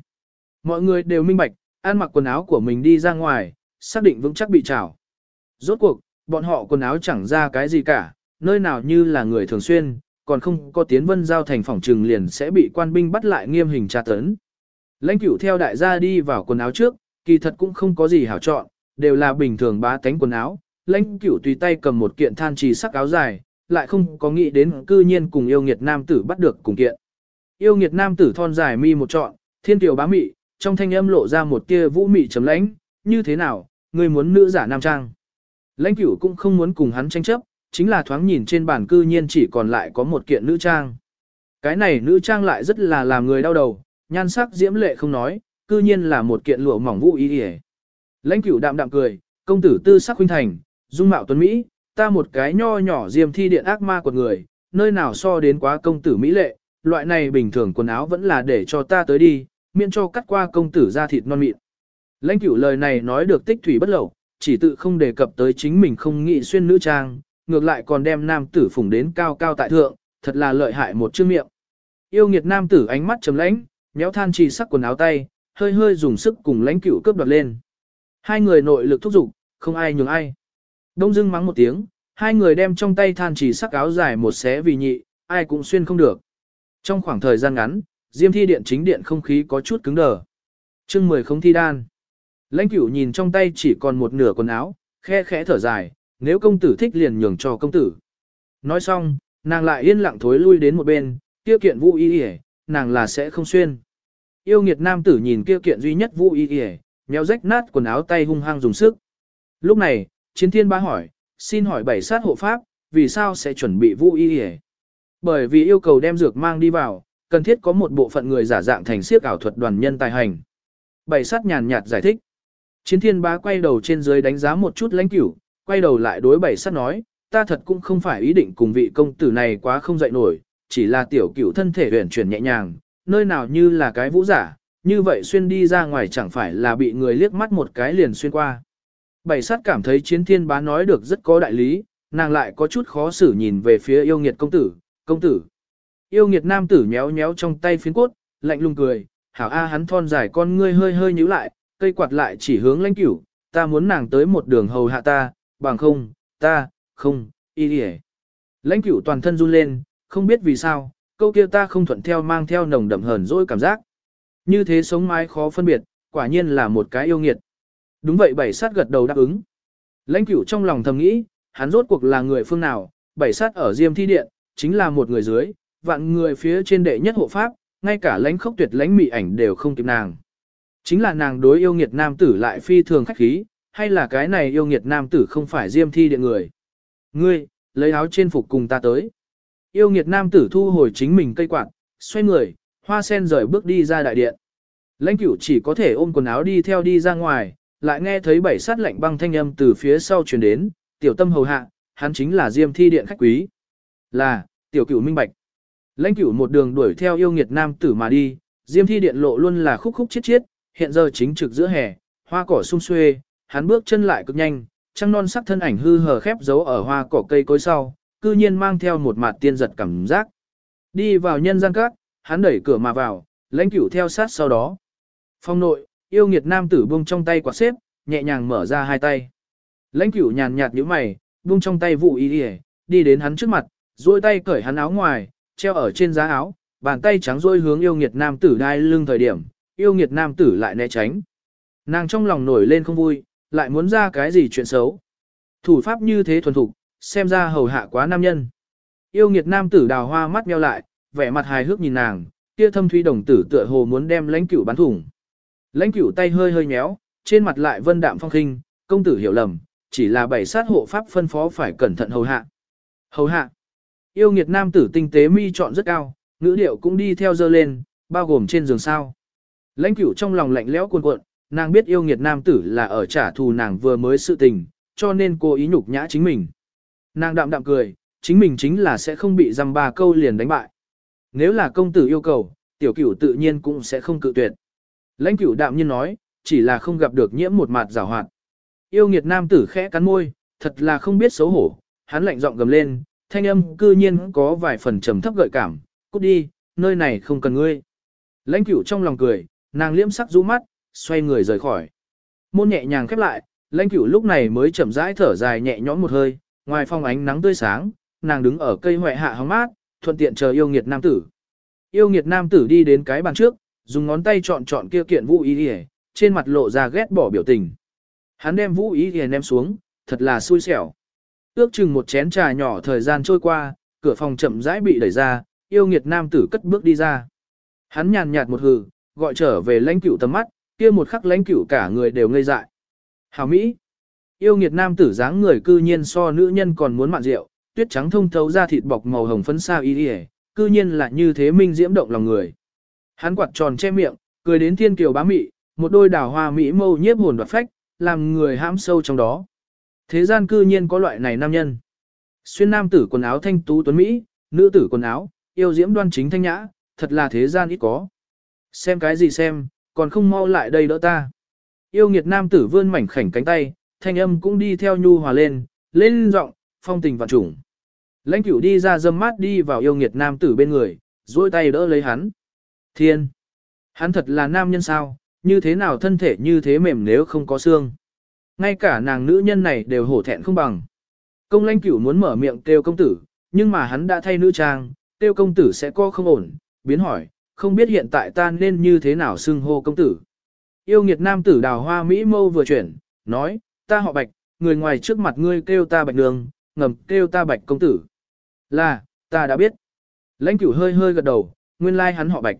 Mọi người đều minh bạch, ăn mặc quần áo của mình đi ra ngoài, xác định vững chắc bị trảo. Rốt cuộc, bọn họ quần áo chẳng ra cái gì cả, nơi nào như là người thường xuyên, còn không có tiến vân giao thành phòng trừng liền sẽ bị quan binh bắt lại nghiêm hình tra tấn. Lãnh cửu theo đại gia đi vào quần áo trước, kỳ thật cũng không có gì hảo chọn, đều là bình thường bá tánh quần áo. Lãnh cửu tùy tay cầm một kiện than trì sắc áo dài, lại không có nghĩ đến cư nhiên cùng yêu nghiệt nam tử bắt được cùng kiện. Yêu nghiệt nam tử thon dài mi một trọn, thiên tiểu bá mị, trong thanh âm lộ ra một tia vũ mị chấm lãnh, như thế nào, người muốn nữ giả nam trang. Lãnh cửu cũng không muốn cùng hắn tranh chấp, chính là thoáng nhìn trên bàn cư nhiên chỉ còn lại có một kiện nữ trang. Cái này nữ trang lại rất là làm người đau đầu, nhan sắc diễm lệ không nói, cư nhiên là một kiện lụa mỏng vũ ý hề. Lãnh cửu đạm đạm cười, công tử tư sắc huynh thành, dung mạo tuấn Mỹ, ta một cái nho nhỏ diêm thi điện ác ma của người, nơi nào so đến quá công tử Mỹ lệ, loại này bình thường quần áo vẫn là để cho ta tới đi, miễn cho cắt qua công tử ra thịt non mịn. Lãnh cửu lời này nói được tích thủy bất lậu, chỉ tự không đề cập tới chính mình không nghĩ xuyên nữ trang, ngược lại còn đem nam tử phủng đến cao cao tại thượng, thật là lợi hại một chữ miệng. Yêu nghiệt nam tử ánh mắt trầm lãnh, méo than trì sắc quần áo tay, hơi hơi dùng sức cùng lãnh cửu cướp đoạt lên. Hai người nội lực thúc giục, không ai nhường ai. Đông dưng mắng một tiếng, hai người đem trong tay than trì sắc áo dài một xé vì nhị, ai cũng xuyên không được. Trong khoảng thời gian ngắn, Diêm thi điện chính điện không khí có chút cứng đờ. chương mười không thi đan. Lãnh cửu nhìn trong tay chỉ còn một nửa quần áo, khe khẽ thở dài, nếu công tử thích liền nhường cho công tử. Nói xong, nàng lại yên lặng thối lui đến một bên, kia kiện vũ y y nàng là sẽ không xuyên. Yêu nghiệt nam tử nhìn kia kiện duy nhất vũ y y méo rách nát quần áo tay hung hăng dùng sức. Lúc này, chiến thiên ba hỏi, xin hỏi bảy sát hộ pháp, vì sao sẽ chuẩn bị vũ y y bởi vì yêu cầu đem dược mang đi vào, cần thiết có một bộ phận người giả dạng thành siếc ảo thuật đoàn nhân tài hành. Bảy sát nhàn nhạt giải thích. Chiến thiên bá quay đầu trên dưới đánh giá một chút lãnh cửu, quay đầu lại đối bảy sát nói, ta thật cũng không phải ý định cùng vị công tử này quá không dậy nổi, chỉ là tiểu cửu thân thể huyền chuyển nhẹ nhàng, nơi nào như là cái vũ giả, như vậy xuyên đi ra ngoài chẳng phải là bị người liếc mắt một cái liền xuyên qua. Bảy sát cảm thấy chiến thiên bá nói được rất có đại lý, nàng lại có chút khó xử nhìn về phía yêu nghiệt công tử, công tử. Yêu nghiệt nam tử nhéo nhéo trong tay phiến cốt, lạnh lùng cười, hảo A hắn thon dài con ngươi hơi hơi nhíu lại, cây quạt lại chỉ hướng lãnh cửu, ta muốn nàng tới một đường hầu hạ ta, bằng không, ta, không, y đi Lãnh cửu toàn thân run lên, không biết vì sao, câu kia ta không thuận theo mang theo nồng đậm hờn dỗi cảm giác. Như thế sống mái khó phân biệt, quả nhiên là một cái yêu nghiệt. Đúng vậy bảy sát gật đầu đáp ứng. Lãnh cửu trong lòng thầm nghĩ, hắn rốt cuộc là người phương nào, bảy sát ở diêm thi điện, chính là một người dưới, vạn người phía trên đệ nhất hộ pháp, ngay cả lãnh khốc tuyệt lãnh mị ảnh đều không kịp nàng. Chính là nàng đối yêu nghiệt nam tử lại phi thường khách khí, hay là cái này yêu nghiệt nam tử không phải diêm thi điện người. Ngươi, lấy áo trên phục cùng ta tới. Yêu nghiệt nam tử thu hồi chính mình cây quạt, xoay người, hoa sen rời bước đi ra đại điện. Lãnh cửu chỉ có thể ôm quần áo đi theo đi ra ngoài, lại nghe thấy bảy sát lạnh băng thanh âm từ phía sau truyền đến, tiểu tâm hầu hạ, hắn chính là diêm thi điện khách quý. Là, tiểu cửu minh bạch. Lãnh cửu một đường đuổi theo yêu nghiệt nam tử mà đi, diêm thi điện lộ luôn là khúc khúc chiết chiết, hiện giờ chính trực giữa hè, hoa cỏ sung xuê, hắn bước chân lại cực nhanh, trăng non sắc thân ảnh hư hờ khép giấu ở hoa cỏ cây cối sau, cư nhiên mang theo một mặt tiên giật cảm giác. Đi vào nhân gian các, hắn đẩy cửa mà vào, lãnh cửu theo sát sau đó. Phong nội, yêu nghiệt nam tử buông trong tay quạt xếp, nhẹ nhàng mở ra hai tay. Lãnh cửu nhàn nhạt nhíu mày, buông trong tay vụ y đi, đi đến hắn trước mặt, duỗi tay cởi hắn áo ngoài, treo ở trên giá áo, bàn tay trắng duỗi hướng yêu nghiệt nam tử đai lưng thời điểm, yêu nghiệt nam tử lại né tránh. Nàng trong lòng nổi lên không vui, lại muốn ra cái gì chuyện xấu. Thủ pháp như thế thuần thục, xem ra hầu hạ quá nam nhân. Yêu nghiệt nam tử đào hoa mắt meo lại, vẻ mặt hài hước nhìn nàng, kia thâm thúy đồng tử tựa hồ muốn đem lãnh cửu bắn thủng. Lãnh cửu tay hơi hơi nhéo, trên mặt lại vân đạm phong khinh, công tử hiểu lầm, chỉ là bảy sát hộ pháp phân phó phải cẩn thận hầu hạ. Hầu hạ. Yêu nghiệt nam tử tinh tế mi chọn rất cao, ngữ điệu cũng đi theo dơ lên, bao gồm trên giường sao. Lãnh cửu trong lòng lạnh lẽo cuồn cuộn, nàng biết yêu nghiệt nam tử là ở trả thù nàng vừa mới sự tình, cho nên cô ý nhục nhã chính mình. Nàng đạm đạm cười, chính mình chính là sẽ không bị dăm ba câu liền đánh bại. Nếu là công tử yêu cầu, tiểu cửu tự nhiên cũng sẽ không cự tuyệt. Lãnh cửu đạm nhiên nói, chỉ là không gặp được nhiễm một mặt rào hoạt. Yêu nghiệt nam tử khẽ cắn môi, thật là không biết xấu hổ, hắn lạnh giọng gầm lên, thanh âm cư nhiên có vài phần trầm thấp gợi cảm, cút đi, nơi này không cần ngươi. Lãnh cửu trong lòng cười, Nàng liễm sắc rũ mắt, xoay người rời khỏi. Môn nhẹ nhàng khép lại, lãnh cửu lúc này mới chậm rãi thở dài nhẹ nhõm một hơi, ngoài phong ánh nắng tươi sáng, nàng đứng ở cây hoại hạ hóng mát, thuận tiện chờ yêu nghiệt nam tử. Yêu nghiệt nam tử đi đến cái bàn trước, dùng ngón tay chọn chọn kia kiện vũ ý hề, trên mặt lộ ra ghét bỏ biểu tình. Hắn đem vũ ý hề ném xuống, thật là xui xẻo. Ước chừng một chén trà nhỏ thời gian trôi qua, cửa phòng chậm rãi bị đẩy ra, yêu nghiệt nam tử cất bước đi ra. Hắn nhàn nhạt một hừ, gọi trở về lãnh cửu tầm mắt, kia một khắc lãnh cửu cả người đều ngây dại. Hảo Mỹ! Yêu nghiệt nam tử dáng người cư nhiên so nữ nhân còn muốn mạn rượu, tuyết trắng thông thấu ra thịt bọc màu hồng phấn sao y y, cư nhiên là như thế minh diễm động lòng người. Hắn quạt tròn che miệng, cười đến thiên kiều bá mị, một đôi đào hoa mỹ mâu nhiếp hồn đoạt phách, làm người hãm sâu trong đó. Thế gian cư nhiên có loại này nam nhân. Xuyên nam tử quần áo thanh tú tuấn Mỹ, nữ tử quần áo, yêu diễm đoan chính thanh nhã, thật là thế gian ít có. Xem cái gì xem, còn không mau lại đây đỡ ta. Yêu nghiệt nam tử vươn mảnh khảnh cánh tay, thanh âm cũng đi theo nhu hòa lên, lên giọng, phong tình vạn trùng. Lãnh cửu đi ra dâm mát đi vào yêu nghiệt nam tử bên người, duỗi tay đỡ lấy hắn. Thiên! Hắn thật là nam nhân sao, như thế nào thân thể như thế mềm nếu không có xương. Ngay cả nàng nữ nhân này đều hổ thẹn không bằng. Công lãnh cửu muốn mở miệng kêu công tử, nhưng mà hắn đã thay nữ trang, kêu công tử sẽ có không ổn, biến hỏi, không biết hiện tại ta nên như thế nào xưng hô công tử. Yêu nghiệt nam tử đào hoa Mỹ mâu vừa chuyển, nói, ta họ bạch, người ngoài trước mặt ngươi kêu ta bạch đường, ngầm kêu ta bạch công tử. Là, ta đã biết. Lãnh cửu hơi hơi gật đầu, nguyên lai like hắn họ bạch.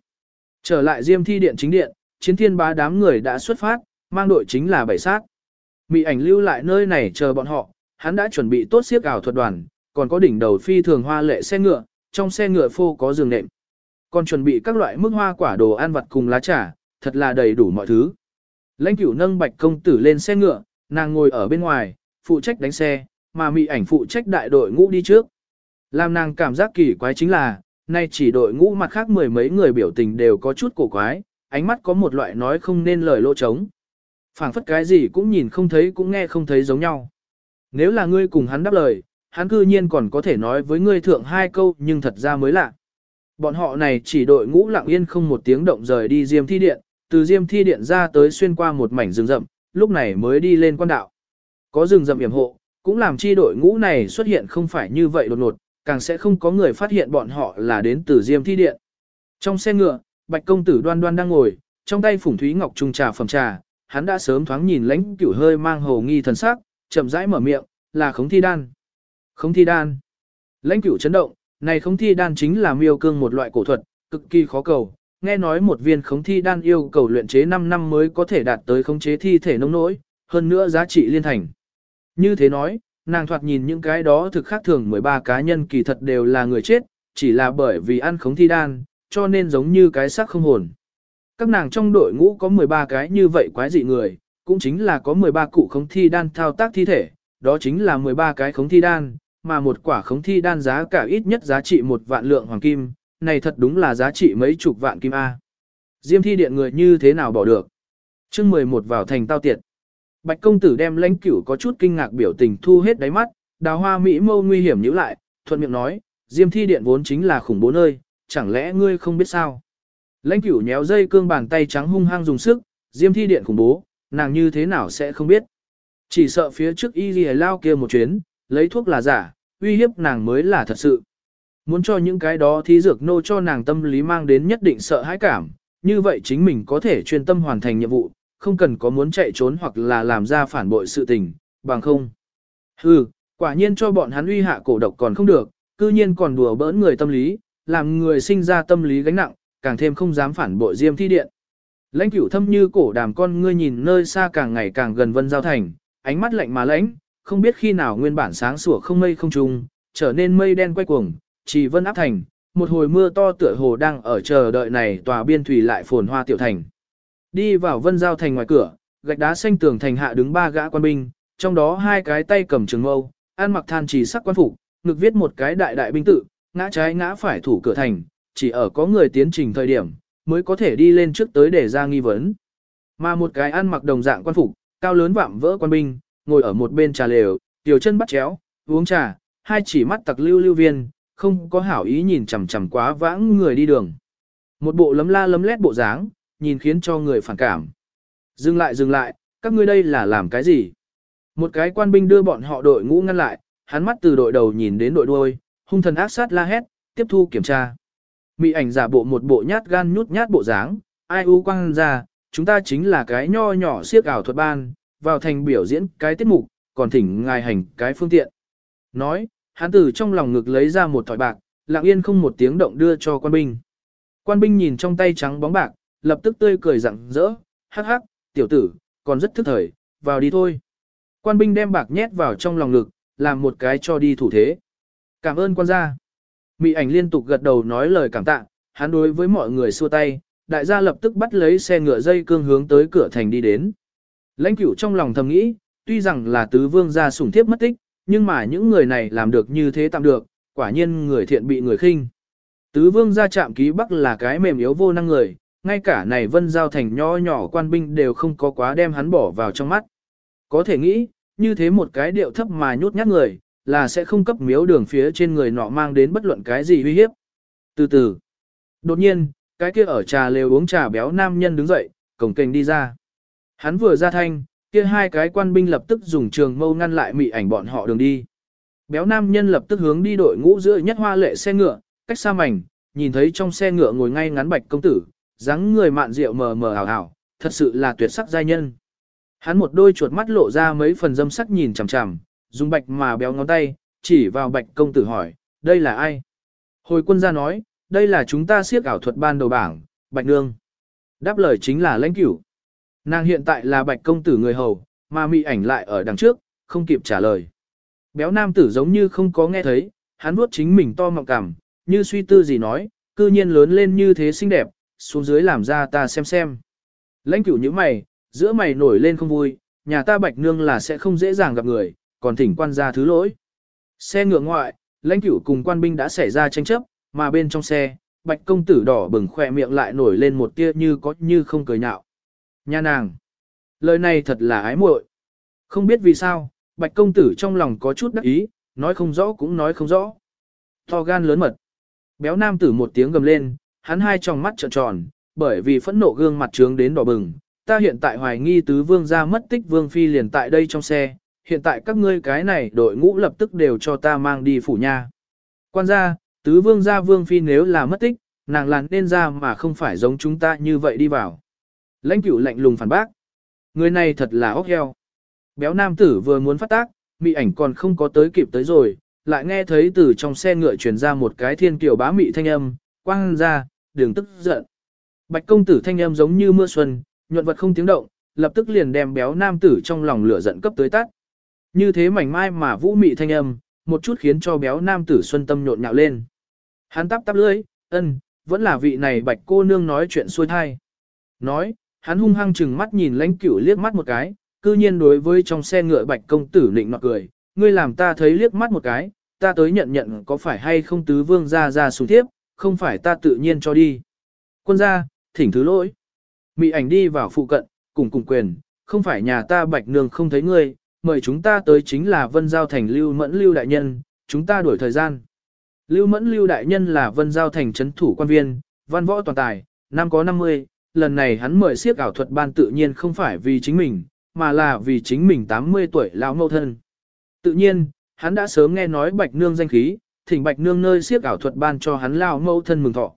Trở lại diêm thi điện chính điện, chiến thiên bá đám người đã xuất phát, mang đội chính là bảy sát. Mị ảnh lưu lại nơi này chờ bọn họ, hắn đã chuẩn bị tốt siếc ảo thuật đoàn, còn có đỉnh đầu phi thường hoa lệ xe ngựa, trong xe ngựa phô có giường nệm. Còn chuẩn bị các loại mức hoa quả đồ ăn vặt cùng lá trà, thật là đầy đủ mọi thứ. Lãnh cửu nâng bạch công tử lên xe ngựa, nàng ngồi ở bên ngoài, phụ trách đánh xe, mà mị ảnh phụ trách đại đội ngũ đi trước. Làm nàng cảm giác kỳ quái chính là, nay chỉ đội ngũ mặt khác mười mấy người biểu tình đều có chút cổ quái, ánh mắt có một loại nói không nên lời lỗ trống phảng phất cái gì cũng nhìn không thấy cũng nghe không thấy giống nhau. Nếu là ngươi cùng hắn đáp lời, hắn cư nhiên còn có thể nói với ngươi thượng hai câu nhưng thật ra mới lạ. Bọn họ này chỉ đội ngũ lặng yên không một tiếng động rời đi Diêm Thi Điện, từ Diêm Thi Điện ra tới xuyên qua một mảnh rừng rậm, lúc này mới đi lên quan đạo. Có rừng rậm yểm hộ, cũng làm chi đội ngũ này xuất hiện không phải như vậy đột ngột, càng sẽ không có người phát hiện bọn họ là đến từ Diêm Thi Điện. Trong xe ngựa, Bạch công tử đoan đoan đang ngồi, trong tay phủng thúy ngọc trung trà phẩm trà, hắn đã sớm thoáng nhìn lãnh cửu hơi mang hồ nghi thần sắc, chậm rãi mở miệng, là khống thi đan. Khống thi đan. Lãnh cửu chấn động, này khống thi đan chính là miêu cương một loại cổ thuật, cực kỳ khó cầu. Nghe nói một viên khống thi đan yêu cầu luyện chế 5 năm mới có thể đạt tới khống chế thi thể nông nỗi, hơn nữa giá trị liên thành. Như thế nói, nàng thoạt nhìn những cái đó thực khác thường 13 cá nhân kỳ thật đều là người chết, chỉ là bởi vì ăn khống thi đan, cho nên giống như cái xác không hồn. Các nàng trong đội ngũ có 13 cái như vậy quái dị người, cũng chính là có 13 cụ khống thi đan thao tác thi thể, đó chính là 13 cái khống thi đan, mà một quả khống thi đan giá cả ít nhất giá trị một vạn lượng hoàng kim, này thật đúng là giá trị mấy chục vạn kim A. Diêm thi điện người như thế nào bỏ được? chương 11 vào thành tao tiệt. Bạch công tử đem lãnh cửu có chút kinh ngạc biểu tình thu hết đáy mắt, đào hoa mỹ mâu nguy hiểm nhíu lại, thuận miệng nói, Diêm thi điện vốn chính là khủng bố nơi, chẳng lẽ ngươi không biết sao? Lãnh cửu nhéo dây cương bàn tay trắng hung hăng dùng sức, Diêm thi điện khủng bố, nàng như thế nào sẽ không biết? Chỉ sợ phía trước y ghi lao kia một chuyến, lấy thuốc là giả, uy hiếp nàng mới là thật sự. Muốn cho những cái đó thí dược nô cho nàng tâm lý mang đến nhất định sợ hãi cảm, như vậy chính mình có thể chuyên tâm hoàn thành nhiệm vụ, không cần có muốn chạy trốn hoặc là làm ra phản bội sự tình, bằng không. Hừ, quả nhiên cho bọn hắn uy hạ cổ độc còn không được, cư nhiên còn đùa bỡn người tâm lý, làm người sinh ra tâm lý gánh nặng, càng thêm không dám phản bội diêm thi điện. Lãnh cửu thâm như cổ đàm con ngươi nhìn nơi xa càng ngày càng gần vân giao thành, ánh mắt lạnh mà lãnh, không biết khi nào nguyên bản sáng sủa không mây không trùng, trở nên mây đen quay cuồng, chỉ vân áp thành, một hồi mưa to tựa hồ đang ở chờ đợi này tòa biên thủy lại phồn hoa tiểu thành. Đi vào vân giao thành ngoài cửa, gạch đá xanh tường thành hạ đứng ba gã quan binh, trong đó hai cái tay cầm trường mâu, ăn mặc than chỉ sắc quan phục, ngực viết một cái đại đại binh tự, ngã trái ngã phải thủ cửa thành, chỉ ở có người tiến trình thời điểm, mới có thể đi lên trước tới để ra nghi vấn. Mà một cái ăn mặc đồng dạng quan phục, cao lớn vạm vỡ quan binh, ngồi ở một bên trà lều, tiểu chân bắt chéo, uống trà, hai chỉ mắt tặc lưu lưu viên, không có hảo ý nhìn chằm chằm quá vãng người đi đường. Một bộ lấm la lấm lét bộ dáng, nhìn khiến cho người phản cảm. Dừng lại dừng lại, các ngươi đây là làm cái gì? Một cái quan binh đưa bọn họ đội ngũ ngăn lại, hắn mắt từ đội đầu nhìn đến đội đuôi, hung thần ác sát la hét, tiếp thu kiểm tra. Mị ảnh giả bộ một bộ nhát gan nhút nhát bộ dáng, ai u quang ra, chúng ta chính là cái nho nhỏ siếc ảo thuật ban, vào thành biểu diễn cái tiết mục, còn thỉnh ngài hành cái phương tiện. Nói, hắn từ trong lòng ngực lấy ra một thỏi bạc, lặng yên không một tiếng động đưa cho quan binh. Quan binh nhìn trong tay trắng bóng bạc, lập tức tươi cười rặng rỡ, hắc hắc, tiểu tử, còn rất thức thời, vào đi thôi. Quan binh đem bạc nhét vào trong lòng ngực, làm một cái cho đi thủ thế. Cảm ơn quan gia. Mị ảnh liên tục gật đầu nói lời cảm tạ, hắn đối với mọi người xua tay, đại gia lập tức bắt lấy xe ngựa dây cương hướng tới cửa thành đi đến. Lãnh cửu trong lòng thầm nghĩ, tuy rằng là tứ vương gia sủng thiếp mất tích, nhưng mà những người này làm được như thế tạm được, quả nhiên người thiện bị người khinh. Tứ vương gia chạm ký bắc là cái mềm yếu vô năng người, ngay cả này vân giao thành nho nhỏ quan binh đều không có quá đem hắn bỏ vào trong mắt. Có thể nghĩ, như thế một cái điệu thấp mà nhút nhát người, là sẽ không cấp miếu đường phía trên người nọ mang đến bất luận cái gì uy hiếp. Từ từ, đột nhiên, cái kia ở trà lều uống trà béo nam nhân đứng dậy, cổng kênh đi ra. Hắn vừa ra thanh, kia hai cái quan binh lập tức dùng trường mâu ngăn lại mị ảnh bọn họ đường đi. Béo nam nhân lập tức hướng đi đội ngũ giữa nhất hoa lệ xe ngựa, cách xa mảnh, nhìn thấy trong xe ngựa ngồi ngay ngắn bạch công tử, dáng người mạn rượu mờ mờ ảo ảo, thật sự là tuyệt sắc giai nhân. Hắn một đôi chuột mắt lộ ra mấy phần dâm sắc nhìn chằm chằm, dùng bạch mà béo ngón tay, chỉ vào bạch công tử hỏi, đây là ai? Hồi quân gia nói, đây là chúng ta siết ảo thuật ban đầu bảng, bạch nương. Đáp lời chính là lãnh cửu. Nàng hiện tại là bạch công tử người hầu, mà mị ảnh lại ở đằng trước, không kịp trả lời. Béo nam tử giống như không có nghe thấy, hắn vuốt chính mình to mọng cảm, như suy tư gì nói, cư nhiên lớn lên như thế xinh đẹp, xuống dưới làm ra ta xem xem. Lãnh cửu như mày, giữa mày nổi lên không vui, nhà ta bạch nương là sẽ không dễ dàng gặp người, còn thỉnh quan ra thứ lỗi. Xe ngựa ngoại, lãnh cửu cùng quan binh đã xảy ra tranh chấp, mà bên trong xe, bạch công tử đỏ bừng khỏe miệng lại nổi lên một tia như có như không cười nhạo. Nha nàng! Lời này thật là ái muội. Không biết vì sao, bạch công tử trong lòng có chút đắc ý, nói không rõ cũng nói không rõ. To gan lớn mật. Béo nam tử một tiếng gầm lên, hắn hai tròng mắt trợn tròn, bởi vì phẫn nộ gương mặt trướng đến đỏ bừng. Ta hiện tại hoài nghi tứ vương gia mất tích vương phi liền tại đây trong xe, hiện tại các ngươi cái này đội ngũ lập tức đều cho ta mang đi phủ nha. Quan gia, tứ vương gia vương phi nếu là mất tích, nàng làn nên ra mà không phải giống chúng ta như vậy đi vào. Lãnh cửu lạnh lùng phản bác. Người này thật là ốc heo. Béo nam tử vừa muốn phát tác, mị ảnh còn không có tới kịp tới rồi, lại nghe thấy từ trong xe ngựa truyền ra một cái thiên kiều bá mị thanh âm, quang ra, đường tức giận. Bạch công tử thanh âm giống như mưa xuân, nhuận vật không tiếng động, lập tức liền đem béo nam tử trong lòng lửa giận cấp tới tắt. Như thế mảnh mai mà vũ mị thanh âm, một chút khiến cho béo nam tử xuân tâm nhộn nhạo lên. Hắn tắp tắp lưỡi, ân, vẫn là vị này bạch cô nương nói chuyện xuôi thai. Nói, hắn hung hăng chừng mắt nhìn lãnh cửu liếc mắt một cái, cư nhiên đối với trong xe ngựa bạch công tử nịnh nọt cười, ngươi làm ta thấy liếc mắt một cái, ta tới nhận nhận có phải hay không tứ vương ra ra xuống tiếp, không phải ta tự nhiên cho đi. Quân gia, thỉnh thứ lỗi. Mị ảnh đi vào phụ cận, cùng cùng quyền, không phải nhà ta bạch nương không thấy ngươi, mời chúng ta tới chính là vân giao thành lưu mẫn lưu đại nhân, chúng ta đổi thời gian. Lưu mẫn lưu đại nhân là vân giao thành chấn thủ quan viên, văn võ toàn tài, năm có 50, lần này hắn mời siếc ảo thuật ban tự nhiên không phải vì chính mình, mà là vì chính mình 80 tuổi lão mâu thân. Tự nhiên, hắn đã sớm nghe nói Bạch Nương danh khí, thỉnh Bạch Nương nơi siếc ảo thuật ban cho hắn lão mâu thân mừng thọ.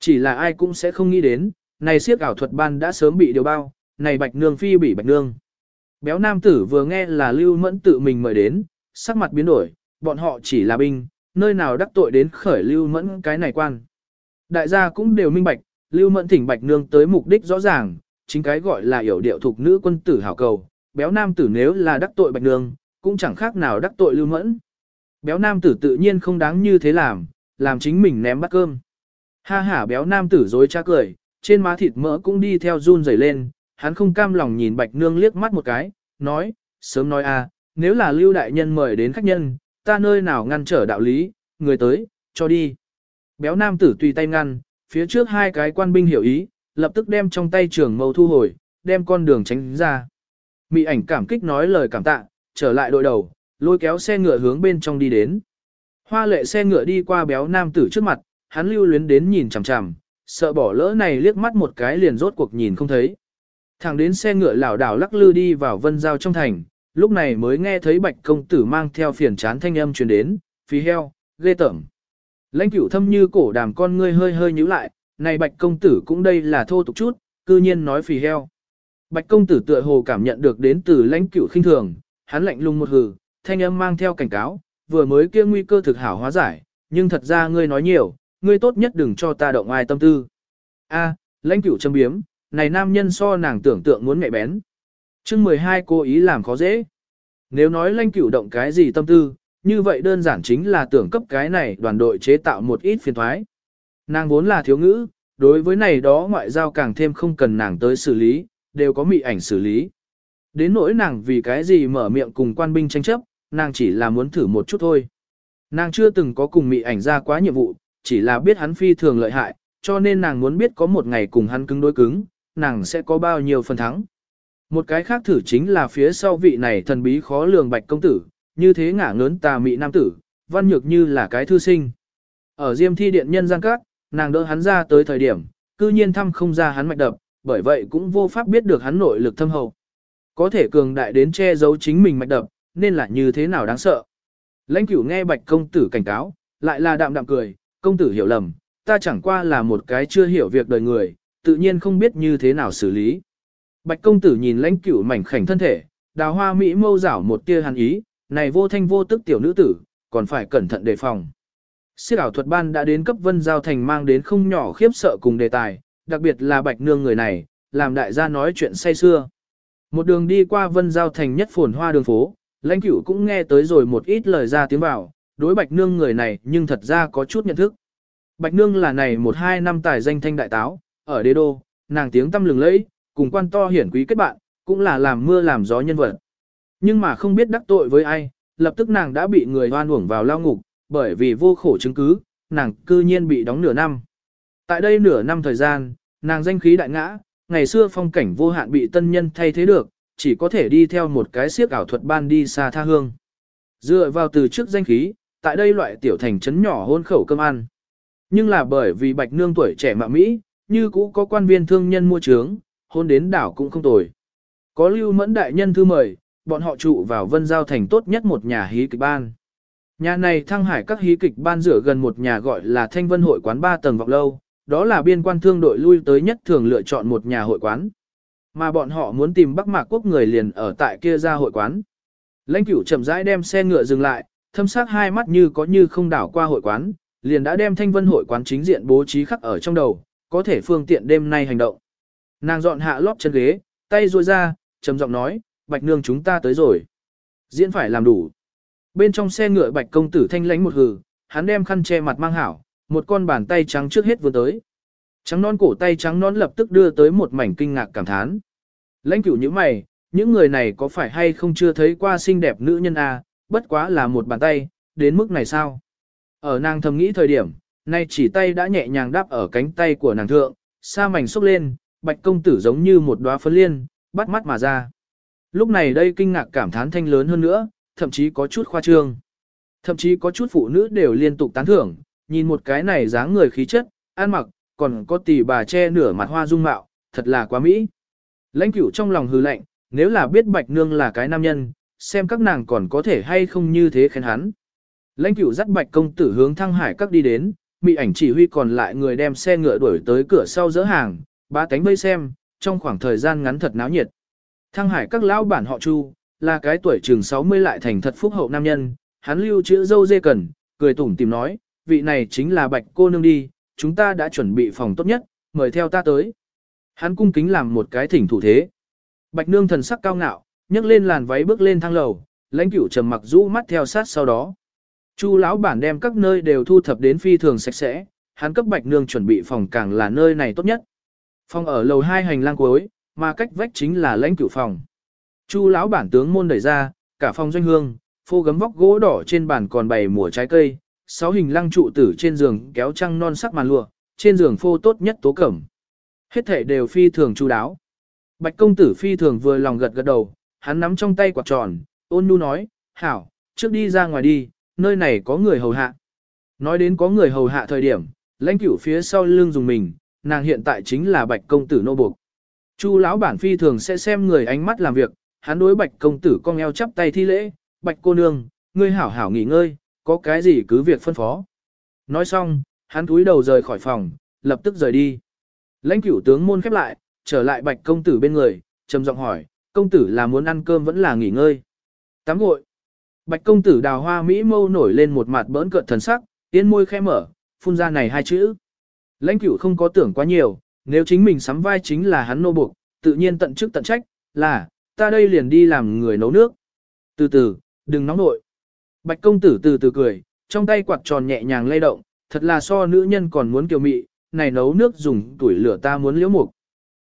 Chỉ là ai cũng sẽ không nghĩ đến, này siếc ảo thuật ban đã sớm bị điều bao, này Bạch Nương phi bị Bạch Nương. Béo nam tử vừa nghe là Lưu Mẫn tự mình mời đến, sắc mặt biến đổi, bọn họ chỉ là binh, nơi nào đắc tội đến khởi Lưu Mẫn cái này quan. Đại gia cũng đều minh bạch, Lưu Mẫn thỉnh Bạch Nương tới mục đích rõ ràng, chính cái gọi là hiểu điệu thuộc nữ quân tử hảo cầu, béo nam tử nếu là đắc tội Bạch Nương, cũng chẳng khác nào đắc tội Lưu Mẫn. Béo nam tử tự nhiên không đáng như thế làm, làm chính mình ném bát cơm. Ha ha béo nam tử dối trá cười, trên má thịt mỡ cũng đi theo run rẩy lên, hắn không cam lòng nhìn Bạch Nương liếc mắt một cái, nói, sớm nói a, nếu là Lưu Đại Nhân mời đến khách nhân, ta nơi nào ngăn trở đạo lý, người tới, cho đi. Béo nam tử tùy tay ngăn, phía trước hai cái quan binh hiểu ý, lập tức đem trong tay trường mâu thu hồi, đem con đường tránh ra. Mị ảnh cảm kích nói lời cảm tạ, trở lại đội đầu, lôi kéo xe ngựa hướng bên trong đi đến. Hoa lệ xe ngựa đi qua béo nam tử trước mặt, hắn lưu luyến đến nhìn chằm chằm, sợ bỏ lỡ này liếc mắt một cái liền rốt cuộc nhìn không thấy. Thẳng đến xe ngựa lảo đảo lắc lư đi vào vân giao trong thành, lúc này mới nghe thấy bạch công tử mang theo phiền chán thanh âm truyền đến, phí heo, ghê tởm. Lãnh cửu thâm như cổ đàm con ngươi hơi hơi nhíu lại, này bạch công tử cũng đây là thô tục chút, cư nhiên nói phì heo. Bạch công tử tựa hồ cảm nhận được đến từ lãnh cửu khinh thường, hắn lạnh lùng một hừ, thanh âm mang theo cảnh cáo, vừa mới kia nguy cơ thực hảo hóa giải, nhưng thật ra ngươi nói nhiều, ngươi tốt nhất đừng cho ta động ai tâm tư. A, lãnh cửu châm biếm, này nam nhân so nàng tưởng tượng muốn mẹ bén. chương 12 cố ý làm khó dễ. Nếu nói lanh cửu động cái gì tâm tư, như vậy đơn giản chính là tưởng cấp cái này đoàn đội chế tạo một ít phiền thoái. Nàng vốn là thiếu ngữ, đối với này đó ngoại giao càng thêm không cần nàng tới xử lý, đều có mị ảnh xử lý. Đến nỗi nàng vì cái gì mở miệng cùng quan binh tranh chấp, nàng chỉ là muốn thử một chút thôi. Nàng chưa từng có cùng mị ảnh ra quá nhiệm vụ, chỉ là biết hắn phi thường lợi hại, cho nên nàng muốn biết có một ngày cùng hắn cứng đối cứng, nàng sẽ có bao nhiêu phần thắng. Một cái khác thử chính là phía sau vị này thần bí khó lường bạch công tử, như thế ngả ngớn tà mị nam tử, văn nhược như là cái thư sinh. Ở diêm thi điện nhân giang các, nàng đỡ hắn ra tới thời điểm, cư nhiên thăm không ra hắn mạch đập, bởi vậy cũng vô pháp biết được hắn nội lực thâm hậu. Có thể cường đại đến che giấu chính mình mạch đập, nên là như thế nào đáng sợ. Lãnh cửu nghe bạch công tử cảnh cáo, lại là đạm đạm cười, công tử hiểu lầm, ta chẳng qua là một cái chưa hiểu việc đời người, tự nhiên không biết như thế nào xử lý. Bạch công tử nhìn lãnh cửu mảnh khảnh thân thể, đào hoa mỹ mâu rảo một tia hàn ý, này vô thanh vô tức tiểu nữ tử, còn phải cẩn thận đề phòng. Siết ảo thuật ban đã đến cấp vân giao thành mang đến không nhỏ khiếp sợ cùng đề tài, đặc biệt là bạch nương người này, làm đại gia nói chuyện say xưa. Một đường đi qua vân giao thành nhất phồn hoa đường phố, lãnh cửu cũng nghe tới rồi một ít lời ra tiếng vào, đối bạch nương người này nhưng thật ra có chút nhận thức. Bạch nương là này một hai năm tài danh thanh đại táo, ở đế đô, nàng tiếng tâm lừng lẫy, cùng quan to hiển quý kết bạn, cũng là làm mưa làm gió nhân vật. Nhưng mà không biết đắc tội với ai, lập tức nàng đã bị người hoan uổng vào lao ngục, bởi vì vô khổ chứng cứ, nàng cư nhiên bị đóng nửa năm. Tại đây nửa năm thời gian, nàng danh khí đại ngã, ngày xưa phong cảnh vô hạn bị tân nhân thay thế được, chỉ có thể đi theo một cái siếc ảo thuật ban đi xa tha hương. Dựa vào từ trước danh khí, tại đây loại tiểu thành trấn nhỏ hôn khẩu cơm ăn. Nhưng là bởi vì bạch nương tuổi trẻ mạ Mỹ, như cũ có quan viên thương nhân mua trướng, hôn đến đảo cũng không tồi. Có lưu mẫn đại nhân thư mời, bọn họ trụ vào vân giao thành tốt nhất một nhà hí kịch ban. Nhà này thăng hải các hí kịch ban rửa gần một nhà gọi là thanh vân hội quán ba tầng vọng lâu, đó là biên quan thương đội lui tới nhất thường lựa chọn một nhà hội quán. Mà bọn họ muốn tìm Bắc Mạc Quốc người liền ở tại kia ra hội quán. Lãnh cửu chậm rãi đem xe ngựa dừng lại, thâm sắc hai mắt như có như không đảo qua hội quán, liền đã đem thanh vân hội quán chính diện bố trí khắc ở trong đầu, có thể phương tiện đêm nay hành động. Nàng dọn hạ lót chân ghế, tay ruôi ra, trầm giọng nói, bạch nương chúng ta tới rồi. Diễn phải làm đủ. Bên trong xe ngựa bạch công tử thanh lánh một hừ, hắn đem khăn che mặt mang hảo, một con bàn tay trắng trước hết vừa tới. Trắng non cổ tay trắng non lập tức đưa tới một mảnh kinh ngạc cảm thán. Lãnh cửu như mày, những người này có phải hay không chưa thấy qua xinh đẹp nữ nhân à, bất quá là một bàn tay, đến mức này sao? Ở nàng thầm nghĩ thời điểm, nay chỉ tay đã nhẹ nhàng đáp ở cánh tay của nàng thượng, sa mảnh xúc lên, bạch công tử giống như một đóa phấn liên, bắt mắt mà ra. Lúc này đây kinh ngạc cảm thán thanh lớn hơn nữa, thậm chí có chút khoa trương. Thậm chí có chút phụ nữ đều liên tục tán thưởng, nhìn một cái này dáng người khí chất, ăn mặc, còn có tỷ bà che nửa mặt hoa dung mạo, thật là quá mỹ. Lãnh cửu trong lòng hư lạnh, nếu là biết bạch nương là cái nam nhân, xem các nàng còn có thể hay không như thế khen hắn. Lãnh cửu dắt bạch công tử hướng thăng hải các đi đến, mị ảnh chỉ huy còn lại người đem xe ngựa đuổi tới cửa sau dỡ hàng, ba cánh vây xem, trong khoảng thời gian ngắn thật náo nhiệt. Thăng hải các lão bản họ Chu, là cái tuổi trường 60 lại thành thật phúc hậu nam nhân, hắn lưu chữ dâu dê cần, cười tủm tìm nói, vị này chính là bạch cô nương đi, chúng ta đã chuẩn bị phòng tốt nhất, mời theo ta tới. Hắn cung kính làm một cái thỉnh thủ thế. Bạch nương thần sắc cao ngạo, nhấc lên làn váy bước lên thang lầu, lãnh cửu trầm mặc rũ mắt theo sát sau đó. Chu lão bản đem các nơi đều thu thập đến phi thường sạch sẽ, hắn cấp bạch nương chuẩn bị phòng càng là nơi này tốt nhất. Phòng ở lầu hai hành lang cuối, mà cách vách chính là lãnh cửu phòng. Chu lão bản tướng môn đẩy ra, cả phòng doanh hương, phô gấm vóc gỗ đỏ trên bàn còn bày mùa trái cây, sáu hình lăng trụ tử trên giường kéo trăng non sắc màn lụa, trên giường phô tốt nhất tố cẩm. Hết thể đều phi thường chu đáo. Bạch công tử phi thường vừa lòng gật gật đầu, hắn nắm trong tay quạt tròn, ôn nhu nói, hảo, trước đi ra ngoài đi, nơi này có người hầu hạ. Nói đến có người hầu hạ thời điểm, lãnh cửu phía sau lưng dùng mình, nàng hiện tại chính là bạch công tử nô buộc. Chu lão bản phi thường sẽ xem người ánh mắt làm việc, hắn đối bạch công tử cong eo chắp tay thi lễ, bạch cô nương, ngươi hảo hảo nghỉ ngơi, có cái gì cứ việc phân phó. Nói xong, hắn cúi đầu rời khỏi phòng, lập tức rời đi. Lãnh cửu tướng môn khép lại, trở lại bạch công tử bên người, trầm giọng hỏi, công tử là muốn ăn cơm vẫn là nghỉ ngơi. Tắm gội. Bạch công tử đào hoa Mỹ mâu nổi lên một mặt bỡn cợt thần sắc, tiến môi khẽ mở, phun ra này hai chữ. Lãnh cửu không có tưởng quá nhiều, nếu chính mình sắm vai chính là hắn nô buộc, tự nhiên tận chức tận trách, là, ta đây liền đi làm người nấu nước. Từ từ, đừng nóng nội. Bạch công tử từ từ cười, trong tay quạt tròn nhẹ nhàng lay động, thật là so nữ nhân còn muốn kiều mị, này nấu nước dùng tuổi lửa ta muốn liễu mục.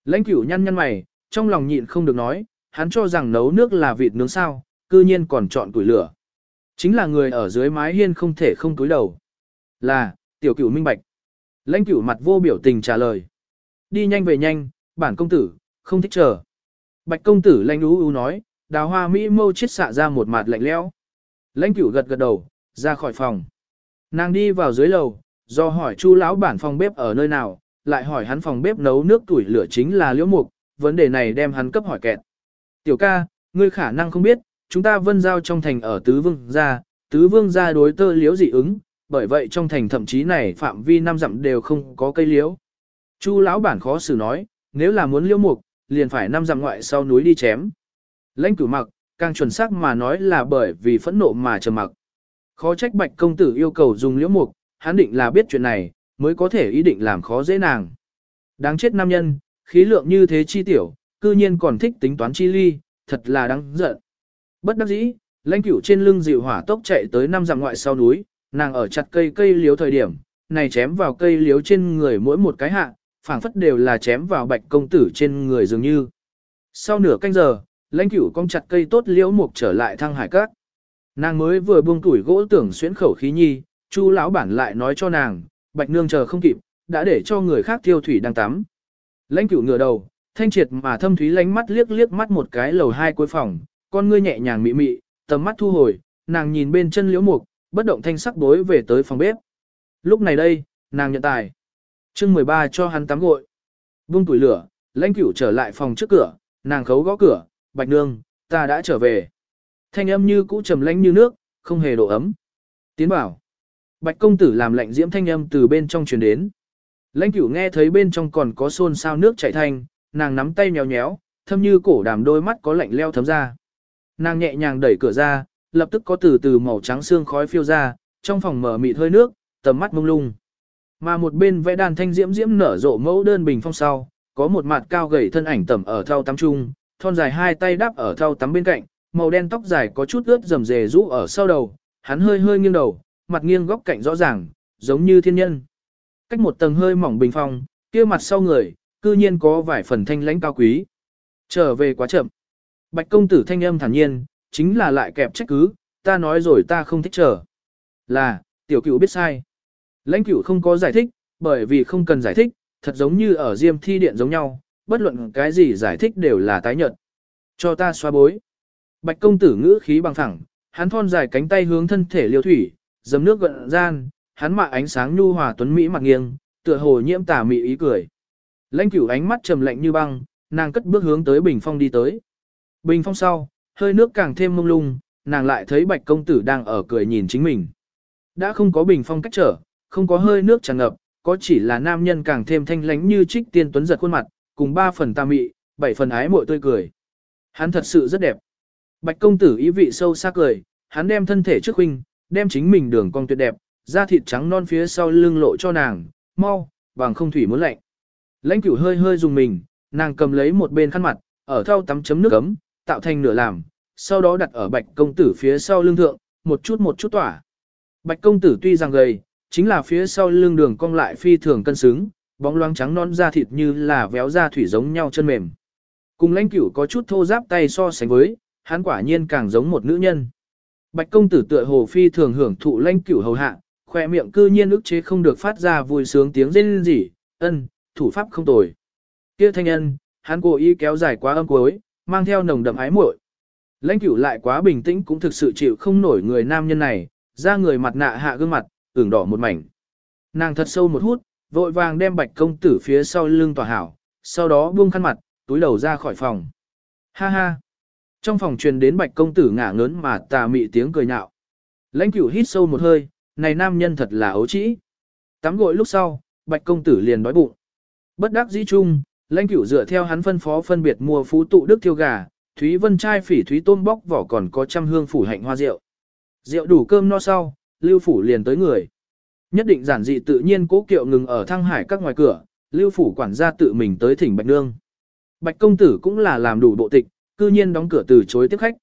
Lãnh cửu nhăn nhăn mày, trong lòng nhịn không được nói, hắn cho rằng nấu nước là vịt nướng sao, cư nhiên còn chọn tuổi lửa. Chính là người ở dưới mái hiên không thể không túi đầu. Là, tiểu cửu minh bạch. Lãnh cửu mặt vô biểu tình trả lời. Đi nhanh về nhanh, bản công tử, không thích chờ. Bạch công tử lãnh ú ú nói, đào hoa Mỹ mâu chết xạ ra một mặt lạnh lẽo. Lãnh cửu gật gật đầu, ra khỏi phòng. Nàng đi vào dưới lầu, do hỏi chu lão bản phòng bếp ở nơi nào, lại hỏi hắn phòng bếp nấu nước tuổi lửa chính là liễu mục, vấn đề này đem hắn cấp hỏi kẹt. Tiểu ca, ngươi khả năng không biết, chúng ta vân giao trong thành ở tứ vương gia, tứ vương gia đối tơ liễu dị ứng, bởi vậy trong thành thậm chí này phạm vi năm dặm đều không có cây liễu. Chu lão bản khó xử nói, nếu là muốn liễu mục, liền phải năm dặm ngoại sau núi đi chém. Lãnh cửu mặc, càng chuẩn xác mà nói là bởi vì phẫn nộ mà trầm mặc. Khó trách bạch công tử yêu cầu dùng liễu mục, hắn định là biết chuyện này, mới có thể ý định làm khó dễ nàng. Đáng chết nam nhân, khí lượng như thế chi tiểu, cư nhiên còn thích tính toán chi ly, thật là đáng giận. Bất đắc dĩ, lãnh cửu trên lưng dịu hỏa tốc chạy tới năm dặm ngoại sau núi, nàng ở chặt cây cây liếu thời điểm, này chém vào cây liếu trên người mỗi một cái hạ, phảng phất đều là chém vào bạch công tử trên người dường như. Sau nửa canh giờ, lãnh cửu cong chặt cây tốt liễu mục trở lại thăng hải cát, Nàng mới vừa buông tuổi gỗ tưởng xuyến khẩu khí nhi, chu lão bản lại nói cho nàng, bạch nương chờ không kịp, đã để cho người khác tiêu thủy đang tắm. Lãnh cửu ngửa đầu, thanh triệt mà thâm thúy lánh mắt liếc liếc mắt một cái lầu hai cuối phòng, con ngươi nhẹ nhàng mị mị, tầm mắt thu hồi, nàng nhìn bên chân liễu mục, bất động thanh sắc đối về tới phòng bếp. Lúc này đây, nàng nhận tài. chương 13 cho hắn tắm gội. Vung tuổi lửa, lãnh cửu trở lại phòng trước cửa, nàng khấu gõ cửa, bạch nương, ta đã trở về. Thanh âm như cũ trầm lãnh như nước, không hề độ ấm. Tiến bảo. Bạch công tử làm lạnh diễm thanh âm từ bên trong truyền đến. Lãnh cửu nghe thấy bên trong còn có xôn xao nước chảy thanh, nàng nắm tay nhéo nhéo, thâm như cổ đàm đôi mắt có lạnh leo thấm ra. Nàng nhẹ nhàng đẩy cửa ra, lập tức có từ từ màu trắng xương khói phiêu ra, trong phòng mở mịt hơi nước, tầm mắt mông lung. Mà một bên vẽ đàn thanh diễm diễm nở rộ mẫu đơn bình phong sau, có một mặt cao gầy thân ảnh tầm ở thau tắm trung, thon dài hai tay đắp ở thau tắm bên cạnh, màu đen tóc dài có chút ướt rầm rề rũ ở sau đầu, hắn hơi hơi nghiêng đầu, mặt nghiêng góc cạnh rõ ràng, giống như thiên nhân. Cách một tầng hơi mỏng bình phong, kia mặt sau người, cư nhiên có vài phần thanh lãnh cao quý. Trở về quá chậm. Bạch công tử thanh âm thản nhiên, chính là lại kẹp trách cứ, ta nói rồi ta không thích chờ. Là, tiểu cửu biết sai. Lãnh cửu không có giải thích, bởi vì không cần giải thích, thật giống như ở diêm thi điện giống nhau, bất luận cái gì giải thích đều là tái nhận. Cho ta xoa bối. Bạch công tử ngữ khí bằng thẳng, hắn thon dài cánh tay hướng thân thể liêu thủy, dầm nước gợn gian, hắn mạ ánh sáng nhu hòa tuấn mỹ mặt nghiêng, tựa hồ nhiễm tà mị ý cười. Lãnh cửu ánh mắt trầm lạnh như băng, nàng cất bước hướng tới bình phong đi tới. Bình phong sau, hơi nước càng thêm mông lung, nàng lại thấy bạch công tử đang ở cười nhìn chính mình. Đã không có bình phong cách trở, không có hơi nước tràn ngập, có chỉ là nam nhân càng thêm thanh lánh như trích tiên tuấn giật khuôn mặt, cùng ba phần tà mị, bảy phần ái mội tươi cười. Hắn thật sự rất đẹp. Bạch công tử ý vị sâu sắc cười, hắn đem thân thể trước huynh, đem chính mình đường cong tuyệt đẹp, da thịt trắng non phía sau lưng lộ cho nàng, mau, bằng không thủy muốn lạnh. Lãnh cửu hơi hơi dùng mình, nàng cầm lấy một bên khăn mặt, ở thau tắm chấm nước ấm, tạo thành nửa làm, sau đó đặt ở bạch công tử phía sau lưng thượng, một chút một chút tỏa. Bạch công tử tuy rằng gầy, chính là phía sau lưng đường cong lại phi thường cân xứng, bóng loáng trắng non da thịt như là véo da thủy giống nhau chân mềm. Cùng lãnh cửu có chút thô giáp tay so sánh với, hắn quả nhiên càng giống một nữ nhân. Bạch công tử tựa hồ phi thường hưởng thụ lãnh cửu hầu hạ, khoe miệng cư nhiên ức chế không được phát ra vui sướng tiếng rên rỉ, ân, thủ pháp không tồi. Kia thanh ân, hắn cố ý kéo dài quá âm cuối, mang theo nồng đậm ái muội. Lãnh cửu lại quá bình tĩnh cũng thực sự chịu không nổi người nam nhân này, ra người mặt nạ hạ gương mặt, ửng đỏ một mảnh. Nàng thật sâu một hút, vội vàng đem bạch công tử phía sau lưng tỏa hảo, sau đó buông khăn mặt, túi đầu ra khỏi phòng. Ha ha! Trong phòng truyền đến bạch công tử ngả ngớn mà tà mị tiếng cười nhạo. Lãnh cửu hít sâu một hơi, này nam nhân thật là ấu trĩ. Tắm gội lúc sau, bạch công tử liền đói bụng. Bất đắc dĩ chung, lãnh cửu dựa theo hắn phân phó phân biệt mua phú tụ đức thiêu gà, thúy vân chai phỉ thúy tôm bóc vỏ còn có trăm hương phủ hạnh hoa rượu. Rượu đủ cơm no sau, lưu phủ liền tới người. Nhất định giản dị tự nhiên cố kiệu ngừng ở thăng hải các ngoài cửa, lưu phủ quản gia tự mình tới thỉnh bạch nương. Bạch công tử cũng là làm đủ bộ tịch, cư nhiên đóng cửa từ chối tiếp khách.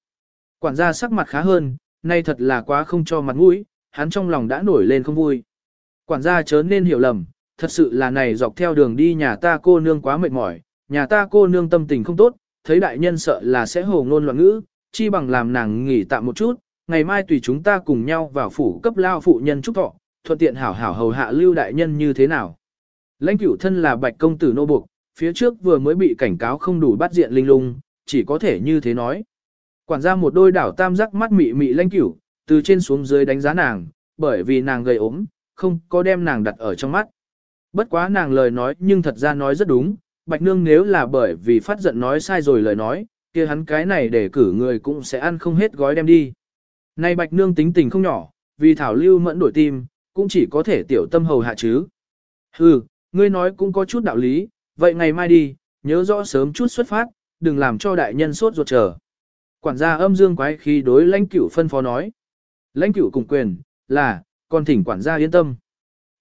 Quản gia sắc mặt khá hơn, nay thật là quá không cho mặt mũi, hắn trong lòng đã nổi lên không vui. Quản gia chớ nên hiểu lầm, thật sự là này dọc theo đường đi nhà ta cô nương quá mệt mỏi, nhà ta cô nương tâm tình không tốt, thấy đại nhân sợ là sẽ hồ ngôn loạn ngữ, chi bằng làm nàng nghỉ tạm một chút, ngày mai tùy chúng ta cùng nhau vào phủ cấp lao phụ nhân chúc thọ, thuận tiện hảo hảo hầu hạ lưu đại nhân như thế nào. Lãnh cửu thân là bạch công tử nô buộc, phía trước vừa mới bị cảnh cáo không đủ bắt diện linh lung, chỉ có thể như thế nói. Quản gia một đôi đảo tam giác mắt mị mị lãnh cửu, từ trên xuống dưới đánh giá nàng, bởi vì nàng gầy ốm, không có đem nàng đặt ở trong mắt. Bất quá nàng lời nói nhưng thật ra nói rất đúng, Bạch Nương nếu là bởi vì phát giận nói sai rồi lời nói, kia hắn cái này để cử người cũng sẽ ăn không hết gói đem đi. nay Bạch Nương tính tình không nhỏ, vì Thảo Lưu mẫn đổi tim, cũng chỉ có thể tiểu tâm hầu hạ chứ. Hừ, ngươi nói cũng có chút đạo lý, vậy ngày mai đi, nhớ rõ sớm chút xuất phát, đừng làm cho đại nhân sốt ruột chờ. Quản gia âm dương quái khi đối lãnh cửu phân phó nói. Lãnh cửu cùng quyền, là, còn thỉnh quản gia yên tâm.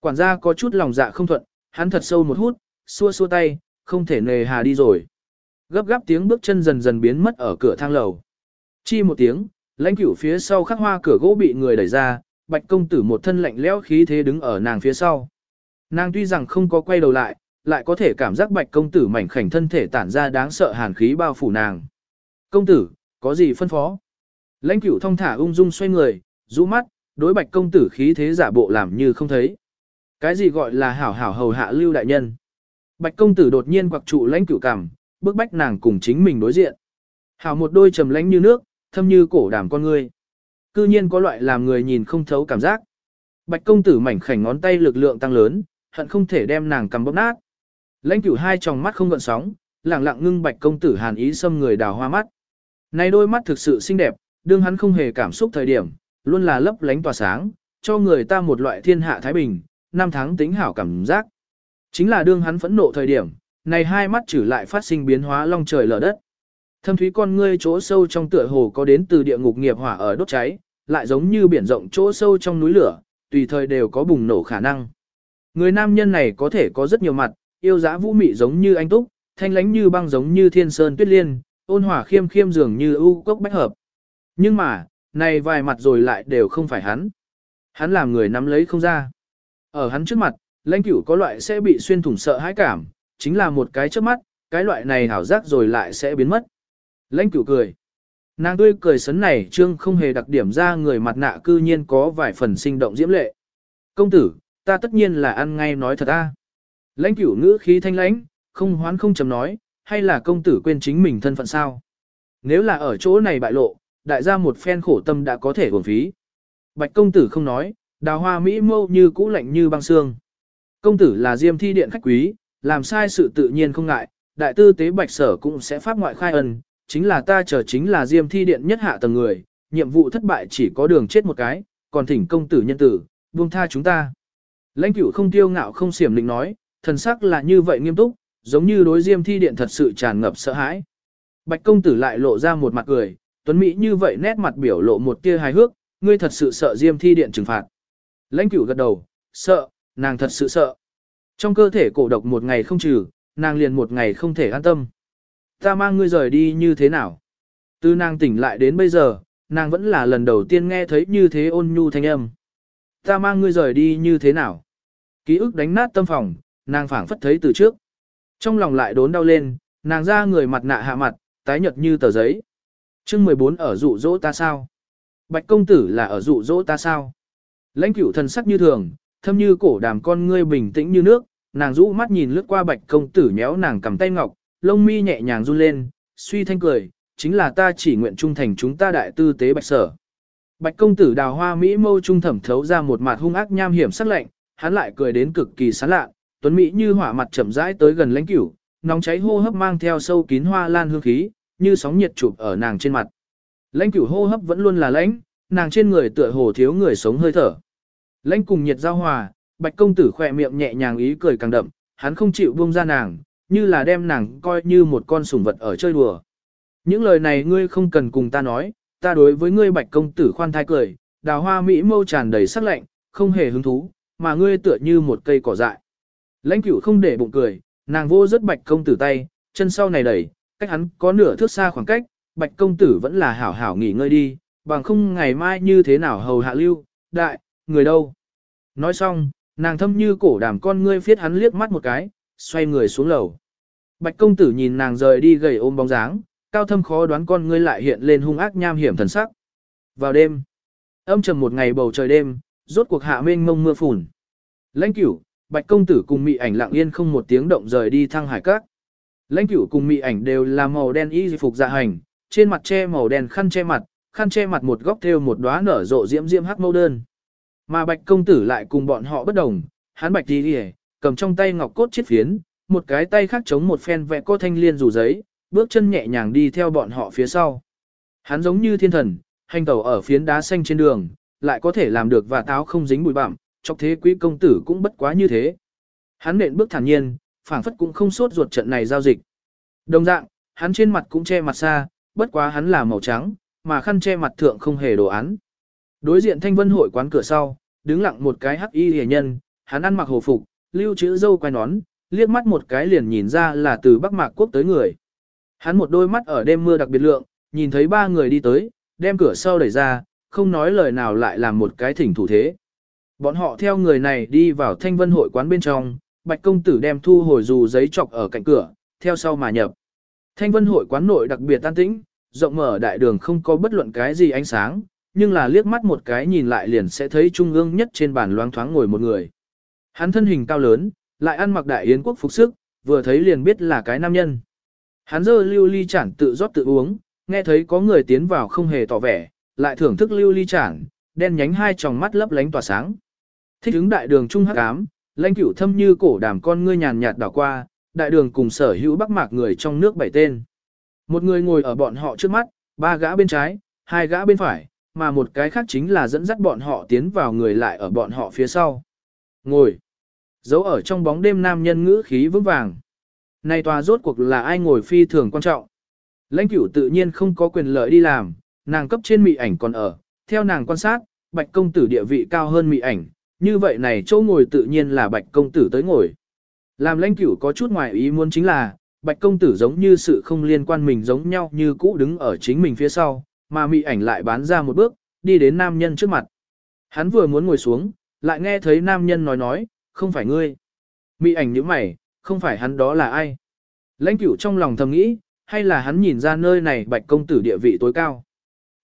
Quản gia có chút lòng dạ không thuận, hắn thật sâu một hút, xua xua tay, không thể nề hà đi rồi. Gấp gáp tiếng bước chân dần dần biến mất ở cửa thang lầu. Chi một tiếng, lãnh cửu phía sau khắc hoa cửa gỗ bị người đẩy ra, bạch công tử một thân lạnh lẽo khí thế đứng ở nàng phía sau. Nàng tuy rằng không có quay đầu lại, lại có thể cảm giác bạch công tử mảnh khảnh thân thể tản ra đáng sợ hàn khí bao phủ nàng. Công tử, có gì phân phó? Lãnh cửu thong thả ung dung xoay người, rũ mắt, đối bạch công tử khí thế giả bộ làm như không thấy. Cái gì gọi là hảo hảo hầu hạ lưu đại nhân? Bạch công tử đột nhiên quặc trụ lãnh cửu cảm, bước bách nàng cùng chính mình đối diện. Hảo một đôi trầm lãnh như nước, thâm như cổ đàm con ngươi. Cư nhiên có loại làm người nhìn không thấu cảm giác. Bạch công tử mảnh khảnh ngón tay lực lượng tăng lớn, hận không thể đem nàng cầm bóp nát. Lãnh cửu hai tròng mắt không gợn sóng, lặng lặng ngưng bạch công tử hàn ý xâm người đào hoa mắt. Này đôi mắt thực sự xinh đẹp, đương hắn không hề cảm xúc thời điểm, luôn là lấp lánh tỏa sáng, cho người ta một loại thiên hạ thái bình, năm tháng tính hảo cảm giác. Chính là đương hắn phẫn nộ thời điểm, này hai mắt trừ lại phát sinh biến hóa long trời lở đất. Thâm thúy con ngươi chỗ sâu trong tựa hồ có đến từ địa ngục nghiệp hỏa ở đốt cháy, lại giống như biển rộng chỗ sâu trong núi lửa, tùy thời đều có bùng nổ khả năng. Người nam nhân này có thể có rất nhiều mặt, yêu dã vũ mị giống như anh túc, thanh lánh như băng giống như thiên sơn tuyết liên, ôn hòa khiêm khiêm dường như ưu cốc bách hợp. Nhưng mà, này vài mặt rồi lại đều không phải hắn. Hắn làm người nắm lấy không ra. Ở hắn trước mặt, lãnh cửu có loại sẽ bị xuyên thủng sợ hãi cảm, chính là một cái trước mắt, cái loại này hảo giác rồi lại sẽ biến mất. Lãnh cửu cười. Nàng tươi cười sấn này trương không hề đặc điểm ra người mặt nạ cư nhiên có vài phần sinh động diễm lệ. Công tử, ta tất nhiên là ăn ngay nói thật a. Lãnh cửu ngữ khí thanh lãnh, không hoán không chầm nói, hay là công tử quên chính mình thân phận sao? Nếu là ở chỗ này bại lộ, đại gia một phen khổ tâm đã có thể uổng phí. Bạch công tử không nói, đào hoa mỹ mâu như cũ lạnh như băng xương. Công tử là diêm thi điện khách quý, làm sai sự tự nhiên không ngại, đại tư tế bạch sở cũng sẽ pháp ngoại khai ân, chính là ta chờ chính là diêm thi điện nhất hạ tầng người, nhiệm vụ thất bại chỉ có đường chết một cái, còn thỉnh công tử nhân tử, buông tha chúng ta. Lãnh cửu không tiêu ngạo không xiểm định nói, thần sắc là như vậy nghiêm túc, giống như đối diêm thi điện thật sự tràn ngập sợ hãi. Bạch công tử lại lộ ra một mặt cười, tuấn mỹ như vậy nét mặt biểu lộ một tia hài hước, ngươi thật sự sợ diêm thi điện trừng phạt. Lãnh cửu gật đầu, sợ, nàng thật sự sợ. Trong cơ thể cổ độc một ngày không trừ, nàng liền một ngày không thể an tâm. Ta mang ngươi rời đi như thế nào? Từ nàng tỉnh lại đến bây giờ, nàng vẫn là lần đầu tiên nghe thấy như thế ôn nhu thanh âm. Ta mang ngươi rời đi như thế nào? Ký ức đánh nát tâm phòng, nàng phảng phất thấy từ trước. Trong lòng lại đốn đau lên, nàng ra người mặt nạ hạ mặt, tái nhợt như tờ giấy. chương 14 ở dụ dỗ ta sao? Bạch công tử là ở dụ dỗ ta sao? Lãnh cửu thần sắc như thường, thâm như cổ đàm con ngươi bình tĩnh như nước, nàng rũ mắt nhìn lướt qua bạch công tử nhéo nàng cầm tay ngọc, lông mi nhẹ nhàng run lên, suy thanh cười, chính là ta chỉ nguyện trung thành chúng ta đại tư tế bạch sở. Bạch công tử đào hoa Mỹ mâu trung thẩm thấu ra một mặt hung ác nham hiểm sắc lạnh, hắn lại cười đến cực kỳ sán lạ, Tuấn Mỹ như hỏa mặt chậm rãi tới gần lãnh cửu, nóng cháy hô hấp mang theo sâu kín hoa lan hương khí, như sóng nhiệt chụp ở nàng trên mặt. Lãnh cửu hô hấp vẫn luôn là lãnh, nàng trên người tựa hồ thiếu người sống hơi thở. Lãnh cùng nhiệt giao hòa, bạch công tử khỏe miệng nhẹ nhàng ý cười càng đậm, hắn không chịu buông ra nàng, như là đem nàng coi như một con sủng vật ở chơi đùa. Những lời này ngươi không cần cùng ta nói, ta đối với ngươi bạch công tử khoan thai cười, đào hoa mỹ mâu tràn đầy sắc lạnh, không hề hứng thú, mà ngươi tựa như một cây cỏ dại. Lãnh cửu không để bụng cười, nàng vô rất bạch công tử tay, chân sau này đẩy, cách hắn có nửa thước xa khoảng cách, bạch công tử vẫn là hảo hảo nghỉ ngơi đi, bằng không ngày mai như thế nào hầu hạ lưu, đại, người đâu. Nói xong, nàng thâm như cổ đàm con ngươi phiết hắn liếc mắt một cái, xoay người xuống lầu. Bạch công tử nhìn nàng rời đi gầy ôm bóng dáng, cao thâm khó đoán con ngươi lại hiện lên hung ác nham hiểm thần sắc. Vào đêm, âm trầm một ngày bầu trời đêm, rốt cuộc hạ mênh mông mưa phùn. Lãnh cửu, bạch công tử cùng mị ảnh lặng yên không một tiếng động rời đi thăng hải các. Lãnh cửu cùng mị ảnh đều là màu đen y phục dạ hành, trên mặt che màu đen khăn che mặt, khăn che mặt một góc thêu một đóa nở rộ diễm diễm hắc mâu đơn. Mà bạch công tử lại cùng bọn họ bất đồng, hắn bạch đi đi cầm trong tay ngọc cốt chiết phiến, một cái tay khác chống một phen vẽ cô thanh liên rủ giấy, bước chân nhẹ nhàng đi theo bọn họ phía sau. Hắn giống như thiên thần, hành tẩu ở phiến đá xanh trên đường, lại có thể làm được và táo không dính bụi bặm, chọc thế quý công tử cũng bất quá như thế. Hắn nện bước thản nhiên, phảng phất cũng không sốt ruột trận này giao dịch. Đồng dạng, hắn trên mặt cũng che mặt xa, bất quá hắn là màu trắng, mà khăn che mặt thượng không hề đồ án. Đối diện thanh vân hội quán cửa sau, đứng lặng một cái hắc y hề nhân, hắn ăn mặc hồ phục, lưu chữ dâu quai nón, liếc mắt một cái liền nhìn ra là từ Bắc Mạc Quốc tới người. Hắn một đôi mắt ở đêm mưa đặc biệt lượng, nhìn thấy ba người đi tới, đem cửa sau đẩy ra, không nói lời nào lại làm một cái thỉnh thủ thế. Bọn họ theo người này đi vào thanh vân hội quán bên trong, bạch công tử đem thu hồi dù giấy chọc ở cạnh cửa, theo sau mà nhập. Thanh vân hội quán nội đặc biệt tan tĩnh, rộng mở đại đường không có bất luận cái gì ánh sáng, nhưng là liếc mắt một cái nhìn lại liền sẽ thấy trung ương nhất trên bàn loáng thoáng ngồi một người. Hắn thân hình cao lớn, lại ăn mặc đại yến quốc phục sức, vừa thấy liền biết là cái nam nhân. Hắn dơ lưu ly chản tự rót tự uống, nghe thấy có người tiến vào không hề tỏ vẻ, lại thưởng thức lưu ly chản, đen nhánh hai tròng mắt lấp lánh tỏa sáng. Thích ứng đại đường trung hắc ám, lãnh cửu thâm như cổ đàm con ngươi nhàn nhạt đảo qua, đại đường cùng sở hữu bắc mạc người trong nước bảy tên. Một người ngồi ở bọn họ trước mắt, ba gã bên trái, hai gã bên phải, mà một cái khác chính là dẫn dắt bọn họ tiến vào người lại ở bọn họ phía sau. Ngồi. Giấu ở trong bóng đêm nam nhân ngữ khí vững vàng. Này tòa rốt cuộc là ai ngồi phi thường quan trọng. Lãnh cửu tự nhiên không có quyền lợi đi làm, nàng cấp trên mị ảnh còn ở, theo nàng quan sát, bạch công tử địa vị cao hơn mị ảnh, như vậy này chỗ ngồi tự nhiên là bạch công tử tới ngồi. Làm lãnh cửu có chút ngoài ý muốn chính là, bạch công tử giống như sự không liên quan mình giống nhau như cũ đứng ở chính mình phía sau, mà mị ảnh lại bán ra một bước, đi đến nam nhân trước mặt. Hắn vừa muốn ngồi xuống, lại nghe thấy nam nhân nói nói, không phải ngươi. Mị ảnh nhíu mày, không phải hắn đó là ai. Lãnh cửu trong lòng thầm nghĩ, hay là hắn nhìn ra nơi này bạch công tử địa vị tối cao.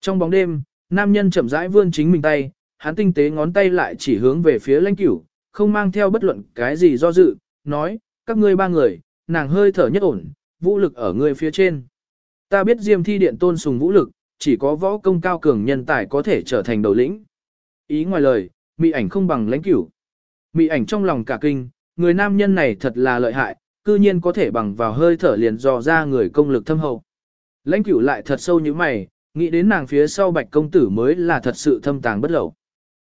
Trong bóng đêm, nam nhân chậm rãi vươn chính mình tay, hắn tinh tế ngón tay lại chỉ hướng về phía lãnh cửu, không mang theo bất luận cái gì do dự, nói, các ngươi ba người, nàng hơi thở nhất ổn, vũ lực ở ngươi phía trên. Ta biết diêm thi điện tôn sùng vũ lực, chỉ có võ công cao cường nhân tài có thể trở thành đầu lĩnh. Ý ngoài lời, mị ảnh không bằng lãnh cửu. Mị ảnh trong lòng cả kinh, người nam nhân này thật là lợi hại, cư nhiên có thể bằng vào hơi thở liền dò ra người công lực thâm hậu. Lãnh cửu lại thật sâu như mày, nghĩ đến nàng phía sau bạch công tử mới là thật sự thâm tàng bất lậu.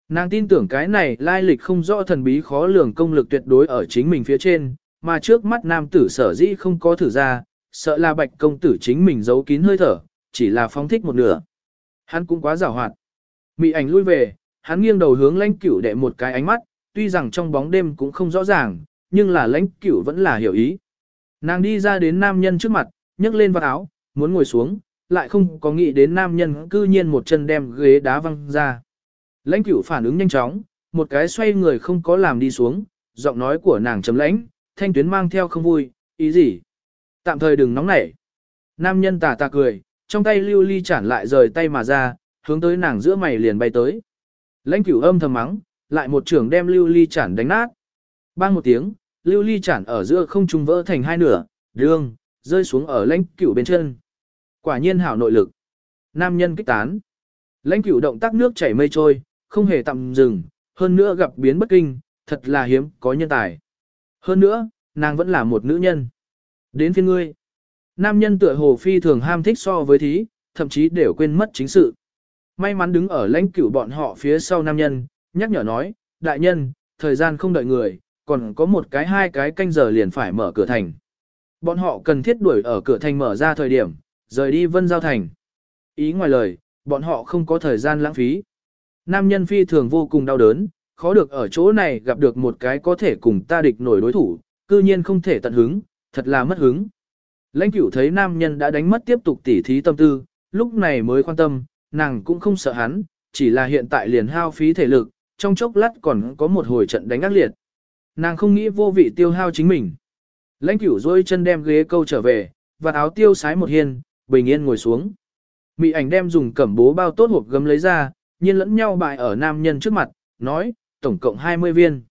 Nàng tin tưởng cái này lai lịch không rõ thần bí khó lường công lực tuyệt đối ở chính mình phía trên, mà trước mắt nam tử sở dĩ không có thử ra, sợ là bạch công tử chính mình giấu kín hơi thở, chỉ là phóng thích một nửa. Hắn cũng quá giàu hoạt. Mị ảnh lui về, hắn nghiêng đầu hướng lãnh cửu đệ một cái ánh mắt, tuy rằng trong bóng đêm cũng không rõ ràng, nhưng là lãnh cửu vẫn là hiểu ý. Nàng đi ra đến nam nhân trước mặt, nhấc lên vào áo, muốn ngồi xuống, lại không có nghĩ đến nam nhân cư nhiên một chân đem ghế đá văng ra. Lãnh cửu phản ứng nhanh chóng, một cái xoay người không có làm đi xuống, giọng nói của nàng chấm lãnh, thanh tuyến mang theo không vui, ý gì? Tạm thời đừng nóng nảy. Nam nhân tà tà cười, trong tay lưu ly chản lại rời tay mà ra, hướng tới nàng giữa mày liền bay tới. Lãnh cửu âm thầm mắng, lại một trường đem lưu ly chản đánh nát. Bang một tiếng, lưu ly chản ở giữa không trung vỡ thành hai nửa, đương, rơi xuống ở lãnh cửu bên chân. Quả nhiên hảo nội lực. Nam nhân kích tán. Lãnh cửu động tác nước chảy mây trôi, không hề tạm dừng, hơn nữa gặp biến bất kinh, thật là hiếm, có nhân tài. Hơn nữa, nàng vẫn là một nữ nhân. Đến phiên ngươi. Nam nhân tựa hồ phi thường ham thích so với thí, thậm chí đều quên mất chính sự. May mắn đứng ở lãnh cửu bọn họ phía sau nam nhân, nhắc nhở nói, đại nhân, thời gian không đợi người, còn có một cái hai cái canh giờ liền phải mở cửa thành. Bọn họ cần thiết đuổi ở cửa thành mở ra thời điểm, rời đi vân giao thành. Ý ngoài lời, bọn họ không có thời gian lãng phí. Nam nhân phi thường vô cùng đau đớn, khó được ở chỗ này gặp được một cái có thể cùng ta địch nổi đối thủ, cư nhiên không thể tận hứng, thật là mất hứng. Lãnh cửu thấy nam nhân đã đánh mất tiếp tục tỉ thí tâm tư, lúc này mới quan tâm, nàng cũng không sợ hắn, chỉ là hiện tại liền hao phí thể lực, trong chốc lát còn có một hồi trận đánh ác liệt. Nàng không nghĩ vô vị tiêu hao chính mình. Lãnh cửu dôi chân đem ghế câu trở về, và áo tiêu sái một hiên, bình yên ngồi xuống. Mị ảnh đem dùng cẩm bố bao tốt hộp gấm lấy ra, nhiên lẫn nhau bại ở nam nhân trước mặt, nói, tổng cộng 20 viên.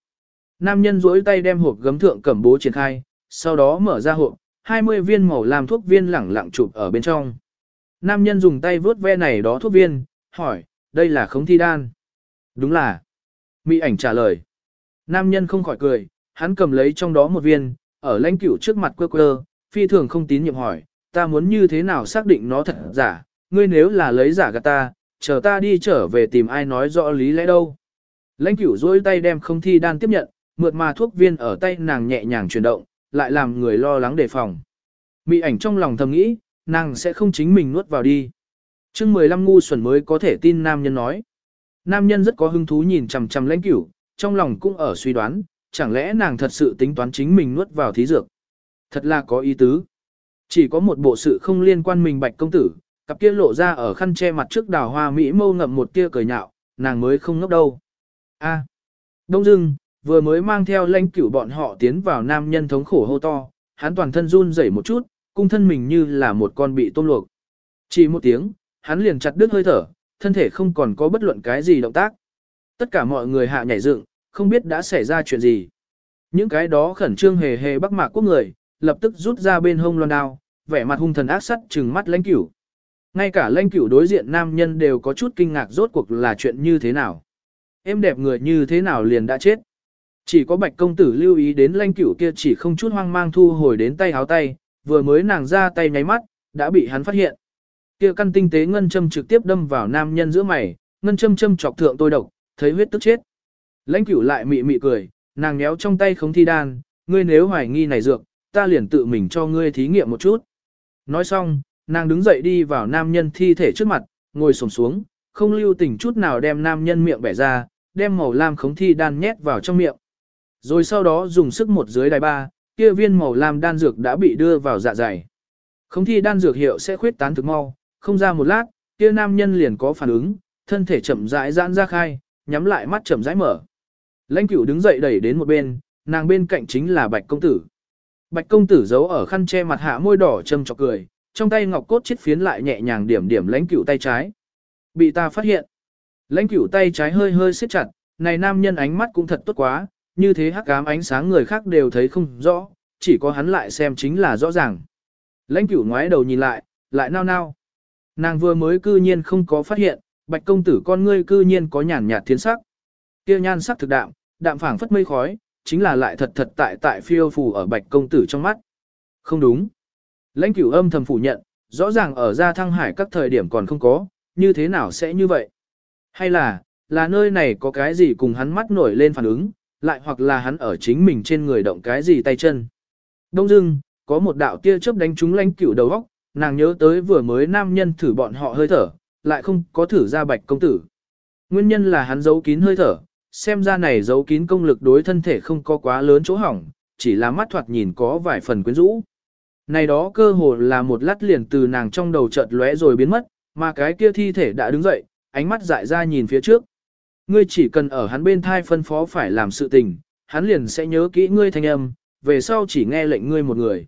Nam nhân duỗi tay đem hộp gấm thượng cẩm bố triển khai, sau đó mở ra hộp, 20 viên màu làm thuốc viên lẳng lặng chụp ở bên trong. Nam nhân dùng tay vớt ve này đó thuốc viên, hỏi, đây là khống thi đan. Đúng là. Mỹ ảnh trả lời. Nam nhân không khỏi cười, hắn cầm lấy trong đó một viên, ở lãnh cửu trước mặt quơ quơ, phi thường không tín nhiệm hỏi, ta muốn như thế nào xác định nó thật giả, ngươi nếu là lấy giả gạt ta, chờ ta đi trở về tìm ai nói rõ lý lẽ đâu. Lãnh cửu dối tay đem không thi đan tiếp nhận, mượt mà thuốc viên ở tay nàng nhẹ nhàng chuyển động, lại làm người lo lắng đề phòng. Mị ảnh trong lòng thầm nghĩ, nàng sẽ không chính mình nuốt vào đi. chương 15 ngu xuẩn mới có thể tin nam nhân nói. Nam nhân rất có hứng thú nhìn chằm chằm lãnh cửu, trong lòng cũng ở suy đoán, chẳng lẽ nàng thật sự tính toán chính mình nuốt vào thí dược. Thật là có ý tứ. Chỉ có một bộ sự không liên quan mình bạch công tử, cặp kia lộ ra ở khăn che mặt trước đào hoa mỹ mâu ngậm một tia cười nhạo, nàng mới không ngốc đâu. A. Đông dưng, vừa mới mang theo lãnh cửu bọn họ tiến vào nam nhân thống khổ hô to, hắn toàn thân run rẩy một chút, cung thân mình như là một con bị tôm luộc. Chỉ một tiếng, hắn liền chặt đứt hơi thở, thân thể không còn có bất luận cái gì động tác. Tất cả mọi người hạ nhảy dựng, không biết đã xảy ra chuyện gì. Những cái đó khẩn trương hề hề bắc mạc quốc người, lập tức rút ra bên hông loan đao, vẻ mặt hung thần ác sắt trừng mắt lãnh cửu. Ngay cả lãnh cửu đối diện nam nhân đều có chút kinh ngạc rốt cuộc là chuyện như thế nào. Em đẹp người như thế nào liền đã chết. Chỉ có bạch công tử lưu ý đến lãnh cửu kia chỉ không chút hoang mang thu hồi đến tay háo tay, vừa mới nàng ra tay nháy mắt, đã bị hắn phát hiện. Kia căn tinh tế ngân châm trực tiếp đâm vào nam nhân giữa mày, ngân châm châm chọc thượng tôi độc, thấy huyết tức chết. Lãnh cửu lại mị mị cười, nàng nhéo trong tay không thi đan, ngươi nếu hoài nghi này dược, ta liền tự mình cho ngươi thí nghiệm một chút. Nói xong, nàng đứng dậy đi vào nam nhân thi thể trước mặt, ngồi xổm xuống, không lưu tình chút nào đem nam nhân miệng bẻ ra, đem màu lam khống thi đan nhét vào trong miệng. Rồi sau đó dùng sức một dưới đài ba, kia viên màu lam đan dược đã bị đưa vào dạ dày. Không thi đan dược hiệu sẽ khuyết tán thực mau, không ra một lát, kia nam nhân liền có phản ứng, thân thể chậm rãi giãn ra khai, nhắm lại mắt chậm rãi mở. Lãnh cửu đứng dậy đẩy đến một bên, nàng bên cạnh chính là bạch công tử. Bạch công tử giấu ở khăn che mặt hạ môi đỏ châm chọc cười, trong tay ngọc cốt chiết phiến lại nhẹ nhàng điểm điểm lãnh cửu tay trái. Bị ta phát hiện. Lãnh cửu tay trái hơi hơi siết chặt, này nam nhân ánh mắt cũng thật tốt quá, như thế hắc ám ánh sáng người khác đều thấy không rõ, chỉ có hắn lại xem chính là rõ ràng. Lãnh cửu ngoái đầu nhìn lại, lại nao nao. Nàng vừa mới cư nhiên không có phát hiện, bạch công tử con ngươi cư nhiên có nhàn nhạt thiên sắc. Kia nhan sắc thực đạm, đạm phảng phất mây khói, chính là lại thật thật tại tại phiêu phù ở bạch công tử trong mắt. Không đúng. Lãnh cửu âm thầm phủ nhận, rõ ràng ở ra thăng hải các thời điểm còn không có, như thế nào sẽ như vậy? Hay là, là nơi này có cái gì cùng hắn mắt nổi lên phản ứng, lại hoặc là hắn ở chính mình trên người động cái gì tay chân. Đông dưng, có một đạo tia chớp đánh trúng lãnh cửu đầu óc, nàng nhớ tới vừa mới nam nhân thử bọn họ hơi thở, lại không có thử ra bạch công tử. Nguyên nhân là hắn giấu kín hơi thở, xem ra này giấu kín công lực đối thân thể không có quá lớn chỗ hỏng, chỉ là mắt thoạt nhìn có vài phần quyến rũ. Này đó cơ hồ là một lát liền từ nàng trong đầu chợt lóe rồi biến mất, mà cái kia thi thể đã đứng dậy, ánh mắt dại ra nhìn phía trước. Ngươi chỉ cần ở hắn bên thai phân phó phải làm sự tình, hắn liền sẽ nhớ kỹ ngươi thanh âm, về sau chỉ nghe lệnh ngươi một người.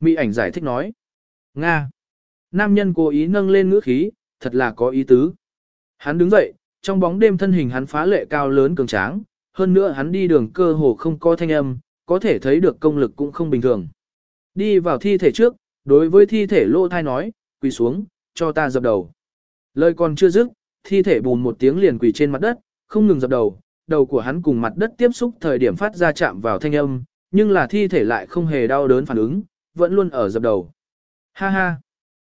Mỹ ảnh giải thích nói. Nga. Nam nhân cố ý nâng lên ngữ khí, thật là có ý tứ. Hắn đứng dậy, trong bóng đêm thân hình hắn phá lệ cao lớn cường tráng, hơn nữa hắn đi đường cơ hồ không có thanh âm, có thể thấy được công lực cũng không bình thường. Đi vào thi thể trước, đối với thi thể lô thai nói, quỳ xuống, cho ta dập đầu. Lời còn chưa dứt, thi thể bùn một tiếng liền quỳ trên mặt đất, không ngừng dập đầu, đầu của hắn cùng mặt đất tiếp xúc thời điểm phát ra chạm vào thanh âm, nhưng là thi thể lại không hề đau đớn phản ứng, vẫn luôn ở dập đầu. Ha ha!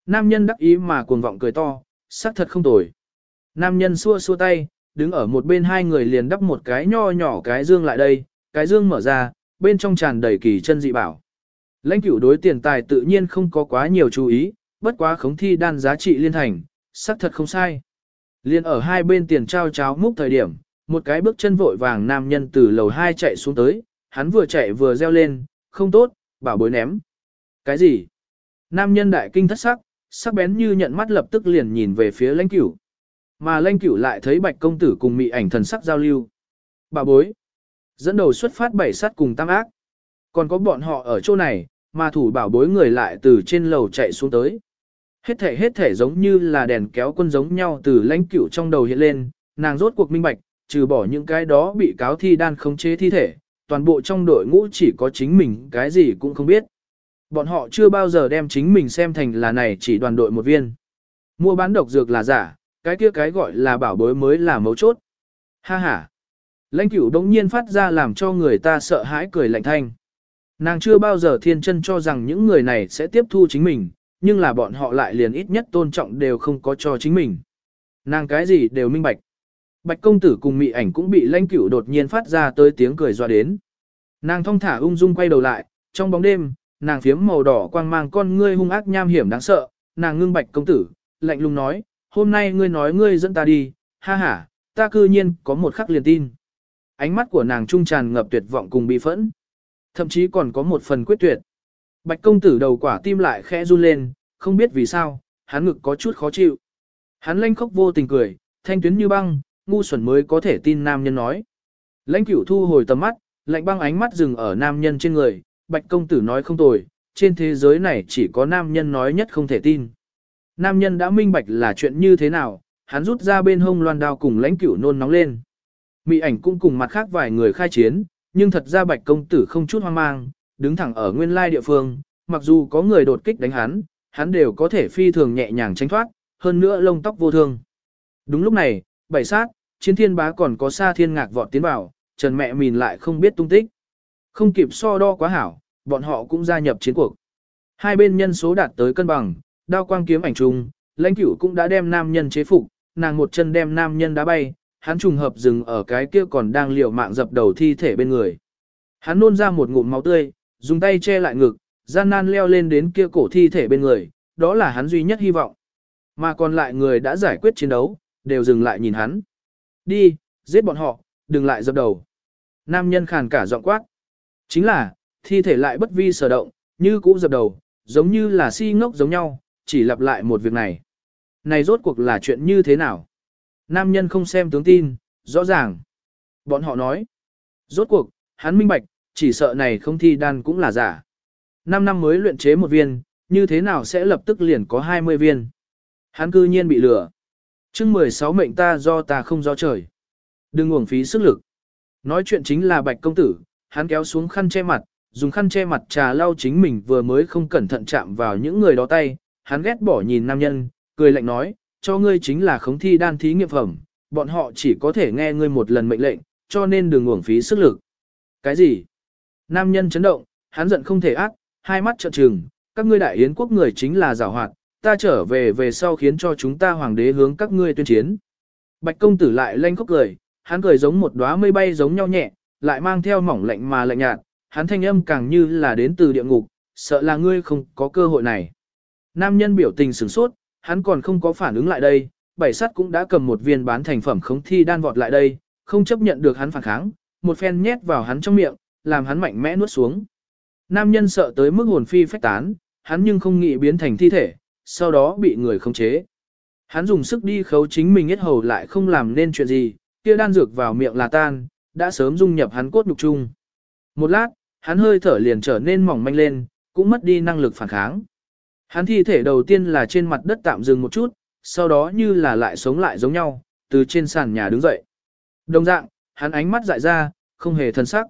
Nam nhân đắc ý mà cuồng vọng cười to, xác thật không tồi. Nam nhân xua xua tay, đứng ở một bên hai người liền đắp một cái nho nhỏ cái dương lại đây, cái dương mở ra, bên trong tràn đầy kỳ chân dị bảo. Lãnh cửu đối tiền tài tự nhiên không có quá nhiều chú ý, bất quá khống thi đan giá trị liên thành, xác thật không sai. Liên ở hai bên tiền trao cháo múc thời điểm, một cái bước chân vội vàng nam nhân từ lầu hai chạy xuống tới, hắn vừa chạy vừa reo lên, không tốt, bảo bối ném. Cái gì? Nam nhân đại kinh thất sắc, sắc bén như nhận mắt lập tức liền nhìn về phía lãnh cửu. Mà lãnh cửu lại thấy bạch công tử cùng mị ảnh thần sắc giao lưu. Bà bối. Dẫn đầu xuất phát bảy sát cùng tam ác. Còn có bọn họ ở chỗ này, mà thủ bảo bối người lại từ trên lầu chạy xuống tới. Hết thể hết thể giống như là đèn kéo quân giống nhau từ lãnh cửu trong đầu hiện lên, nàng rốt cuộc minh bạch, trừ bỏ những cái đó bị cáo thi đan khống chế thi thể, toàn bộ trong đội ngũ chỉ có chính mình cái gì cũng không biết. Bọn họ chưa bao giờ đem chính mình xem thành là này chỉ đoàn đội một viên. Mua bán độc dược là giả, cái kia cái gọi là bảo bối mới là mấu chốt. Ha ha. Lãnh cửu đống nhiên phát ra làm cho người ta sợ hãi cười lạnh thanh. Nàng chưa bao giờ thiên chân cho rằng những người này sẽ tiếp thu chính mình, nhưng là bọn họ lại liền ít nhất tôn trọng đều không có cho chính mình. Nàng cái gì đều minh bạch. Bạch công tử cùng mị ảnh cũng bị lãnh cửu đột nhiên phát ra tới tiếng cười dọa đến. Nàng thong thả ung dung quay đầu lại, trong bóng đêm, nàng phiếm màu đỏ quang mang con ngươi hung ác nham hiểm đáng sợ, nàng ngưng bạch công tử, lạnh lùng nói, hôm nay ngươi nói ngươi dẫn ta đi, ha ha, ta cư nhiên có một khắc liền tin. Ánh mắt của nàng trung tràn ngập tuyệt vọng cùng bị phẫn. Thậm chí còn có một phần quyết tuyệt. Bạch công tử đầu quả tim lại khẽ run lên, không biết vì sao, hắn ngực có chút khó chịu. Hắn lanh khóc vô tình cười, thanh tuyến như băng, ngu xuẩn mới có thể tin nam nhân nói. Lãnh cửu thu hồi tầm mắt, lạnh băng ánh mắt dừng ở nam nhân trên người, bạch công tử nói không tồi, trên thế giới này chỉ có nam nhân nói nhất không thể tin. Nam nhân đã minh bạch là chuyện như thế nào, hắn rút ra bên hông loan đao cùng lãnh cửu nôn nóng lên. Mị ảnh cũng cùng mặt khác vài người khai chiến, nhưng thật ra bạch công tử không chút hoang mang, đứng thẳng ở nguyên lai địa phương, mặc dù có người đột kích đánh hắn, hắn đều có thể phi thường nhẹ nhàng tránh thoát, hơn nữa lông tóc vô thương. Đúng lúc này, bảy sát, chiến thiên bá còn có xa thiên ngạc vọt tiến vào, trần mẹ mìn lại không biết tung tích. Không kịp so đo quá hảo, bọn họ cũng gia nhập chiến cuộc. Hai bên nhân số đạt tới cân bằng, đao quang kiếm ảnh trùng, lãnh cửu cũng đã đem nam nhân chế phục, nàng một chân đem nam nhân đá bay, hắn trùng hợp dừng ở cái kia còn đang liều mạng dập đầu thi thể bên người. Hắn nôn ra một ngụm máu tươi, dùng tay che lại ngực, gian nan leo lên đến kia cổ thi thể bên người, đó là hắn duy nhất hy vọng. Mà còn lại người đã giải quyết chiến đấu, đều dừng lại nhìn hắn. Đi, giết bọn họ, đừng lại dập đầu. Nam nhân khàn cả giọng quát. Chính là, thi thể lại bất vi sở động, như cũ dập đầu, giống như là si ngốc giống nhau, chỉ lặp lại một việc này. Này rốt cuộc là chuyện như thế nào? Nam nhân không xem tướng tin, rõ ràng. Bọn họ nói. Rốt cuộc, hắn minh bạch, chỉ sợ này không thi đan cũng là giả. 5 năm mới luyện chế một viên, như thế nào sẽ lập tức liền có 20 viên. Hắn cư nhiên bị lừa. chương 16 mệnh ta do ta không do trời. Đừng uổng phí sức lực. Nói chuyện chính là bạch công tử, hắn kéo xuống khăn che mặt, dùng khăn che mặt trà lau chính mình vừa mới không cẩn thận chạm vào những người đó tay, hắn ghét bỏ nhìn nam nhân, cười lạnh nói, cho ngươi chính là khống thi đan thí nghiệm phẩm, bọn họ chỉ có thể nghe ngươi một lần mệnh lệnh, cho nên đừng uổng phí sức lực. Cái gì? Nam nhân chấn động, hắn giận không thể ác, hai mắt trợn trừng, các ngươi đại yến quốc người chính là giảo hoạt, ta trở về về sau khiến cho chúng ta hoàng đế hướng các ngươi tuyên chiến. Bạch công tử lại lanh khóc cười, hắn cười giống một đóa mây bay giống nhau nhẹ, lại mang theo mỏng lạnh mà lạnh nhạt, hắn thanh âm càng như là đến từ địa ngục, sợ là ngươi không có cơ hội này. Nam nhân biểu tình sửng sốt, hắn còn không có phản ứng lại đây, bảy sắt cũng đã cầm một viên bán thành phẩm khống thi đan vọt lại đây, không chấp nhận được hắn phản kháng, một phen nhét vào hắn trong miệng, làm hắn mạnh mẽ nuốt xuống. Nam nhân sợ tới mức hồn phi phách tán, hắn nhưng không nghĩ biến thành thi thể, sau đó bị người khống chế. Hắn dùng sức đi khấu chính mình hết hầu lại không làm nên chuyện gì, kia đan dược vào miệng là tan, đã sớm dung nhập hắn cốt nhục chung. Một lát, hắn hơi thở liền trở nên mỏng manh lên, cũng mất đi năng lực phản kháng. Hắn thi thể đầu tiên là trên mặt đất tạm dừng một chút, sau đó như là lại sống lại giống nhau, từ trên sàn nhà đứng dậy. Đồng dạng, hắn ánh mắt dại ra, không hề thân sắc.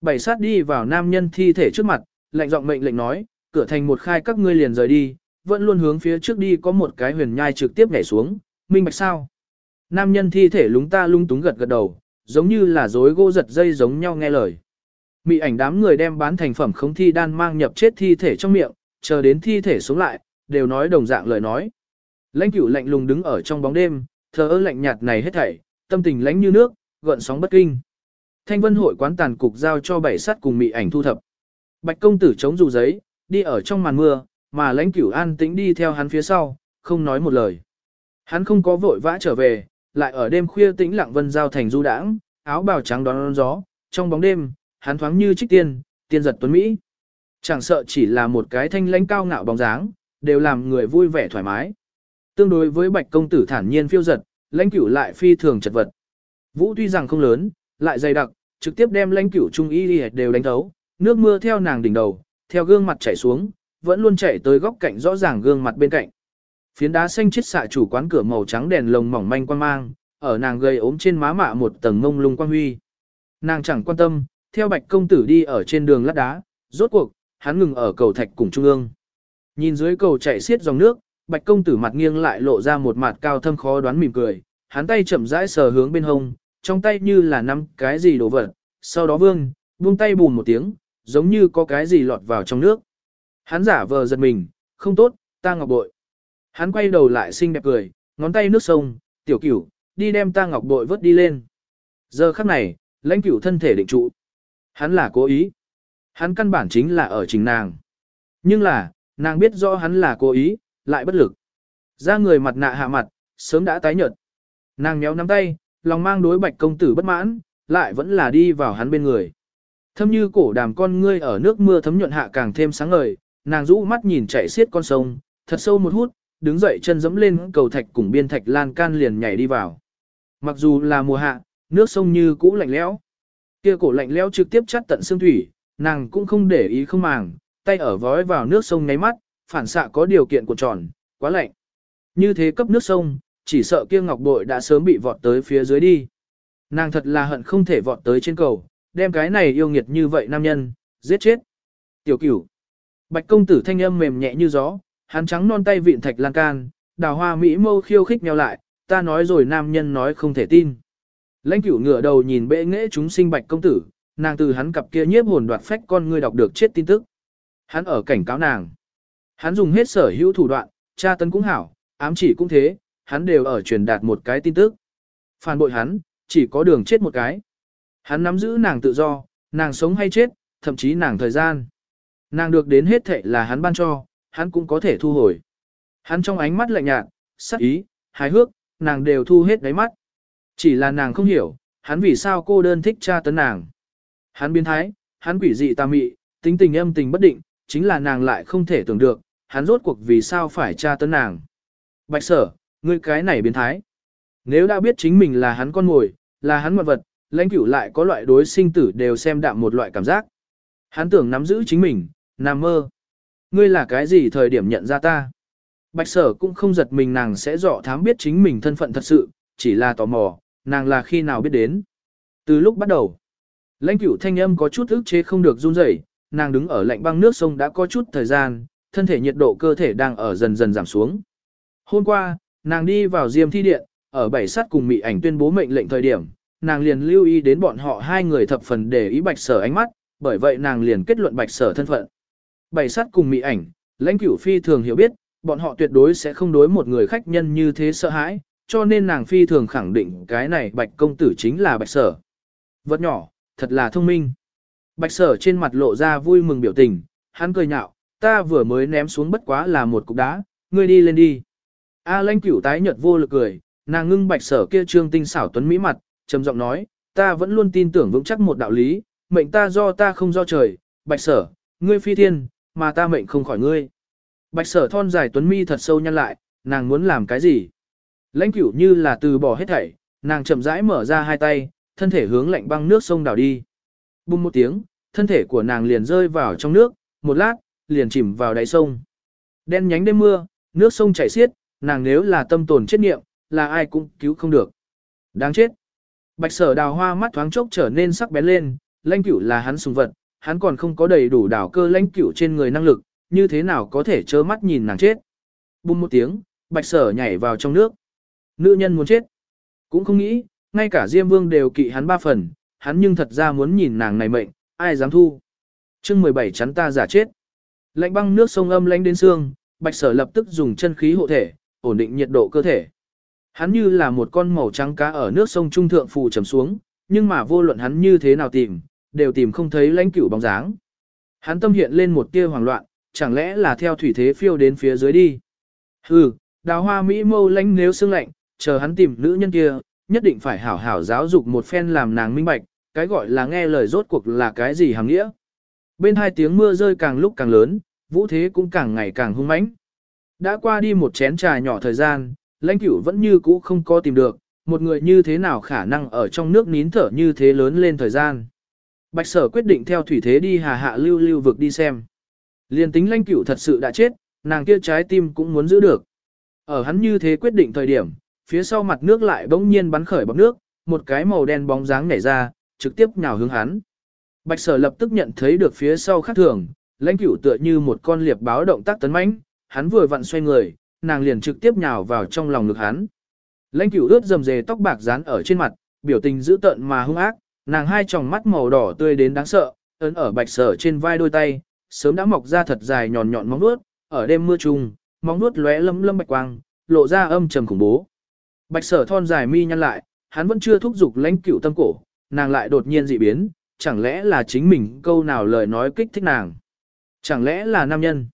Bảy sát đi vào nam nhân thi thể trước mặt, lạnh giọng mệnh lệnh nói, cửa thành một khai các ngươi liền rời đi, vẫn luôn hướng phía trước đi có một cái huyền nhai trực tiếp nhảy xuống, minh bạch sao. Nam nhân thi thể lúng ta lung túng gật gật đầu, giống như là dối gỗ giật dây giống nhau nghe lời. Mị ảnh đám người đem bán thành phẩm không thi đan mang nhập chết thi thể trong miệng, chờ đến thi thể sống lại, đều nói đồng dạng lời nói. Lãnh cửu lạnh lùng đứng ở trong bóng đêm, thờ ơ lạnh nhạt này hết thảy, tâm tình lãnh như nước, gợn sóng bất kinh. Thanh vân hội quán tàn cục giao cho bảy sắt cùng mị ảnh thu thập. Bạch công tử chống dù giấy, đi ở trong màn mưa, mà lãnh cửu an tĩnh đi theo hắn phía sau, không nói một lời. Hắn không có vội vã trở về, lại ở đêm khuya tĩnh lặng vân giao thành du đãng, áo bào trắng đón gió, trong bóng đêm, hắn thoáng như trích tiên, tiên giật tuấn Mỹ. Chẳng sợ chỉ là một cái thanh lãnh cao ngạo bóng dáng, đều làm người vui vẻ thoải mái. Tương đối với bạch công tử thản nhiên phiêu giật, lãnh cửu lại phi thường chật vật. Vũ tuy rằng không lớn, lại dày đặc, trực tiếp đem lãnh cửu trung y đều đánh thấu, nước mưa theo nàng đỉnh đầu, theo gương mặt chảy xuống, vẫn luôn chảy tới góc cạnh rõ ràng gương mặt bên cạnh. Phiến đá xanh chết xạ chủ quán cửa màu trắng đèn lồng mỏng manh quan mang, ở nàng gây ốm trên má mạ một tầng mông lung quan huy. Nàng chẳng quan tâm, theo bạch công tử đi ở trên đường lát đá, rốt cuộc, hắn ngừng ở cầu thạch cùng trung ương. Nhìn dưới cầu chảy xiết dòng nước, bạch công tử mặt nghiêng lại lộ ra một mặt cao thâm khó đoán mỉm cười, hắn tay chậm rãi sờ hướng bên hông, trong tay như là nắm cái gì đổ vật, sau đó vương, buông tay bùn một tiếng, giống như có cái gì lọt vào trong nước. Hắn giả vờ giật mình, không tốt, ta ngọc bội. Hắn quay đầu lại xinh đẹp cười, ngón tay nước sông, tiểu cửu, đi đem ta ngọc bội vớt đi lên. Giờ khắc này, lãnh cửu thân thể định trụ. Hắn là cố ý. Hắn căn bản chính là ở chính nàng. Nhưng là, nàng biết rõ hắn là cố ý, lại bất lực. Ra người mặt nạ hạ mặt, sớm đã tái nhợt. Nàng méo nắm tay, lòng mang đối bạch công tử bất mãn, lại vẫn là đi vào hắn bên người. Thâm như cổ đàm con ngươi ở nước mưa thấm nhuận hạ càng thêm sáng ngời, nàng rũ mắt nhìn chạy xiết con sông, thật sâu một hút, đứng dậy chân dẫm lên cầu thạch cùng biên thạch lan can liền nhảy đi vào. Mặc dù là mùa hạ, nước sông như cũ lạnh lẽo. Kia cổ lạnh lẽo trực tiếp chắt tận xương thủy, nàng cũng không để ý không màng, tay ở vói vào nước sông ngáy mắt, phản xạ có điều kiện của tròn, quá lạnh. Như thế cấp nước sông, chỉ sợ kia ngọc bội đã sớm bị vọt tới phía dưới đi. Nàng thật là hận không thể vọt tới trên cầu, đem cái này yêu nghiệt như vậy nam nhân, giết chết. Tiểu cửu. Bạch công tử thanh âm mềm nhẹ như gió, hắn trắng non tay vịn thạch lan can, đào hoa mỹ mâu khiêu khích nhau lại, ta nói rồi nam nhân nói không thể tin. Lãnh cửu ngửa đầu nhìn bệ nghệ chúng sinh bạch công tử, nàng từ hắn cặp kia nhiếp hồn đoạt phách con ngươi đọc được chết tin tức. Hắn ở cảnh cáo nàng. Hắn dùng hết sở hữu thủ đoạn, tra tấn cũng hảo, ám chỉ cũng thế, hắn đều ở truyền đạt một cái tin tức. Phản bội hắn, chỉ có đường chết một cái. Hắn nắm giữ nàng tự do, nàng sống hay chết, thậm chí nàng thời gian. Nàng được đến hết thệ là hắn ban cho, hắn cũng có thể thu hồi. Hắn trong ánh mắt lạnh nhạt, sắc ý, hài hước, nàng đều thu hết đáy mắt. Chỉ là nàng không hiểu, hắn vì sao cô đơn thích tra tấn nàng. Hắn biến thái, hắn quỷ dị tà mị, tính tình âm tình bất định, chính là nàng lại không thể tưởng được, hắn rốt cuộc vì sao phải tra tấn nàng. Bạch sở, ngươi cái này biến thái. Nếu đã biết chính mình là hắn con ngồi, là hắn vật vật, lãnh cửu lại có loại đối sinh tử đều xem đạm một loại cảm giác. Hắn tưởng nắm giữ chính mình, nằm mơ. Ngươi là cái gì thời điểm nhận ra ta? Bạch sở cũng không giật mình nàng sẽ dọ thám biết chính mình thân phận thật sự, chỉ là tò mò, nàng là khi nào biết đến. Từ lúc bắt đầu, lãnh cửu thanh âm có chút ức chế không được run rẩy, nàng đứng ở lạnh băng nước sông đã có chút thời gian, thân thể nhiệt độ cơ thể đang ở dần dần giảm xuống. Hôm qua, nàng đi vào diêm thi điện, ở bảy sát cùng mị ảnh tuyên bố mệnh lệnh thời điểm, nàng liền lưu ý đến bọn họ hai người thập phần để ý bạch sở ánh mắt, bởi vậy nàng liền kết luận bạch sở thân phận. Bảy sát cùng mị ảnh, lãnh cửu phi thường hiểu biết, bọn họ tuyệt đối sẽ không đối một người khách nhân như thế sợ hãi, cho nên nàng phi thường khẳng định cái này bạch công tử chính là bạch sở. Vật nhỏ, thật là thông minh. Bạch sở trên mặt lộ ra vui mừng biểu tình, hắn cười nhạo, ta vừa mới ném xuống bất quá là một cục đá, ngươi đi lên đi. A lãnh cửu tái nhợt vô lực cười, nàng ngưng bạch sở kia trương tinh xảo tuấn mỹ mặt, trầm giọng nói, ta vẫn luôn tin tưởng vững chắc một đạo lý, mệnh ta do ta không do trời, bạch sở, ngươi phi thiên, mà ta mệnh không khỏi ngươi. Bạch sở thon dài tuấn mi thật sâu nhăn lại, nàng muốn làm cái gì? Lãnh cửu như là từ bỏ hết thảy, nàng chậm rãi mở ra hai tay, thân thể hướng lạnh băng nước sông đảo đi. Bùng một tiếng, thân thể của nàng liền rơi vào trong nước, một lát, liền chìm vào đáy sông. Đen nhánh đêm mưa, nước sông chảy xiết, nàng nếu là tâm tồn chết nghiệm, là ai cũng cứu không được. Đáng chết. Bạch sở đào hoa mắt thoáng chốc trở nên sắc bén lên, lãnh cửu là hắn sùng vật, hắn còn không có đầy đủ đảo cơ lãnh cửu trên người năng lực, như thế nào có thể trơ mắt nhìn nàng chết. Bùm một tiếng, bạch sở nhảy vào trong nước. Nữ nhân muốn chết. Cũng không nghĩ, ngay cả Diêm Vương đều kỵ hắn ba phần, hắn nhưng thật ra muốn nhìn nàng này mệnh, ai dám thu. chương 17 chắn ta giả chết. Lạnh băng nước sông âm lánh đến xương, bạch sở lập tức dùng chân khí hộ thể, ổn định nhiệt độ cơ thể. Hắn như là một con màu trắng cá ở nước sông trung thượng phù trầm xuống, nhưng mà vô luận hắn như thế nào tìm, đều tìm không thấy lãnh cửu bóng dáng. Hắn tâm hiện lên một tia hoảng loạn, chẳng lẽ là theo thủy thế phiêu đến phía dưới đi. Hừ, đào hoa Mỹ mâu lãnh nếu sương lạnh, chờ hắn tìm nữ nhân kia, nhất định phải hảo hảo giáo dục một phen làm nàng minh bạch, cái gọi là nghe lời rốt cuộc là cái gì hàng nghĩa. Bên hai tiếng mưa rơi càng lúc càng lớn, vũ thế cũng càng ngày càng hung mãnh. Đã qua đi một chén trà nhỏ thời gian, lãnh cửu vẫn như cũ không có tìm được, một người như thế nào khả năng ở trong nước nín thở như thế lớn lên thời gian. Bạch sở quyết định theo thủy thế đi hà hạ lưu lưu vực đi xem. Liên tính lãnh cửu thật sự đã chết, nàng kia trái tim cũng muốn giữ được. Ở hắn như thế quyết định thời điểm, phía sau mặt nước lại bỗng nhiên bắn khởi bọc nước, một cái màu đen bóng dáng nảy ra, trực tiếp nhào hướng hắn. Bạch sở lập tức nhận thấy được phía sau khác thường, lãnh cửu tựa như một con liệp báo động tác tấn mãnh, hắn vừa vặn xoay người, nàng liền trực tiếp nhào vào trong lòng ngực hắn. Lãnh cửu ướt dầm dề tóc bạc dán ở trên mặt, biểu tình dữ tợn mà hung ác, nàng hai tròng mắt màu đỏ tươi đến đáng sợ, ấn ở bạch sở trên vai đôi tay, sớm đã mọc ra thật dài nhọn nhọn móng vuốt, ở đêm mưa trùng, móng vuốt lóe lấm lấm bạch quang, lộ ra âm trầm khủng bố. Bạch sở thon dài mi nhăn lại, hắn vẫn chưa thúc giục lãnh cửu tâm cổ, nàng lại đột nhiên dị biến, chẳng lẽ là chính mình câu nào lời nói kích thích nàng. Chẳng lẽ là nam nhân.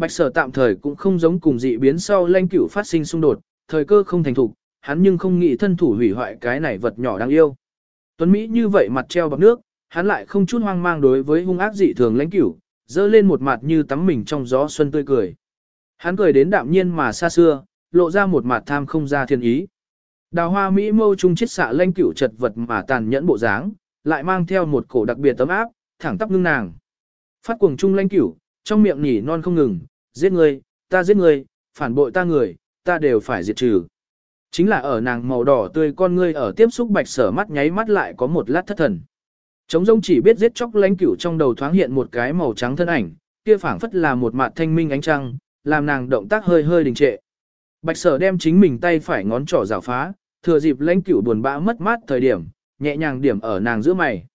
Bạch sở tạm thời cũng không giống cùng dị biến sau lãnh cửu phát sinh xung đột, thời cơ không thành thục, hắn nhưng không nghĩ thân thủ hủy hoại cái này vật nhỏ đáng yêu. Tuấn Mỹ như vậy mặt treo bọc nước, hắn lại không chút hoang mang đối với hung ác dị thường lãnh cửu, dơ lên một mặt như tắm mình trong gió xuân tươi cười. Hắn cười đến đạm nhiên mà xa xưa, lộ ra một mặt tham không ra thiên ý. Đào hoa Mỹ mâu trung chiết xạ lãnh cửu chật vật mà tàn nhẫn bộ dáng, lại mang theo một cổ đặc biệt tấm áp, thẳng tắp ngưng nàng. Phát cuồng trung lãnh cửu, trong miệng nhỉ non không ngừng, giết người, ta giết người, phản bội ta người, ta đều phải diệt trừ. Chính là ở nàng màu đỏ tươi con ngươi ở tiếp xúc bạch sở mắt nháy mắt lại có một lát thất thần. Trống rông chỉ biết giết chóc lãnh cửu trong đầu thoáng hiện một cái màu trắng thân ảnh, kia phảng phất là một mặt thanh minh ánh trăng, làm nàng động tác hơi hơi đình trệ. Bạch sở đem chính mình tay phải ngón trỏ rào phá, thừa dịp lãnh cửu buồn bã mất mát thời điểm, nhẹ nhàng điểm ở nàng giữa mày.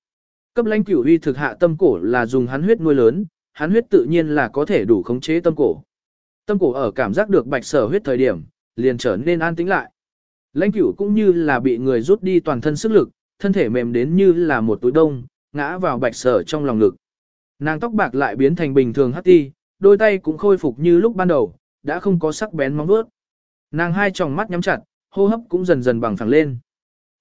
Cấp lãnh cửu uy thực hạ tâm cổ là dùng hắn huyết nuôi lớn, hắn huyết tự nhiên là có thể đủ khống chế tâm cổ. Tâm cổ ở cảm giác được bạch sở huyết thời điểm, liền trở nên an tĩnh lại. Lãnh cửu cũng như là bị người rút đi toàn thân sức lực, thân thể mềm đến như là một túi đông, ngã vào bạch sở trong lòng ngực. Nàng tóc bạc lại biến thành bình thường hắc ti, đôi tay cũng khôi phục như lúc ban đầu, đã không có sắc bén móng vuốt. Nàng hai tròng mắt nhắm chặt, hô hấp cũng dần dần bằng phẳng lên.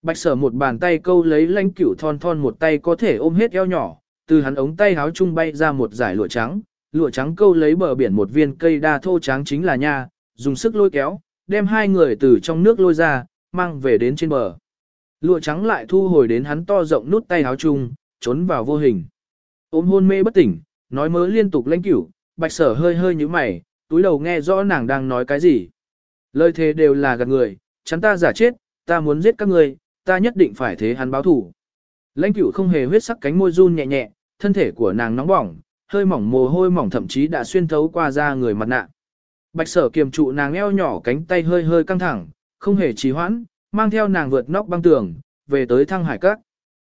Bạch sở một bàn tay câu lấy lãnh cửu thon thon một tay có thể ôm hết eo nhỏ, từ hắn ống tay háo trung bay ra một giải lụa trắng, lụa trắng câu lấy bờ biển một viên cây đa thô trắng chính là nha, dùng sức lôi kéo, đem hai người từ trong nước lôi ra, mang về đến trên bờ. Lụa trắng lại thu hồi đến hắn to rộng nút tay háo trung, trốn vào vô hình. Ôm hôn mê bất tỉnh, nói mớ liên tục lãnh cửu, bạch sở hơi hơi như mày, túi đầu nghe rõ nàng đang nói cái gì. Lời thề đều là gạt người, chắn ta giả chết, ta muốn giết các người, ta nhất định phải thế hắn báo thủ. Lãnh cửu không hề huyết sắc cánh môi run nhẹ nhẹ, thân thể của nàng nóng bỏng, hơi mỏng mồ hôi mỏng thậm chí đã xuyên thấu qua da người mặt nạ. Bạch sở kiềm trụ nàng eo nhỏ cánh tay hơi hơi căng thẳng, không hề trì hoãn, mang theo nàng vượt nóc băng tường, về tới thăng hải các.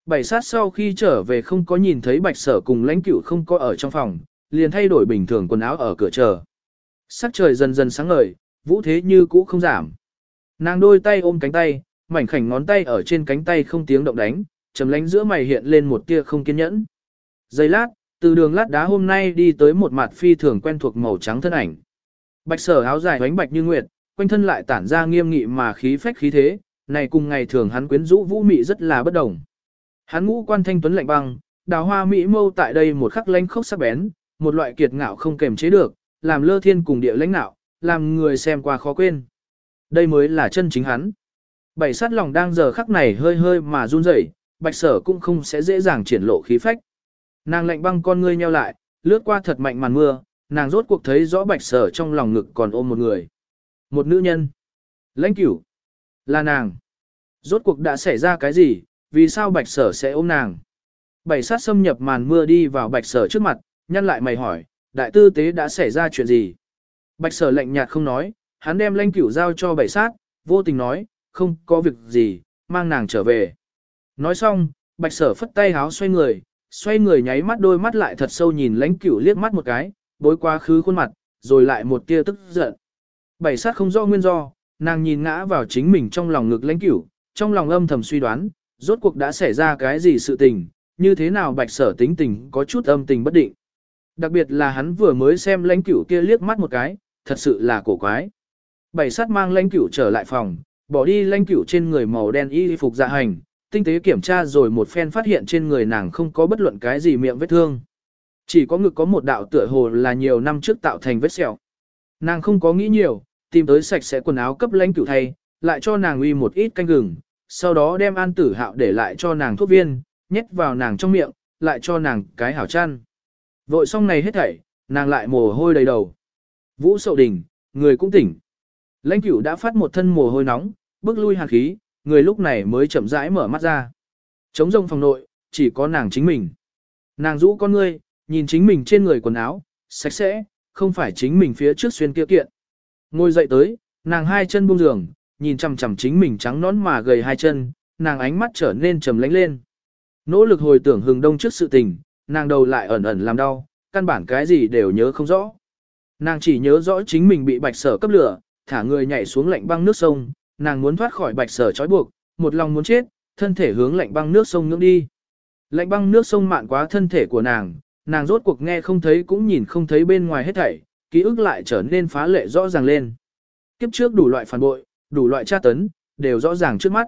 Bảy sát sau khi trở về không có nhìn thấy bạch sở cùng lãnh cửu không có ở trong phòng, liền thay đổi bình thường quần áo ở cửa chờ. Sắc trời dần dần sáng ngời, vũ thế như cũ không giảm. Nàng đôi tay ôm cánh tay, mảnh khảnh ngón tay ở trên cánh tay không tiếng động đánh, trầm lánh giữa mày hiện lên một tia không kiên nhẫn. Giây lát, từ đường lát đá hôm nay đi tới một mặt phi thường quen thuộc màu trắng thân ảnh. Bạch sở áo dài hoánh bạch như nguyệt, quanh thân lại tản ra nghiêm nghị mà khí phách khí thế, này cùng ngày thường hắn quyến rũ vũ mị rất là bất đồng. Hắn ngũ quan thanh tuấn lạnh băng, đào hoa mỹ mâu tại đây một khắc lánh khốc sắc bén, một loại kiệt ngạo không kềm chế được, làm lơ thiên cùng địa lãnh nạo, làm người xem qua khó quên. Đây mới là chân chính hắn. Bảy sát lòng đang giờ khắc này hơi hơi mà run rẩy, bạch sở cũng không sẽ dễ dàng triển lộ khí phách. Nàng lạnh băng con ngươi nheo lại, lướt qua thật mạnh màn mưa, nàng rốt cuộc thấy rõ bạch sở trong lòng ngực còn ôm một người. Một nữ nhân. Lãnh cửu. Là nàng. Rốt cuộc đã xảy ra cái gì, vì sao bạch sở sẽ ôm nàng? Bảy sát xâm nhập màn mưa đi vào bạch sở trước mặt, nhăn lại mày hỏi, đại tư tế đã xảy ra chuyện gì? Bạch sở lạnh nhạt không nói, hắn đem lãnh cửu giao cho bảy sát, vô tình nói, không có việc gì, mang nàng trở về. Nói xong, bạch sở phất tay háo xoay người, xoay người nháy mắt đôi mắt lại thật sâu nhìn lãnh cửu liếc mắt một cái, bối quá khứ khuôn mặt, rồi lại một tia tức giận. Bảy sát không rõ nguyên do, nàng nhìn ngã vào chính mình trong lòng ngực lãnh cửu, trong lòng âm thầm suy đoán, rốt cuộc đã xảy ra cái gì sự tình, như thế nào bạch sở tính tình có chút âm tình bất định. Đặc biệt là hắn vừa mới xem lãnh cửu kia liếc mắt một cái, thật sự là cổ quái. Bảy sát mang lãnh cửu trở lại phòng, bỏ đi lãnh cửu trên người màu đen y phục dạ hành, tinh tế kiểm tra rồi một phen phát hiện trên người nàng không có bất luận cái gì miệng vết thương. Chỉ có ngực có một đạo tựa hồ là nhiều năm trước tạo thành vết sẹo. Nàng không có nghĩ nhiều, tìm tới sạch sẽ quần áo cấp lãnh cửu thay, lại cho nàng uy một ít canh gừng, sau đó đem an tử hạo để lại cho nàng thuốc viên, nhét vào nàng trong miệng, lại cho nàng cái hảo chăn. Vội xong này hết thảy, nàng lại mồ hôi đầy đầu. Vũ sậu đỉnh, người cũng tỉnh. Lãnh cửu đã phát một thân mồ hôi nóng, bước lui hàn khí, người lúc này mới chậm rãi mở mắt ra. Trống rông phòng nội, chỉ có nàng chính mình. Nàng rũ con ngươi, nhìn chính mình trên người quần áo, sạch sẽ, không phải chính mình phía trước xuyên kia kiện. Ngồi dậy tới, nàng hai chân buông giường, nhìn chằm chằm chính mình trắng nón mà gầy hai chân, nàng ánh mắt trở nên trầm lánh lên. Nỗ lực hồi tưởng hừng đông trước sự tình, nàng đầu lại ẩn ẩn làm đau, căn bản cái gì đều nhớ không rõ. Nàng chỉ nhớ rõ chính mình bị bạch sở cấp lửa, thả người nhảy xuống lạnh băng nước sông, nàng muốn thoát khỏi bạch sở trói buộc, một lòng muốn chết, thân thể hướng lạnh băng nước sông ngưỡng đi. Lạnh băng nước sông mạn quá thân thể của nàng, nàng rốt cuộc nghe không thấy cũng nhìn không thấy bên ngoài hết thảy, ký ức lại trở nên phá lệ rõ ràng lên. Kiếp trước đủ loại phản bội, đủ loại tra tấn, đều rõ ràng trước mắt.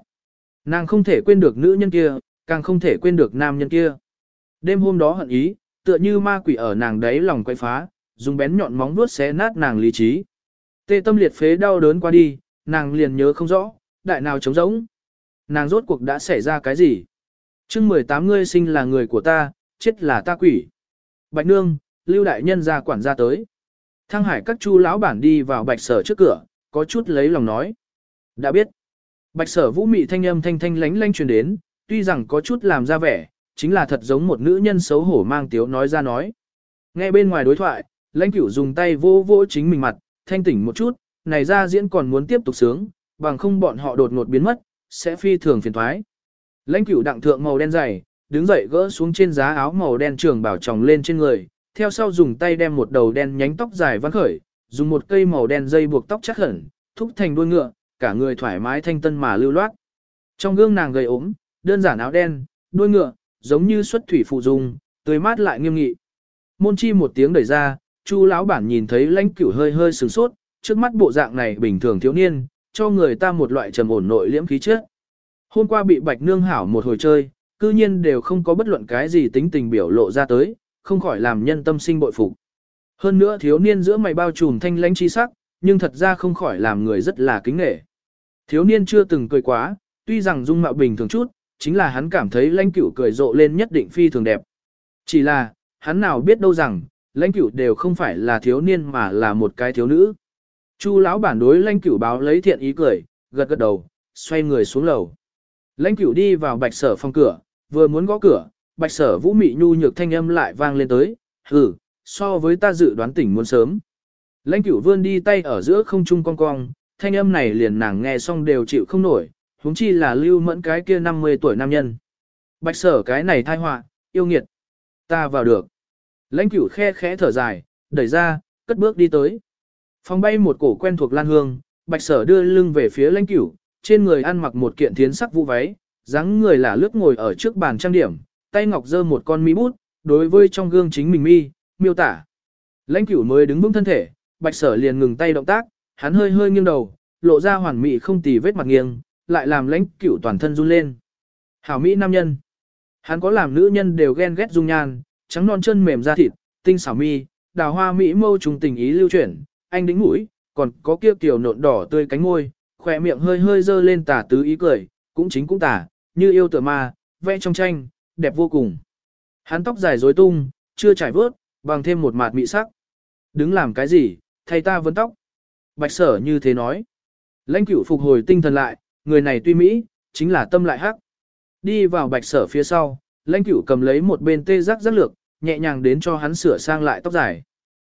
Nàng không thể quên được nữ nhân kia, càng không thể quên được nam nhân kia. Đêm hôm đó hận ý, tựa như ma quỷ ở nàng đấy lòng quay phá, dùng bén nhọn móng vuốt xé nát nàng lý trí. Tê tâm liệt phế đau đớn qua đi, nàng liền nhớ không rõ, đại nào trống rỗng. Nàng rốt cuộc đã xảy ra cái gì? chương 18 ngươi sinh là người của ta, chết là ta quỷ. Bạch nương, lưu đại nhân ra quản gia tới. Thăng hải các chu lão bản đi vào bạch sở trước cửa, có chút lấy lòng nói. Đã biết. Bạch sở vũ mị thanh âm thanh thanh lánh lánh truyền đến, tuy rằng có chút làm ra vẻ, chính là thật giống một nữ nhân xấu hổ mang tiếu nói ra nói. Nghe bên ngoài đối thoại, lãnh cửu dùng tay vô vô chính mình mặt, thanh tỉnh một chút, này ra diễn còn muốn tiếp tục sướng, bằng không bọn họ đột ngột biến mất, sẽ phi thường phiền thoái. Lãnh cửu đặng thượng màu đen dày, đứng dậy gỡ xuống trên giá áo màu đen trường bảo tròng lên trên người, theo sau dùng tay đem một đầu đen nhánh tóc dài vắn khởi, dùng một cây màu đen dây buộc tóc chắc hẳn, thúc thành đuôi ngựa, cả người thoải mái thanh tân mà lưu loát. Trong gương nàng gầy ốm, đơn giản áo đen, đuôi ngựa, giống như xuất thủy phụ dung, tươi mát lại nghiêm nghị. Môn chi một tiếng đẩy ra, Chu lão bản nhìn thấy lãnh cửu hơi hơi sửng sốt, trước mắt bộ dạng này bình thường thiếu niên, cho người ta một loại trầm ổn nội liễm khí chất. Hôm qua bị Bạch Nương hảo một hồi chơi, cư nhiên đều không có bất luận cái gì tính tình biểu lộ ra tới, không khỏi làm nhân tâm sinh bội phục. Hơn nữa thiếu niên giữa mày bao trùm thanh lãnh chi sắc, nhưng thật ra không khỏi làm người rất là kính nể. Thiếu niên chưa từng cười quá, tuy rằng dung mạo bình thường chút, chính là hắn cảm thấy lãnh cửu cười rộ lên nhất định phi thường đẹp. Chỉ là, hắn nào biết đâu rằng, lãnh cửu đều không phải là thiếu niên mà là một cái thiếu nữ. Chu lão bản đối lãnh cửu báo lấy thiện ý cười, gật gật đầu, xoay người xuống lầu. Lãnh cửu đi vào bạch sở phòng cửa, vừa muốn gõ cửa, bạch sở vũ mị nhu nhược thanh âm lại vang lên tới, hừ, so với ta dự đoán tỉnh muốn sớm. Lãnh cửu vươn đi tay ở giữa không trung cong cong, thanh âm này liền nàng nghe xong đều chịu không nổi, huống chi là lưu mẫn cái kia 50 tuổi nam nhân. Bạch sở cái này thai họa, yêu nghiệt. Ta vào được. Lãnh cửu khe khẽ thở dài, đẩy ra, cất bước đi tới. Phòng bay một cổ quen thuộc lan hương, bạch sở đưa lưng về phía lãnh cửu, trên người ăn mặc một kiện thiến sắc vũ váy, dáng người là lướt ngồi ở trước bàn trang điểm, tay ngọc giơ một con mi bút, đối với trong gương chính mình mi, miêu tả. Lãnh cửu mới đứng vững thân thể, bạch sở liền ngừng tay động tác, hắn hơi hơi nghiêng đầu, lộ ra hoàn mỹ không tì vết mặt nghiêng, lại làm lãnh cửu toàn thân run lên. Hảo mỹ nam nhân. Hắn có làm nữ nhân đều ghen ghét dung nhan, trắng non chân mềm da thịt, tinh xảo mi, đào hoa mỹ mâu trùng tình ý lưu chuyển, anh đính mũi, còn có kia kiểu nộn đỏ tươi cánh môi, khỏe miệng hơi hơi dơ lên tả tứ ý cười, cũng chính cũng tả, như yêu tựa ma, vẽ trong tranh, đẹp vô cùng. Hắn tóc dài rối tung, chưa trải vớt, bằng thêm một mạt mị sắc. Đứng làm cái gì, thay ta vấn tóc. Bạch sở như thế nói. Lãnh cửu phục hồi tinh thần lại, người này tuy Mỹ, chính là tâm lại hắc. Đi vào bạch sở phía sau, lãnh cửu cầm lấy một bên tê giác giác lược, nhẹ nhàng đến cho hắn sửa sang lại tóc dài.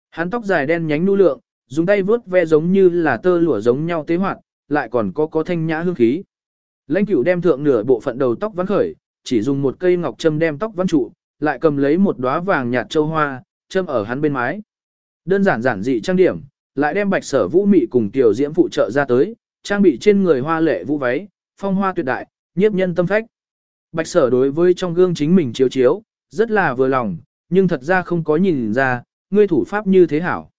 Hắn tóc dài đen nhánh nu lượng, dùng tay vướt ve giống như là tơ lụa giống nhau tế hoạt, lại còn có có thanh nhã hương khí. Lãnh cửu đem thượng nửa bộ phận đầu tóc vắn khởi, chỉ dùng một cây ngọc châm đem tóc vắn trụ, lại cầm lấy một đóa vàng nhạt châu hoa, châm ở hắn bên mái. Đơn giản giản dị trang điểm, lại đem bạch sở vũ mị cùng tiểu diễm phụ trợ ra tới, trang bị trên người hoa lệ vũ váy, phong hoa tuyệt đại, nhiếp nhân tâm phách. Bạch sở đối với trong gương chính mình chiếu chiếu, rất là vừa lòng, nhưng thật ra không có nhìn ra, ngươi thủ pháp như thế hảo.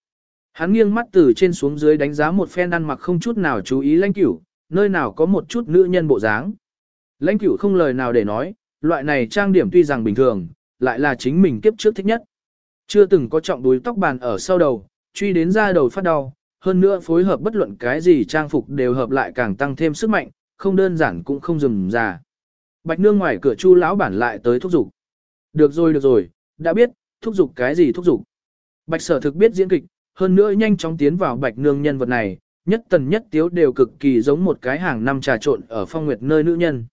Hắn nghiêng mắt từ trên xuống dưới đánh giá một phen ăn mặc không chút nào chú ý lãnh cửu, nơi nào có một chút nữ nhân bộ dáng. Lãnh cửu không lời nào để nói, loại này trang điểm tuy rằng bình thường, lại là chính mình kiếp trước thích nhất. Chưa từng có trọng đuối tóc bàn ở sau đầu, truy đến ra đầu phát đau, hơn nữa phối hợp bất luận cái gì trang phục đều hợp lại càng tăng thêm sức mạnh, không đơn giản cũng không dừng già. Bạch nương ngoài cửa chu lão bản lại tới thúc giục. Được rồi được rồi, đã biết, thúc giục cái gì thúc giục. Bạch sở thực biết diễn kịch, hơn nữa nhanh chóng tiến vào bạch nương nhân vật này, nhất tần nhất tiếu đều cực kỳ giống một cái hàng năm trà trộn ở phong nguyệt nơi nữ nhân.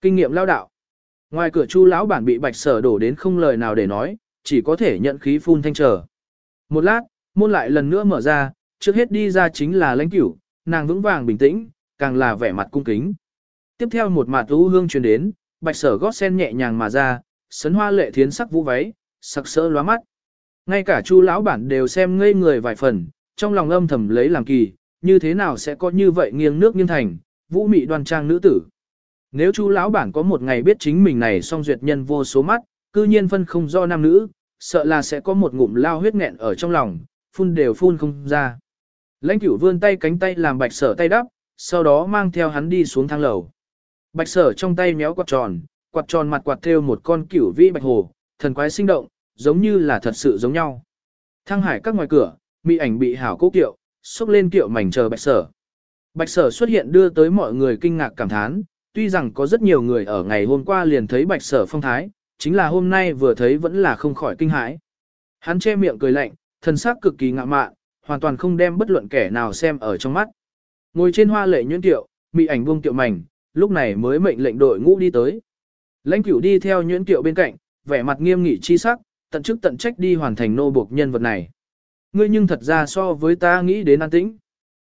Kinh nghiệm lao đạo. Ngoài cửa chu lão bản bị bạch sở đổ đến không lời nào để nói, chỉ có thể nhận khí phun thanh trở. Một lát, môn lại lần nữa mở ra, trước hết đi ra chính là lãnh cửu, nàng vững vàng bình tĩnh, càng là vẻ mặt cung kính. Tiếp theo một mạt u hương truyền đến, bạch sở gót sen nhẹ nhàng mà ra, sấn hoa lệ thiến sắc vũ váy, sặc sỡ lóa mắt. Ngay cả chu lão bản đều xem ngây người vài phần, trong lòng âm thầm lấy làm kỳ, như thế nào sẽ có như vậy nghiêng nước nghiêng thành, vũ mị đoan trang nữ tử. Nếu chu lão bản có một ngày biết chính mình này song duyệt nhân vô số mắt, cư nhiên phân không do nam nữ, sợ là sẽ có một ngụm lao huyết nghẹn ở trong lòng, phun đều phun không ra. Lãnh cửu vươn tay cánh tay làm bạch sở tay đắp, sau đó mang theo hắn đi xuống thang lầu. Bạch sở trong tay méo quạt tròn, quạt tròn mặt quạt theo một con cửu vĩ bạch hồ, thần quái sinh động, giống như là thật sự giống nhau. Thăng hải các ngoài cửa, mỹ ảnh bị hảo cố kiệu, xúc lên kiệu mảnh chờ bạch sở. Bạch sở xuất hiện đưa tới mọi người kinh ngạc cảm thán, tuy rằng có rất nhiều người ở ngày hôm qua liền thấy bạch sở phong thái, chính là hôm nay vừa thấy vẫn là không khỏi kinh hãi. Hắn che miệng cười lạnh, thân xác cực kỳ ngạ mạn, hoàn toàn không đem bất luận kẻ nào xem ở trong mắt. Ngồi trên hoa lệ nhuyễn tiệu, mỹ ảnh buông tiệu mảnh, lúc này mới mệnh lệnh đội ngũ đi tới. Lãnh cửu đi theo nhuyễn tiệu bên cạnh, vẻ mặt nghiêm nghị chi sắc, tận chức tận trách đi hoàn thành nô buộc nhân vật này. Ngươi nhưng thật ra so với ta nghĩ đến an tĩnh.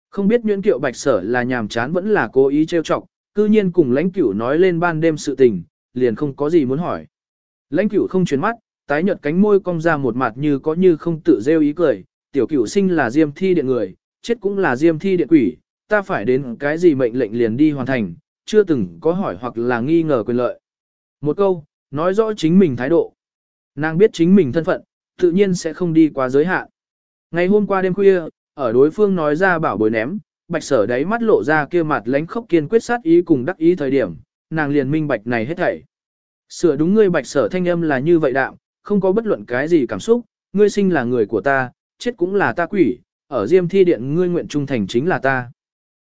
Không biết nhuyễn kiệu bạch sở là nhàm chán vẫn là cố ý trêu chọc, cư nhiên cùng lãnh cửu nói lên ban đêm sự tình, liền không có gì muốn hỏi. Lãnh cửu không chuyển mắt, tái nhợt cánh môi cong ra một mặt như có như không tự rêu ý cười, tiểu cửu sinh là diêm thi điện người, chết cũng là diêm thi điện quỷ, ta phải đến cái gì mệnh lệnh liền đi hoàn thành, chưa từng có hỏi hoặc là nghi ngờ quyền lợi. Một câu, nói rõ chính mình thái độ. Nàng biết chính mình thân phận, tự nhiên sẽ không đi quá giới hạn. Ngày hôm qua đêm khuya, ở đối phương nói ra bảo bối ném, bạch sở đáy mắt lộ ra kia mặt lánh khốc kiên quyết sát ý cùng đắc ý thời điểm, nàng liền minh bạch này hết thảy. Sửa đúng ngươi bạch sở thanh âm là như vậy đạm, không có bất luận cái gì cảm xúc, ngươi sinh là người của ta, chết cũng là ta quỷ, ở diêm thi điện ngươi nguyện trung thành chính là ta.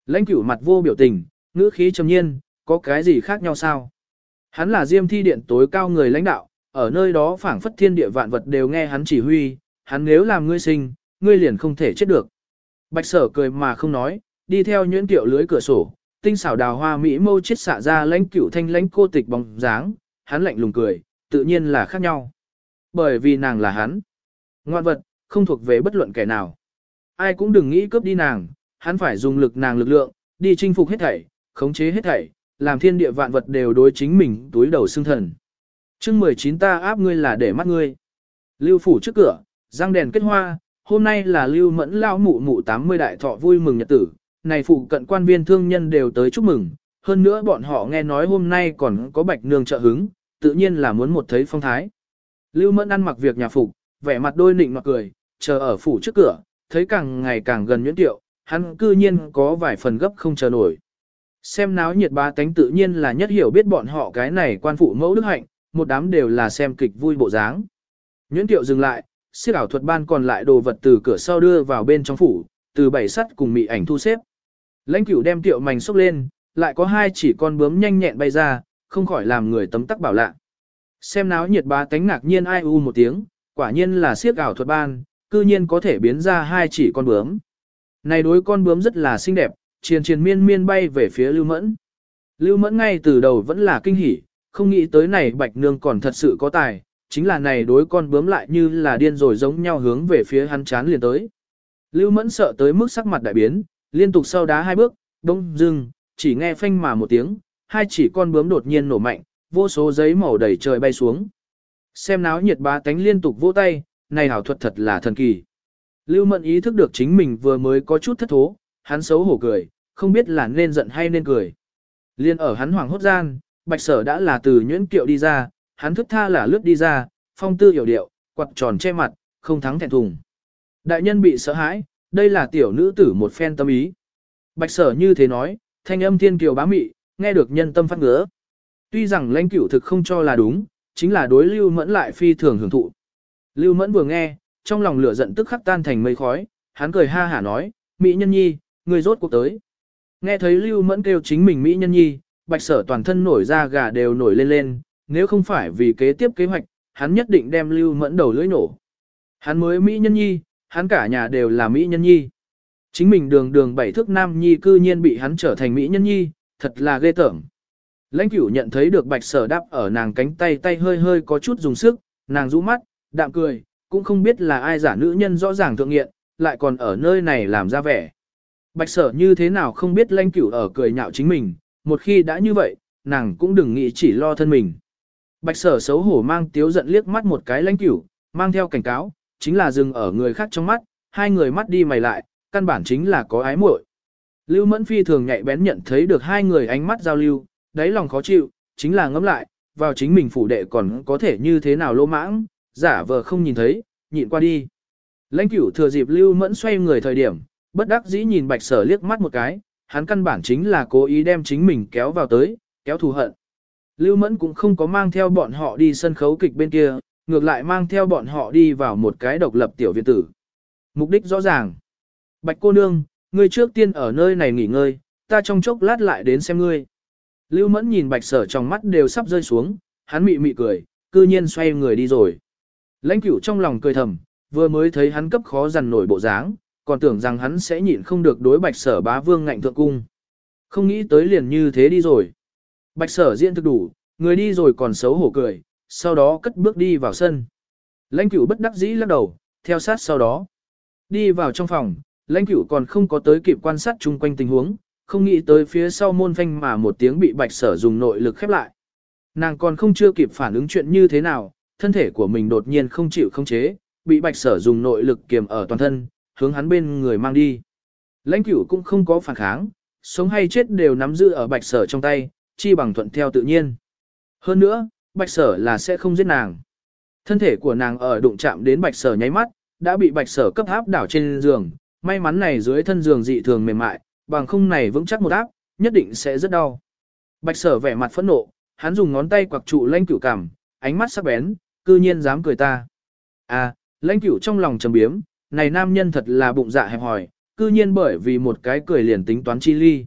Lãnh cửu mặt vô biểu tình, ngữ khí trầm nhiên, có cái gì khác nhau sao? Hắn là diêm thi điện tối cao người lãnh đạo, ở nơi đó phảng phất thiên địa vạn vật đều nghe hắn chỉ huy, hắn nếu làm ngươi sinh, ngươi liền không thể chết được. Bạch sở cười mà không nói, đi theo nhuyễn tiệu lưới cửa sổ, tinh xảo đào hoa mỹ mâu chết xạ ra lãnh cửu thanh lãnh cô tịch bóng dáng, hắn lạnh lùng cười, tự nhiên là khác nhau. Bởi vì nàng là hắn. ngoan vật, không thuộc về bất luận kẻ nào. Ai cũng đừng nghĩ cướp đi nàng, hắn phải dùng lực nàng lực lượng, đi chinh phục hết thảy, khống chế hết thảy, làm thiên địa vạn vật đều đối chính mình túi đầu xương thần chương 19 ta áp ngươi là để mắt ngươi. Lưu phủ trước cửa, răng đèn kết hoa, hôm nay là lưu mẫn lao mụ mụ 80 đại thọ vui mừng nhật tử, này phụ cận quan viên thương nhân đều tới chúc mừng, hơn nữa bọn họ nghe nói hôm nay còn có bạch nương trợ hứng, tự nhiên là muốn một thấy phong thái. Lưu mẫn ăn mặc việc nhà phục, vẻ mặt đôi nịnh mặt cười, chờ ở phủ trước cửa, thấy càng ngày càng gần nhuyễn tiệu, hắn cư nhiên có vài phần gấp không chờ nổi. Xem náo nhiệt ba tánh tự nhiên là nhất hiểu biết bọn họ cái này quan phụ mẫu đức hạnh, một đám đều là xem kịch vui bộ dáng. Nhuyễn tiệu dừng lại, siết ảo thuật ban còn lại đồ vật từ cửa sau đưa vào bên trong phủ, từ bảy sắt cùng mị ảnh thu xếp. Lãnh cửu đem tiệu mảnh xúc lên, lại có hai chỉ con bướm nhanh nhẹn bay ra, không khỏi làm người tấm tắc bảo lạ. Xem náo nhiệt ba tánh ngạc nhiên ai u một tiếng, quả nhiên là siết ảo thuật ban, cư nhiên có thể biến ra hai chỉ con bướm. Này đối con bướm rất là xinh đẹp, triền triền miên miên bay về phía Lưu Mẫn. Lưu Mẫn ngay từ đầu vẫn là kinh hỉ, không nghĩ tới này bạch nương còn thật sự có tài, chính là này đối con bướm lại như là điên rồi giống nhau hướng về phía hắn chán liền tới. Lưu Mẫn sợ tới mức sắc mặt đại biến, liên tục sau đá hai bước, đông dưng, chỉ nghe phanh mà một tiếng, hai chỉ con bướm đột nhiên nổ mạnh, vô số giấy màu đầy trời bay xuống. Xem náo nhiệt bá tánh liên tục vỗ tay, này hảo thuật thật là thần kỳ. Lưu Mẫn ý thức được chính mình vừa mới có chút thất thố, hắn xấu hổ cười, không biết là nên giận hay nên cười. Liên ở hắn hoảng hốt gian, bạch sở đã là từ nhuyễn kiệu đi ra, hắn thức tha là lướt đi ra, phong tư hiểu điệu, quặt tròn che mặt, không thắng thẹn thùng. Đại nhân bị sợ hãi, đây là tiểu nữ tử một phen tâm ý. Bạch sở như thế nói, thanh âm thiên kiều bá mị, nghe được nhân tâm phát ngứa. Tuy rằng lãnh cửu thực không cho là đúng, chính là đối lưu mẫn lại phi thường hưởng thụ. Lưu mẫn vừa nghe, trong lòng lửa giận tức khắc tan thành mây khói, hắn cười ha hả nói, Mỹ nhân nhi, người rốt cuộc tới. Nghe thấy lưu mẫn kêu chính mình Mỹ nhân nhi, bạch sở toàn thân nổi ra gà đều nổi lên lên, nếu không phải vì kế tiếp kế hoạch, hắn nhất định đem lưu mẫn đầu lưỡi nổ. Hắn mới Mỹ nhân nhi, hắn cả nhà đều là Mỹ nhân nhi. Chính mình đường đường bảy thước nam nhi cư nhiên bị hắn trở thành Mỹ nhân nhi, thật là ghê tởm. Lãnh cửu nhận thấy được bạch sở đáp ở nàng cánh tay tay hơi hơi có chút dùng sức, nàng rũ mắt, đạm cười, cũng không biết là ai giả nữ nhân rõ ràng thượng nghiện, lại còn ở nơi này làm ra vẻ. Bạch sở như thế nào không biết lãnh cửu ở cười nhạo chính mình, một khi đã như vậy, nàng cũng đừng nghĩ chỉ lo thân mình. Bạch sở xấu hổ mang tiếu giận liếc mắt một cái lãnh cửu, mang theo cảnh cáo, chính là dừng ở người khác trong mắt, hai người mắt đi mày lại, căn bản chính là có ái muội. Lưu Mẫn Phi thường nhạy bén nhận thấy được hai người ánh mắt giao lưu, đáy lòng khó chịu, chính là ngẫm lại, vào chính mình phủ đệ còn có thể như thế nào lô mãng, giả vờ không nhìn thấy, nhịn qua đi. Lãnh cửu thừa dịp Lưu Mẫn xoay người thời điểm, bất đắc dĩ nhìn bạch sở liếc mắt một cái, hắn căn bản chính là cố ý đem chính mình kéo vào tới, kéo thù hận. Lưu Mẫn cũng không có mang theo bọn họ đi sân khấu kịch bên kia, ngược lại mang theo bọn họ đi vào một cái độc lập tiểu viện tử. Mục đích rõ ràng. Bạch cô nương, ngươi trước tiên ở nơi này nghỉ ngơi, ta trong chốc lát lại đến xem ngươi. Lưu Mẫn nhìn bạch sở trong mắt đều sắp rơi xuống, hắn mị mị cười, cư nhiên xoay người đi rồi. Lãnh cửu trong lòng cười thầm, vừa mới thấy hắn cấp khó dằn nổi bộ dáng, còn tưởng rằng hắn sẽ nhịn không được đối bạch sở bá vương ngạnh thượng cung. Không nghĩ tới liền như thế đi rồi. Bạch sở diễn thực đủ, người đi rồi còn xấu hổ cười, sau đó cất bước đi vào sân. Lãnh cửu bất đắc dĩ lắc đầu, theo sát sau đó. Đi vào trong phòng, lãnh cửu còn không có tới kịp quan sát chung quanh tình huống, không nghĩ tới phía sau môn phanh mà một tiếng bị bạch sở dùng nội lực khép lại. Nàng còn không chưa kịp phản ứng chuyện như thế nào, thân thể của mình đột nhiên không chịu không chế, bị bạch sở dùng nội lực kiềm ở toàn thân, hướng hắn bên người mang đi. Lãnh cửu cũng không có phản kháng, sống hay chết đều nắm giữ ở bạch sở trong tay, chi bằng thuận theo tự nhiên. Hơn nữa, bạch sở là sẽ không giết nàng. Thân thể của nàng ở đụng chạm đến bạch sở nháy mắt, đã bị bạch sở cấp áp đảo trên giường, may mắn này dưới thân giường dị thường mềm mại, bằng không này vững chắc một áp, nhất định sẽ rất đau. Bạch sở vẻ mặt phẫn nộ, hắn dùng ngón tay quặc trụ lãnh cửu cảm, ánh mắt sắc bén, cư nhiên dám cười ta. À, lãnh cửu trong lòng trầm biếm, này nam nhân thật là bụng dạ hẹp hòi, cư nhiên bởi vì một cái cười liền tính toán chi ly.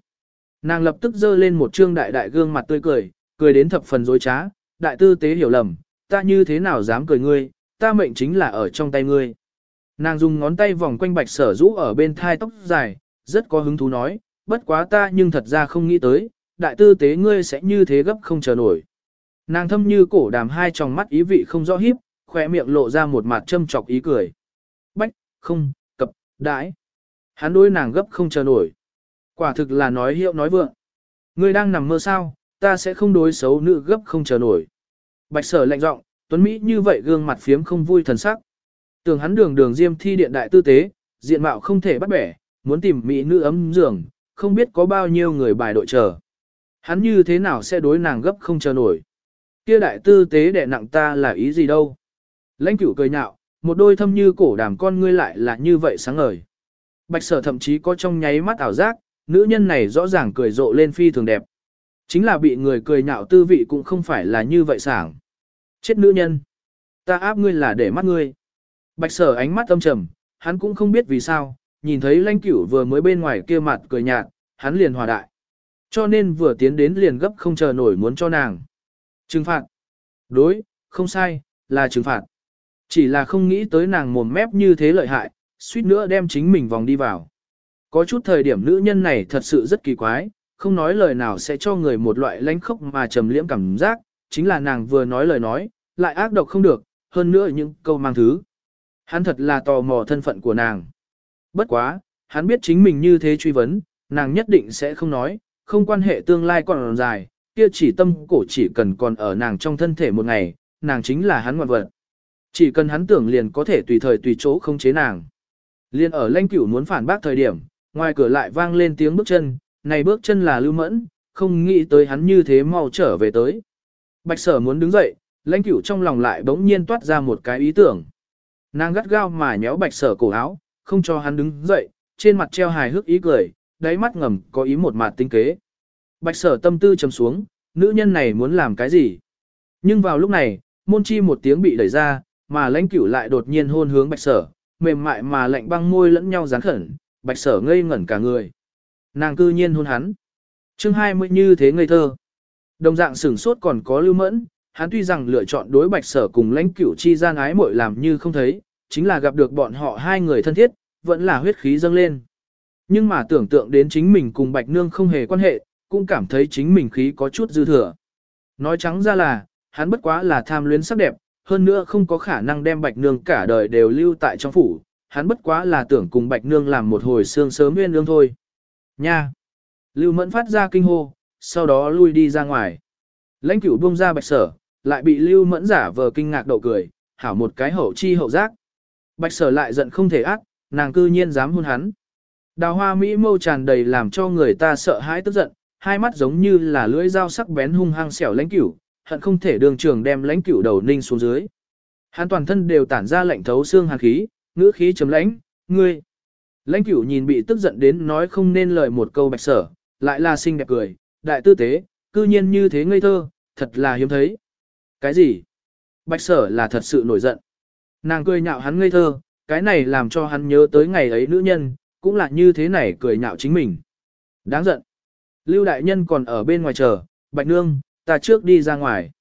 Nàng lập tức dơ lên một trương đại đại gương mặt tươi cười, cười đến thập phần dối trá, đại tư tế hiểu lầm, ta như thế nào dám cười ngươi, ta mệnh chính là ở trong tay ngươi. Nàng dùng ngón tay vòng quanh bạch sở rũ ở bên thai tóc dài, rất có hứng thú nói, bất quá ta nhưng thật ra không nghĩ tới, đại tư tế ngươi sẽ như thế gấp không chờ nổi. Nàng thâm như cổ đàm hai tròng mắt ý vị không rõ hiếp, khỏe miệng lộ ra một mặt châm chọc ý cười. Không, cập, đãi. Hắn đối nàng gấp không chờ nổi. Quả thực là nói hiệu nói vượng. Ngươi đang nằm mơ sao, ta sẽ không đối xấu nữ gấp không chờ nổi. Bạch sở lạnh giọng, tuấn Mỹ như vậy gương mặt phiếm không vui thần sắc. Tưởng hắn đường đường diêm thi điện đại tư tế, diện mạo không thể bắt bẻ, muốn tìm mỹ nữ ấm giường, không biết có bao nhiêu người bài đội chờ. Hắn như thế nào sẽ đối nàng gấp không chờ nổi. Kia đại tư tế đẻ nặng ta là ý gì đâu. Lãnh cửu cười nhạo, một đôi thâm như cổ đàm con ngươi lại là như vậy sáng ngời. Bạch sở thậm chí có trong nháy mắt ảo giác, nữ nhân này rõ ràng cười rộ lên phi thường đẹp. Chính là bị người cười nhạo tư vị cũng không phải là như vậy sảng. Chết nữ nhân. Ta áp ngươi là để mắt ngươi. Bạch sở ánh mắt âm trầm, hắn cũng không biết vì sao, nhìn thấy lanh cửu vừa mới bên ngoài kia mặt cười nhạt, hắn liền hòa đại. Cho nên vừa tiến đến liền gấp không chờ nổi muốn cho nàng. Trừng phạt. Đối, không sai, là trừng phạt. Chỉ là không nghĩ tới nàng mồm mép như thế lợi hại, suýt nữa đem chính mình vòng đi vào. Có chút thời điểm nữ nhân này thật sự rất kỳ quái, không nói lời nào sẽ cho người một loại lãnh khốc mà trầm liễm cảm giác, chính là nàng vừa nói lời nói, lại ác độc không được, hơn nữa những câu mang thứ. Hắn thật là tò mò thân phận của nàng. Bất quá, hắn biết chính mình như thế truy vấn, nàng nhất định sẽ không nói, không quan hệ tương lai còn dài, kia chỉ tâm cổ chỉ cần còn ở nàng trong thân thể một ngày, nàng chính là hắn ngoạn vật. Chỉ cần hắn tưởng liền có thể tùy thời tùy chỗ không chế nàng. Liên ở lãnh cửu muốn phản bác thời điểm, ngoài cửa lại vang lên tiếng bước chân, này bước chân là lưu mẫn, không nghĩ tới hắn như thế mau trở về tới. Bạch sở muốn đứng dậy, lãnh cửu trong lòng lại bỗng nhiên toát ra một cái ý tưởng. Nàng gắt gao mà nhéo bạch sở cổ áo, không cho hắn đứng dậy, trên mặt treo hài hước ý cười, đáy mắt ngầm có ý một mặt tinh kế. Bạch sở tâm tư trầm xuống, nữ nhân này muốn làm cái gì? Nhưng vào lúc này, môn chi một tiếng bị đẩy ra, mà lãnh cửu lại đột nhiên hôn hướng bạch sở, mềm mại mà lạnh băng môi lẫn nhau dán khẩn, bạch sở ngây ngẩn cả người. Nàng cư nhiên hôn hắn. chương 20 như thế ngây thơ. Đồng dạng sửng sốt còn có lưu mẫn, hắn tuy rằng lựa chọn đối bạch sở cùng lãnh cửu chi gian ái muội làm như không thấy, chính là gặp được bọn họ hai người thân thiết, vẫn là huyết khí dâng lên. Nhưng mà tưởng tượng đến chính mình cùng bạch nương không hề quan hệ, cũng cảm thấy chính mình khí có chút dư thừa. Nói trắng ra là, hắn bất quá là tham luyến sắc đẹp, hơn nữa không có khả năng đem bạch nương cả đời đều lưu tại trong phủ, hắn bất quá là tưởng cùng bạch nương làm một hồi xương sớm nguyên lương thôi. Nha! Lưu mẫn phát ra kinh hô, sau đó lui đi ra ngoài. Lãnh cửu buông ra bạch sở, lại bị lưu mẫn giả vờ kinh ngạc đậu cười, hảo một cái hậu chi hậu giác. Bạch sở lại giận không thể ác, nàng cư nhiên dám hôn hắn. Đào hoa Mỹ mâu tràn đầy làm cho người ta sợ hãi tức giận, hai mắt giống như là lưỡi dao sắc bén hung hăng xẻo lãnh cửu, hận không thể đường trường đem lãnh cửu đầu ninh xuống dưới. Hắn toàn thân đều tản ra lạnh thấu xương hàn khí, ngữ khí chấm lãnh, ngươi. Lãnh cửu nhìn bị tức giận đến nói không nên lời một câu bạch sở, lại là xinh đẹp cười, đại tư tế, cư nhiên như thế ngây thơ, thật là hiếm thấy. Cái gì? Bạch sở là thật sự nổi giận. Nàng cười nhạo hắn ngây thơ, cái này làm cho hắn nhớ tới ngày ấy nữ nhân, cũng là như thế này cười nhạo chính mình. Đáng giận. Lưu đại nhân còn ở bên ngoài chờ, bạch nương, ta trước đi ra ngoài.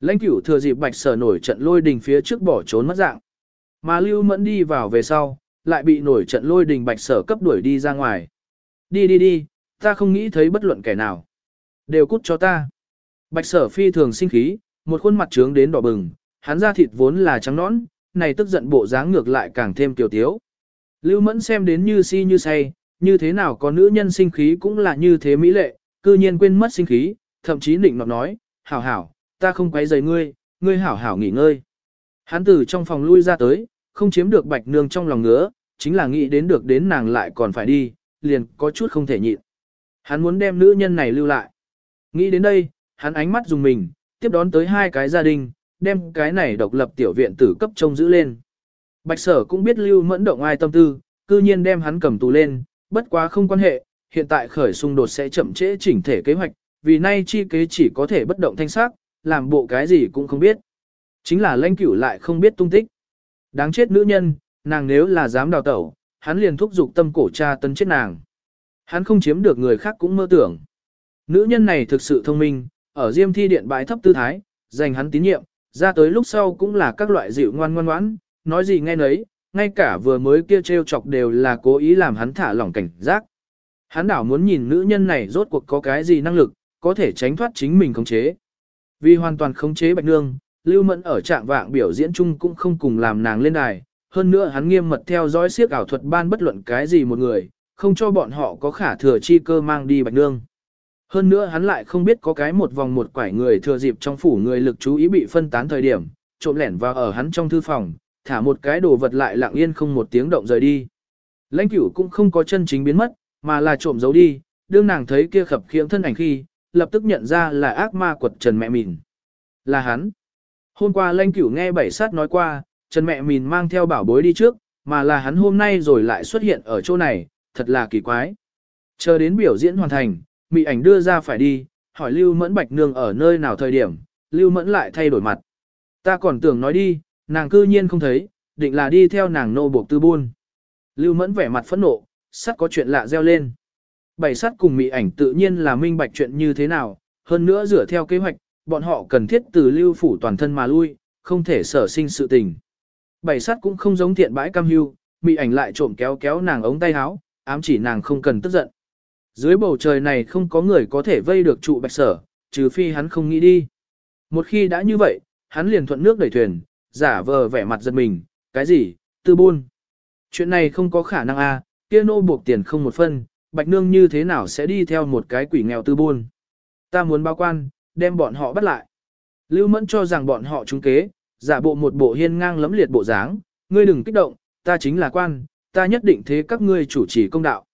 Lãnh cửu thừa dịp bạch sở nổi trận lôi đình phía trước bỏ trốn mất dạng. Mà lưu mẫn đi vào về sau, lại bị nổi trận lôi đình bạch sở cấp đuổi đi ra ngoài. Đi đi đi, ta không nghĩ thấy bất luận kẻ nào. Đều cút cho ta. Bạch sở phi thường sinh khí, một khuôn mặt trướng đến đỏ bừng, hắn da thịt vốn là trắng nõn, này tức giận bộ dáng ngược lại càng thêm kiều tiếu. Lưu mẫn xem đến như si như say, như thế nào có nữ nhân sinh khí cũng là như thế mỹ lệ, cư nhiên quên mất sinh khí, thậm chí định nọt nói, hảo hảo, ta không quấy rầy ngươi, ngươi hảo hảo nghỉ ngơi. Hắn từ trong phòng lui ra tới, không chiếm được bạch nương trong lòng ngứa, chính là nghĩ đến được đến nàng lại còn phải đi, liền có chút không thể nhịn. Hắn muốn đem nữ nhân này lưu lại. Nghĩ đến đây, hắn ánh mắt dùng mình, tiếp đón tới hai cái gia đình, đem cái này độc lập tiểu viện tử cấp trông giữ lên. Bạch sở cũng biết lưu mẫn động ai tâm tư, cư nhiên đem hắn cầm tù lên, bất quá không quan hệ, hiện tại khởi xung đột sẽ chậm trễ chỉnh thể kế hoạch, vì nay chi kế chỉ có thể bất động thanh sắc, làm bộ cái gì cũng không biết. Chính là lãnh cửu lại không biết tung tích. Đáng chết nữ nhân, nàng nếu là dám đào tẩu, hắn liền thúc giục tâm cổ cha tấn chết nàng. Hắn không chiếm được người khác cũng mơ tưởng. Nữ nhân này thực sự thông minh, ở diêm thi điện bãi thấp tư thái, dành hắn tín nhiệm, ra tới lúc sau cũng là các loại dịu ngoan ngoan ngoãn, nói gì nghe nấy, ngay cả vừa mới kia trêu chọc đều là cố ý làm hắn thả lỏng cảnh giác. Hắn đảo muốn nhìn nữ nhân này rốt cuộc có cái gì năng lực, có thể tránh thoát chính mình khống chế. Vì hoàn toàn khống chế Bạch Nương, Lưu Mẫn ở trạng vạng biểu diễn chung cũng không cùng làm nàng lên đài, hơn nữa hắn nghiêm mật theo dõi siếc ảo thuật ban bất luận cái gì một người, không cho bọn họ có khả thừa chi cơ mang đi Bạch Nương. Hơn nữa hắn lại không biết có cái một vòng một quải người thừa dịp trong phủ người lực chú ý bị phân tán thời điểm, trộm lẻn vào ở hắn trong thư phòng, thả một cái đồ vật lại lặng yên không một tiếng động rời đi. Lãnh cửu cũng không có chân chính biến mất, mà là trộm giấu đi, đương nàng thấy kia khập khiễng thân ảnh khi, lập tức nhận ra là ác ma quật Trần Mẹ Mìn. Là hắn. Hôm qua Lanh cửu nghe bảy sát nói qua, Trần Mẹ Mìn mang theo bảo bối đi trước, mà là hắn hôm nay rồi lại xuất hiện ở chỗ này, thật là kỳ quái. Chờ đến biểu diễn hoàn thành, mị ảnh đưa ra phải đi, hỏi Lưu Mẫn Bạch Nương ở nơi nào thời điểm, Lưu Mẫn lại thay đổi mặt. Ta còn tưởng nói đi, nàng cư nhiên không thấy, định là đi theo nàng nô buộc tư buôn. Lưu Mẫn vẻ mặt phẫn nộ, sắt có chuyện lạ reo lên. Bảy sắt cùng mị ảnh tự nhiên là minh bạch chuyện như thế nào, hơn nữa dựa theo kế hoạch, bọn họ cần thiết từ lưu phủ toàn thân mà lui, không thể sở sinh sự tình. Bảy sắt cũng không giống thiện bãi cam hưu, mị ảnh lại trộm kéo kéo nàng ống tay áo, ám chỉ nàng không cần tức giận. Dưới bầu trời này không có người có thể vây được trụ bạch sở, trừ phi hắn không nghĩ đi. Một khi đã như vậy, hắn liền thuận nước đẩy thuyền, giả vờ vẻ mặt giật mình, cái gì, tư buôn. Chuyện này không có khả năng a, à, kia nô buộc tiền không một phân, bạch nương như thế nào sẽ đi theo một cái quỷ nghèo tư buôn. Ta muốn báo quan, đem bọn họ bắt lại. Lưu Mẫn cho rằng bọn họ trúng kế, giả bộ một bộ hiên ngang lẫm liệt bộ dáng, ngươi đừng kích động, ta chính là quan, ta nhất định thế các ngươi chủ trì công đạo.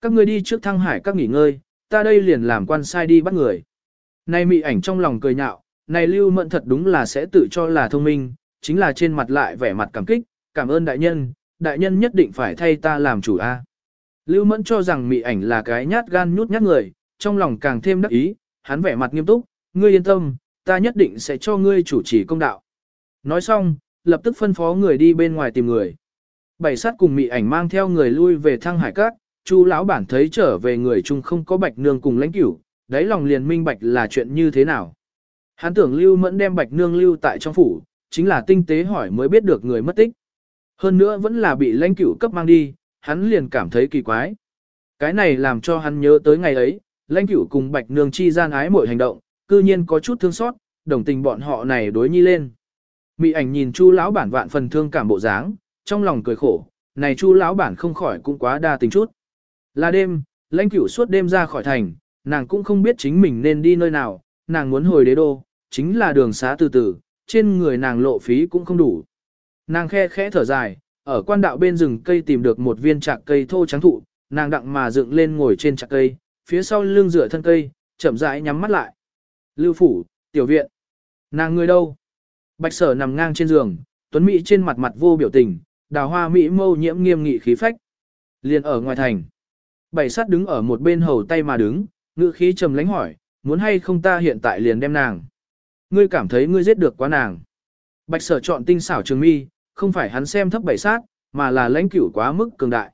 Các ngươi đi trước thăng hải các nghỉ ngơi, ta đây liền làm quan sai đi bắt người. Này mị ảnh trong lòng cười nhạo, này Lưu Mẫn thật đúng là sẽ tự cho là thông minh, chính là trên mặt lại vẻ mặt cảm kích, cảm ơn đại nhân, đại nhân nhất định phải thay ta làm chủ a. Lưu Mẫn cho rằng mị ảnh là cái nhát gan nhút nhát người, trong lòng càng thêm đắc ý, hắn vẻ mặt nghiêm túc, ngươi yên tâm, ta nhất định sẽ cho ngươi chủ trì công đạo. Nói xong, lập tức phân phó người đi bên ngoài tìm người. Bảy sát cùng mị ảnh mang theo người lui về thăng hải các, chu lão bản thấy trở về người chung không có bạch nương cùng lãnh cửu, đáy lòng liền minh bạch là chuyện như thế nào. Hắn tưởng lưu mẫn đem bạch nương lưu tại trong phủ, chính là tinh tế hỏi mới biết được người mất tích. Hơn nữa vẫn là bị lãnh cửu cấp mang đi, hắn liền cảm thấy kỳ quái. Cái này làm cho hắn nhớ tới ngày ấy, lãnh cửu cùng bạch nương chi gian ái mọi hành động, cư nhiên có chút thương xót, đồng tình bọn họ này đối nhi lên. Mị ảnh nhìn chu lão bản vạn phần thương cảm bộ dáng, trong lòng cười khổ, này chu lão bản không khỏi cũng quá đa tình chút. Là đêm, lãnh cửu suốt đêm ra khỏi thành, nàng cũng không biết chính mình nên đi nơi nào, nàng muốn hồi đế đô, chính là đường xá từ từ, trên người nàng lộ phí cũng không đủ. Nàng khe khẽ thở dài, ở quan đạo bên rừng cây tìm được một viên trạc cây thô trắng thụ, nàng đặng mà dựng lên ngồi trên trạc cây, phía sau lưng dựa thân cây, chậm rãi nhắm mắt lại. Lưu phủ, tiểu viện. Nàng người đâu? Bạch sở nằm ngang trên giường, tuấn mỹ trên mặt mặt vô biểu tình, đào hoa mỹ mâu nhiễm nghiêm nghị khí phách. Liền ở ngoài thành. Bảy sát đứng ở một bên hầu tay mà đứng, ngữ khí trầm lánh hỏi, muốn hay không ta hiện tại liền đem nàng. Ngươi cảm thấy ngươi giết được quá nàng. Bạch sở chọn tinh xảo trường mi, không phải hắn xem thấp bảy sát, mà là lãnh cửu quá mức cường đại.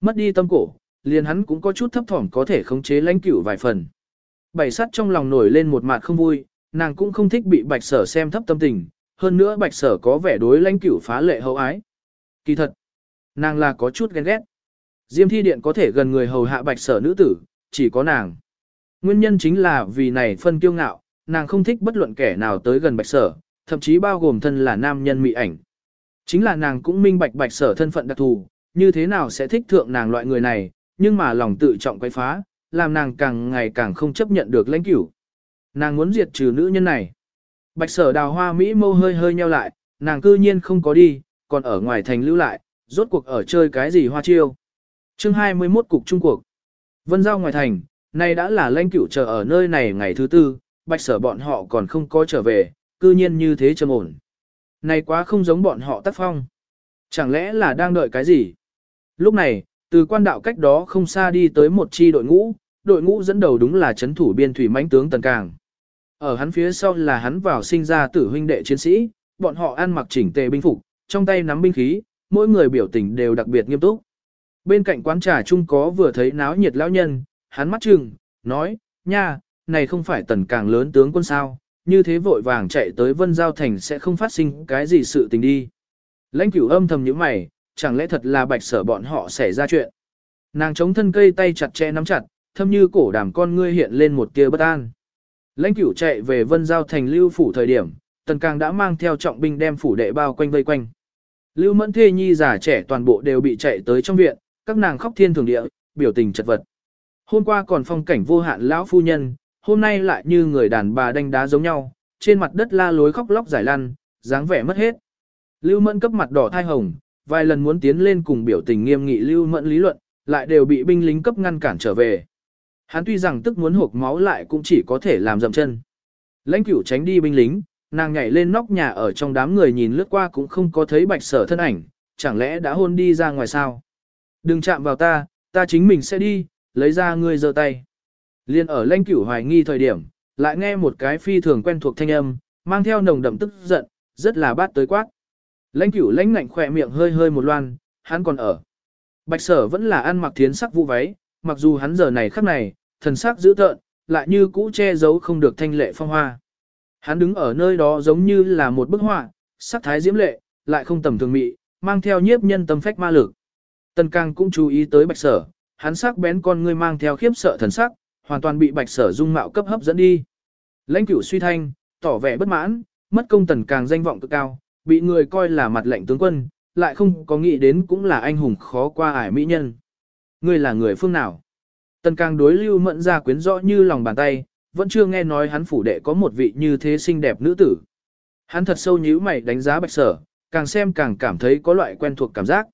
Mất đi tâm cổ, liền hắn cũng có chút thấp thỏm có thể khống chế lãnh cửu vài phần. Bảy sát trong lòng nổi lên một mặt không vui, nàng cũng không thích bị bạch sở xem thấp tâm tình, hơn nữa bạch sở có vẻ đối lãnh cửu phá lệ hậu ái. Kỳ thật, nàng là có chút ghen ghét. Diêm thi điện có thể gần người hầu hạ bạch sở nữ tử, chỉ có nàng. Nguyên nhân chính là vì này phân kiêu ngạo, nàng không thích bất luận kẻ nào tới gần bạch sở, thậm chí bao gồm thân là nam nhân mỹ ảnh. Chính là nàng cũng minh bạch bạch sở thân phận đặc thù, như thế nào sẽ thích thượng nàng loại người này, nhưng mà lòng tự trọng quay phá, làm nàng càng ngày càng không chấp nhận được lãnh cửu. Nàng muốn diệt trừ nữ nhân này. Bạch sở đào hoa Mỹ mâu hơi hơi nheo lại, nàng cư nhiên không có đi, còn ở ngoài thành lưu lại, rốt cuộc ở chơi cái gì hoa chiêu. chương 21 cục Trung cuộc. Vân giao ngoài thành, nay đã là lãnh cửu chờ ở nơi này ngày thứ tư, bạch sở bọn họ còn không có trở về, cư nhiên như thế trầm ổn. Này quá không giống bọn họ tác phong. Chẳng lẽ là đang đợi cái gì? Lúc này, từ quan đạo cách đó không xa đi tới một chi đội ngũ, đội ngũ dẫn đầu đúng là chấn thủ biên thủy mãnh tướng Tần Càng. Ở hắn phía sau là hắn vào sinh ra tử huynh đệ chiến sĩ, bọn họ ăn mặc chỉnh tề binh phục, trong tay nắm binh khí, mỗi người biểu tình đều đặc biệt nghiêm túc. Bên cạnh quán trà chung có vừa thấy náo nhiệt lão nhân, hắn mắt trừng, nói, nha, này không phải tần càng lớn tướng quân sao, như thế vội vàng chạy tới vân giao thành sẽ không phát sinh cái gì sự tình đi. Lãnh cửu âm thầm như mày, chẳng lẽ thật là bạch sở bọn họ xảy ra chuyện. Nàng chống thân cây tay chặt chẽ nắm chặt, thâm như cổ đàm con ngươi hiện lên một tia bất an. Lãnh cửu chạy về vân giao thành lưu phủ thời điểm, tần càng đã mang theo trọng binh đem phủ đệ bao quanh vây quanh. Lưu mẫn thê nhi già trẻ toàn bộ đều bị chạy tới trong viện, các nàng khóc thiên thường địa, biểu tình chật vật. Hôm qua còn phong cảnh vô hạn lão phu nhân, hôm nay lại như người đàn bà đánh đá giống nhau, trên mặt đất la lối khóc lóc giải lăn, dáng vẻ mất hết. Lưu Mẫn cấp mặt đỏ thai hồng, vài lần muốn tiến lên cùng biểu tình nghiêm nghị Lưu Mẫn lý luận, lại đều bị binh lính cấp ngăn cản trở về. Hắn tuy rằng tức muốn hộp máu lại cũng chỉ có thể làm dậm chân. Lãnh cửu tránh đi binh lính, nàng nhảy lên nóc nhà ở trong đám người nhìn lướt qua cũng không có thấy bạch sở thân ảnh, chẳng lẽ đã hôn đi ra ngoài sao? Đừng chạm vào ta, ta chính mình sẽ đi, lấy ra ngươi giơ tay. Liên ở lãnh cửu hoài nghi thời điểm, lại nghe một cái phi thường quen thuộc thanh âm, mang theo nồng đậm tức giận, rất là bát tới quát. Lãnh cửu lãnh ngạnh khỏe miệng hơi hơi một loan, hắn còn ở. Bạch sở vẫn là ăn mặc thiến sắc vũ váy, mặc dù hắn giờ này khắc này, thần sắc dữ tợn, lại như cũ che giấu không được thanh lệ phong hoa. Hắn đứng ở nơi đó giống như là một bức họa, sắc thái diễm lệ, lại không tầm thường mị, mang theo nhiếp nhân tâm phách ma lực. Tần Càng cũng chú ý tới bạch sở, hắn sắc bén con ngươi mang theo khiếp sợ thần sắc, hoàn toàn bị bạch sở dung mạo cấp hấp dẫn đi. Lãnh cửu suy thanh, tỏ vẻ bất mãn, mất công tần càng danh vọng cực cao, bị người coi là mặt lệnh tướng quân, lại không có nghĩ đến cũng là anh hùng khó qua ải mỹ nhân. Ngươi là người phương nào? Tần càng đối lưu mẫn ra quyến rõ như lòng bàn tay, vẫn chưa nghe nói hắn phủ đệ có một vị như thế xinh đẹp nữ tử. Hắn thật sâu nhíu mày đánh giá bạch sở, càng xem càng cảm thấy có loại quen thuộc cảm giác.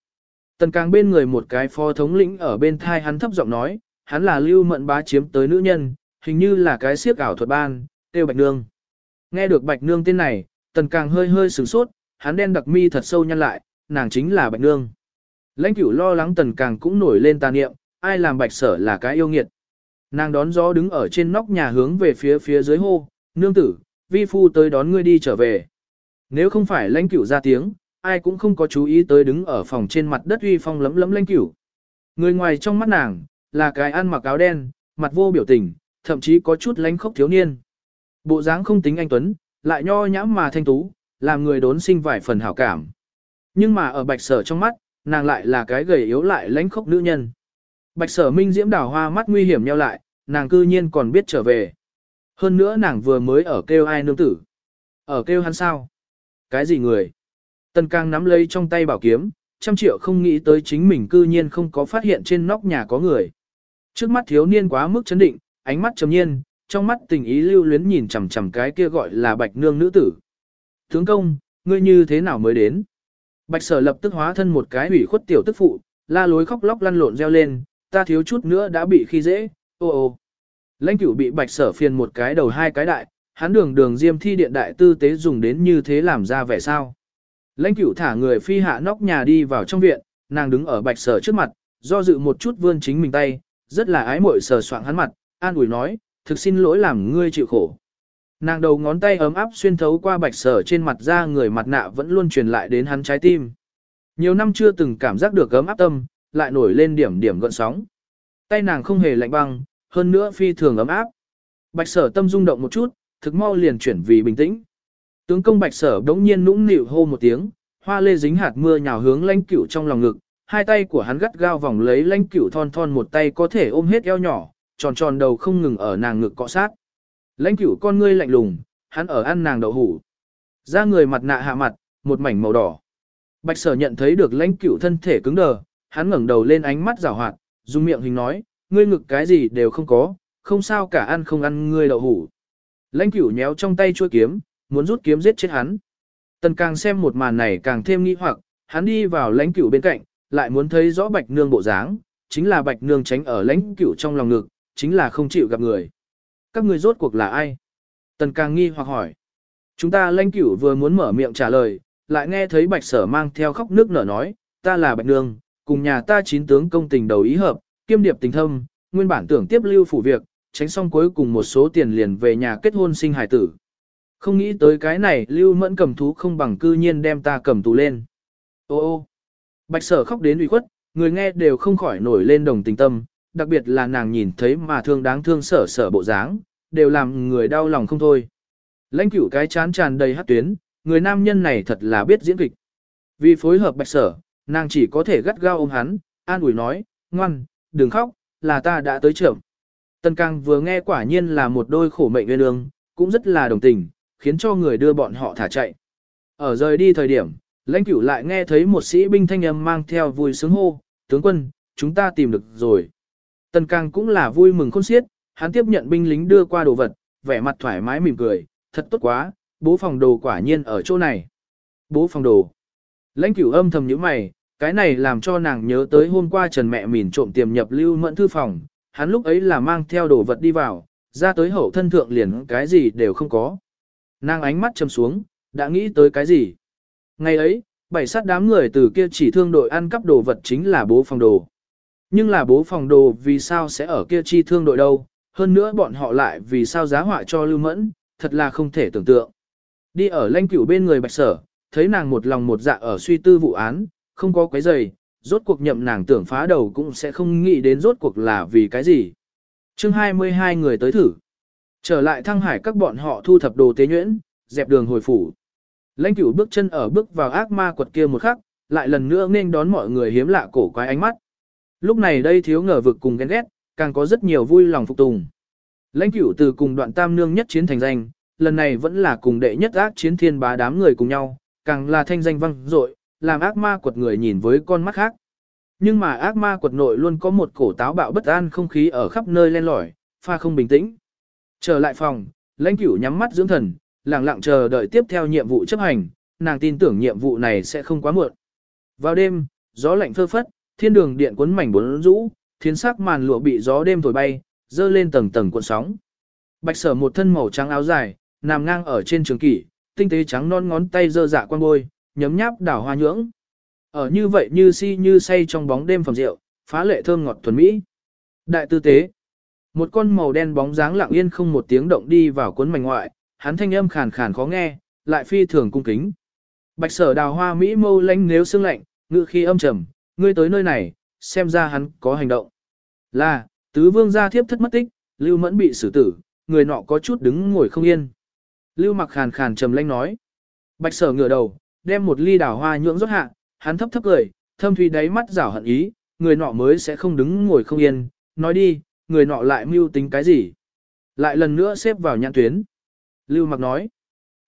Tần càng bên người một cái phó thống lĩnh ở bên thai hắn thấp giọng nói, hắn là lưu mận bá chiếm tới nữ nhân, hình như là cái siếc ảo thuật ban, tiêu bạch nương. Nghe được bạch nương tên này, tần càng hơi hơi sửng sốt, hắn đen đặc mi thật sâu nhăn lại, nàng chính là bạch nương. Lãnh cửu lo lắng tần càng cũng nổi lên tà niệm, ai làm bạch sở là cái yêu nghiệt. Nàng đón gió đứng ở trên nóc nhà hướng về phía phía dưới hô, nương tử, vi phu tới đón ngươi đi trở về. Nếu không phải lãnh cửu ra tiếng, ai cũng không có chú ý tới đứng ở phòng trên mặt đất uy phong lấm lấm lãnh cửu. Người ngoài trong mắt nàng, là cái ăn mặc áo đen, mặt vô biểu tình, thậm chí có chút lánh khốc thiếu niên. Bộ dáng không tính anh Tuấn, lại nho nhãm mà thanh tú, làm người đốn sinh vài phần hảo cảm. Nhưng mà ở bạch sở trong mắt, nàng lại là cái gầy yếu lại lánh khốc nữ nhân. Bạch sở minh diễm đào hoa mắt nguy hiểm nheo lại, nàng cư nhiên còn biết trở về. Hơn nữa nàng vừa mới ở kêu ai nương tử. Ở kêu hắn sao? Cái gì người? Tần Cang nắm lấy trong tay bảo kiếm, trăm triệu không nghĩ tới chính mình cư nhiên không có phát hiện trên nóc nhà có người. Trước mắt thiếu niên quá mức chấn định, ánh mắt trầm nhiên, trong mắt tình ý lưu luyến nhìn chằm chằm cái kia gọi là bạch nương nữ tử. Tướng công, ngươi như thế nào mới đến? Bạch sở lập tức hóa thân một cái ủy khuất tiểu tức phụ, la lối khóc lóc lăn lộn reo lên, ta thiếu chút nữa đã bị khi dễ, ô ô. Lãnh cửu bị bạch sở phiền một cái đầu hai cái đại, hắn đường đường diêm thi điện đại tư tế dùng đến như thế làm ra vẻ sao. Lãnh cửu thả người phi hạ nóc nhà đi vào trong viện, nàng đứng ở bạch sở trước mặt, do dự một chút vươn chính mình tay, rất là ái muội sờ soạng hắn mặt, an ủi nói, thực xin lỗi làm ngươi chịu khổ. Nàng đầu ngón tay ấm áp xuyên thấu qua bạch sở trên mặt da người mặt nạ vẫn luôn truyền lại đến hắn trái tim. Nhiều năm chưa từng cảm giác được ấm áp tâm, lại nổi lên điểm điểm gợn sóng. Tay nàng không hề lạnh băng, hơn nữa phi thường ấm áp. Bạch sở tâm rung động một chút, thực mau liền chuyển vì bình tĩnh. Tướng công bạch sở đống nhiên nũng nịu hô một tiếng, hoa lê dính hạt mưa nhào hướng lãnh cửu trong lòng ngực, hai tay của hắn gắt gao vòng lấy lãnh cửu thon thon một tay có thể ôm hết eo nhỏ, tròn tròn đầu không ngừng ở nàng ngực cọ sát. Lãnh cửu con ngươi lạnh lùng, hắn ở ăn nàng đậu hủ. Ra người mặt nạ hạ mặt, một mảnh màu đỏ. Bạch sở nhận thấy được lãnh cửu thân thể cứng đờ, hắn ngẩng đầu lên ánh mắt rào hoạt, dùng miệng hình nói, ngươi ngực cái gì đều không có, không sao cả ăn không ăn ngươi đậu hủ. Lãnh cửu nhéo trong tay chuôi kiếm, muốn rút kiếm giết chết hắn. Tần càng xem một màn này càng thêm nghi hoặc, hắn đi vào lãnh cửu bên cạnh, lại muốn thấy rõ bạch nương bộ dáng, chính là bạch nương tránh ở lãnh cửu trong lòng ngực, chính là không chịu gặp người. Các người rốt cuộc là ai? Tần càng nghi hoặc hỏi. Chúng ta lãnh cửu vừa muốn mở miệng trả lời, lại nghe thấy bạch sở mang theo khóc nước nở nói, ta là bạch nương, cùng nhà ta chín tướng công tình đầu ý hợp, kiêm điệp tình thâm, nguyên bản tưởng tiếp lưu phủ việc, tránh xong cuối cùng một số tiền liền về nhà kết hôn sinh hải tử. Không nghĩ tới cái này lưu mẫn cầm thú không bằng cư nhiên đem ta cầm tù lên. Ô ô, bạch sở khóc đến ủy khuất, người nghe đều không khỏi nổi lên đồng tình tâm, đặc biệt là nàng nhìn thấy mà thương đáng thương sở sở bộ dáng, đều làm người đau lòng không thôi. Lãnh cửu cái chán tràn đầy hát tuyến, người nam nhân này thật là biết diễn kịch. Vì phối hợp bạch sở, nàng chỉ có thể gắt gao ôm hắn, an ủi nói, ngoan, đừng khóc, là ta đã tới trưởng. Tân Cang vừa nghe quả nhiên là một đôi khổ mệnh nguyên ương, cũng rất là đồng tình, khiến cho người đưa bọn họ thả chạy. Ở rời đi thời điểm, lãnh cửu lại nghe thấy một sĩ binh thanh âm mang theo vui sướng hô, tướng quân, chúng ta tìm được rồi. Tần Càng cũng là vui mừng khôn xiết, hắn tiếp nhận binh lính đưa qua đồ vật, vẻ mặt thoải mái mỉm cười, thật tốt quá, bố phòng đồ quả nhiên ở chỗ này. Bố phòng đồ. Lãnh cửu âm thầm nhíu mày, cái này làm cho nàng nhớ tới hôm qua Trần mẹ mỉn trộm tiềm nhập lưu mẫn thư phòng, hắn lúc ấy là mang theo đồ vật đi vào, ra tới hậu thân thượng liền cái gì đều không có. Nàng ánh mắt chầm xuống, đã nghĩ tới cái gì. Ngày ấy, bảy sát đám người từ kia chỉ thương đội ăn cắp đồ vật chính là bố phòng đồ. Nhưng là bố phòng đồ vì sao sẽ ở kia chi thương đội đâu, hơn nữa bọn họ lại vì sao giá họa cho lưu mẫn, thật là không thể tưởng tượng. Đi ở lanh cửu bên người bạch sở, thấy nàng một lòng một dạ ở suy tư vụ án, không có quấy giày, rốt cuộc nhậm nàng tưởng phá đầu cũng sẽ không nghĩ đến rốt cuộc là vì cái gì. chương 22 người tới thử. Trở lại thăng hải các bọn họ thu thập đồ tế nhuyễn, dẹp đường hồi phủ. Lãnh cửu bước chân ở bước vào ác ma quật kia một khắc, lại lần nữa nên đón mọi người hiếm lạ cổ quái ánh mắt. Lúc này đây thiếu ngờ vực cùng ghen ghét, càng có rất nhiều vui lòng phục tùng. Lãnh cửu từ cùng đoạn tam nương nhất chiến thành danh, lần này vẫn là cùng đệ nhất ác chiến thiên bá đám người cùng nhau, càng là thanh danh vang dội, làm ác ma quật người nhìn với con mắt khác. Nhưng mà ác ma quật nội luôn có một cổ táo bạo bất an không khí ở khắp nơi len lỏi, pha không bình tĩnh. Trở lại phòng, lãnh cửu nhắm mắt dưỡng thần, lặng lặng chờ đợi tiếp theo nhiệm vụ chấp hành, nàng tin tưởng nhiệm vụ này sẽ không quá muộn. Vào đêm, gió lạnh phơ phất, thiên đường điện cuốn mảnh bốn rũ, thiên sắc màn lụa bị gió đêm thổi bay, dơ lên tầng tầng cuộn sóng. Bạch sở một thân màu trắng áo dài, nằm ngang ở trên trường kỷ, tinh tế trắng non ngón tay dơ dạ quan bôi, nhấm nháp đảo hoa nhưỡng. Ở như vậy như si như say trong bóng đêm phẩm rượu, phá lệ thơm ngọt thuần mỹ. Đại tư tế. Một con màu đen bóng dáng lặng yên không một tiếng động đi vào cuốn mảnh ngoại, hắn thanh âm khàn khàn khó nghe, lại phi thường cung kính. Bạch sở đào hoa mỹ mâu lánh nếu sương lạnh, ngự khi âm trầm, ngươi tới nơi này, xem ra hắn có hành động. Là, tứ vương gia thiếp thất mất tích, lưu mẫn bị xử tử, người nọ có chút đứng ngồi không yên. Lưu mặc khàn khàn trầm lanh nói. Bạch sở ngửa đầu, đem một ly đào hoa nhưỡng rót hạ, hắn thấp thấp cười, thâm thủy đáy mắt rảo hận ý, người nọ mới sẽ không đứng ngồi không yên, nói đi, người nọ lại mưu tính cái gì. Lại lần nữa xếp vào nhãn tuyến. Lưu mặc nói.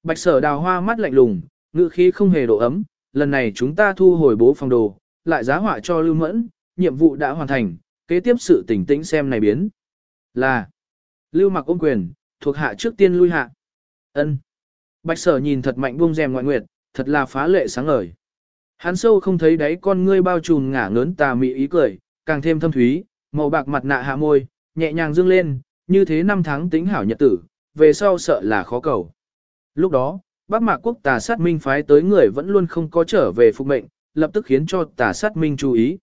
Bạch sở đào hoa mắt lạnh lùng, ngữ khí không hề độ ấm, lần này chúng ta thu hồi bố phòng đồ, lại giá họa cho Lưu Mẫn, nhiệm vụ đã hoàn thành, kế tiếp sự tỉnh tĩnh xem này biến. Là, Lưu mặc ôm quyền, thuộc hạ trước tiên lui hạ. ân Bạch sở nhìn thật mạnh buông rèm ngoại nguyệt, thật là phá lệ sáng ngời. Hắn sâu không thấy đáy con ngươi bao trùm ngả ngớn tà mị ý cười, càng thêm thâm thúy, màu bạc mặt nạ hạ môi, nhẹ nhàng dương lên, như thế năm tháng tính hảo nhật tử, về sau sợ là khó cầu. Lúc đó, bác Mạc quốc tà sát minh phái tới người vẫn luôn không có trở về phục mệnh, lập tức khiến cho tà sát minh chú ý.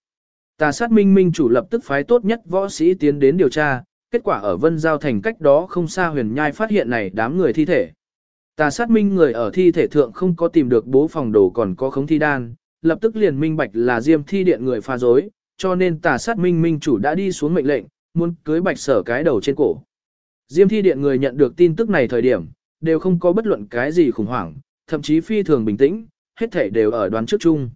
Tà sát minh minh chủ lập tức phái tốt nhất võ sĩ tiến đến điều tra, kết quả ở Vân Giao thành cách đó không xa huyền nhai phát hiện này đám người thi thể. Tà sát minh người ở thi thể thượng không có tìm được bố phòng đồ còn có khống thi đan, lập tức liền minh bạch là diêm thi điện người pha dối, cho nên tà sát minh minh chủ đã đi xuống mệnh lệnh, muốn cưới bạch sở cái đầu trên cổ. Diêm thi điện người nhận được tin tức này thời điểm, đều không có bất luận cái gì khủng hoảng, thậm chí phi thường bình tĩnh, hết thể đều ở đoán trước chung.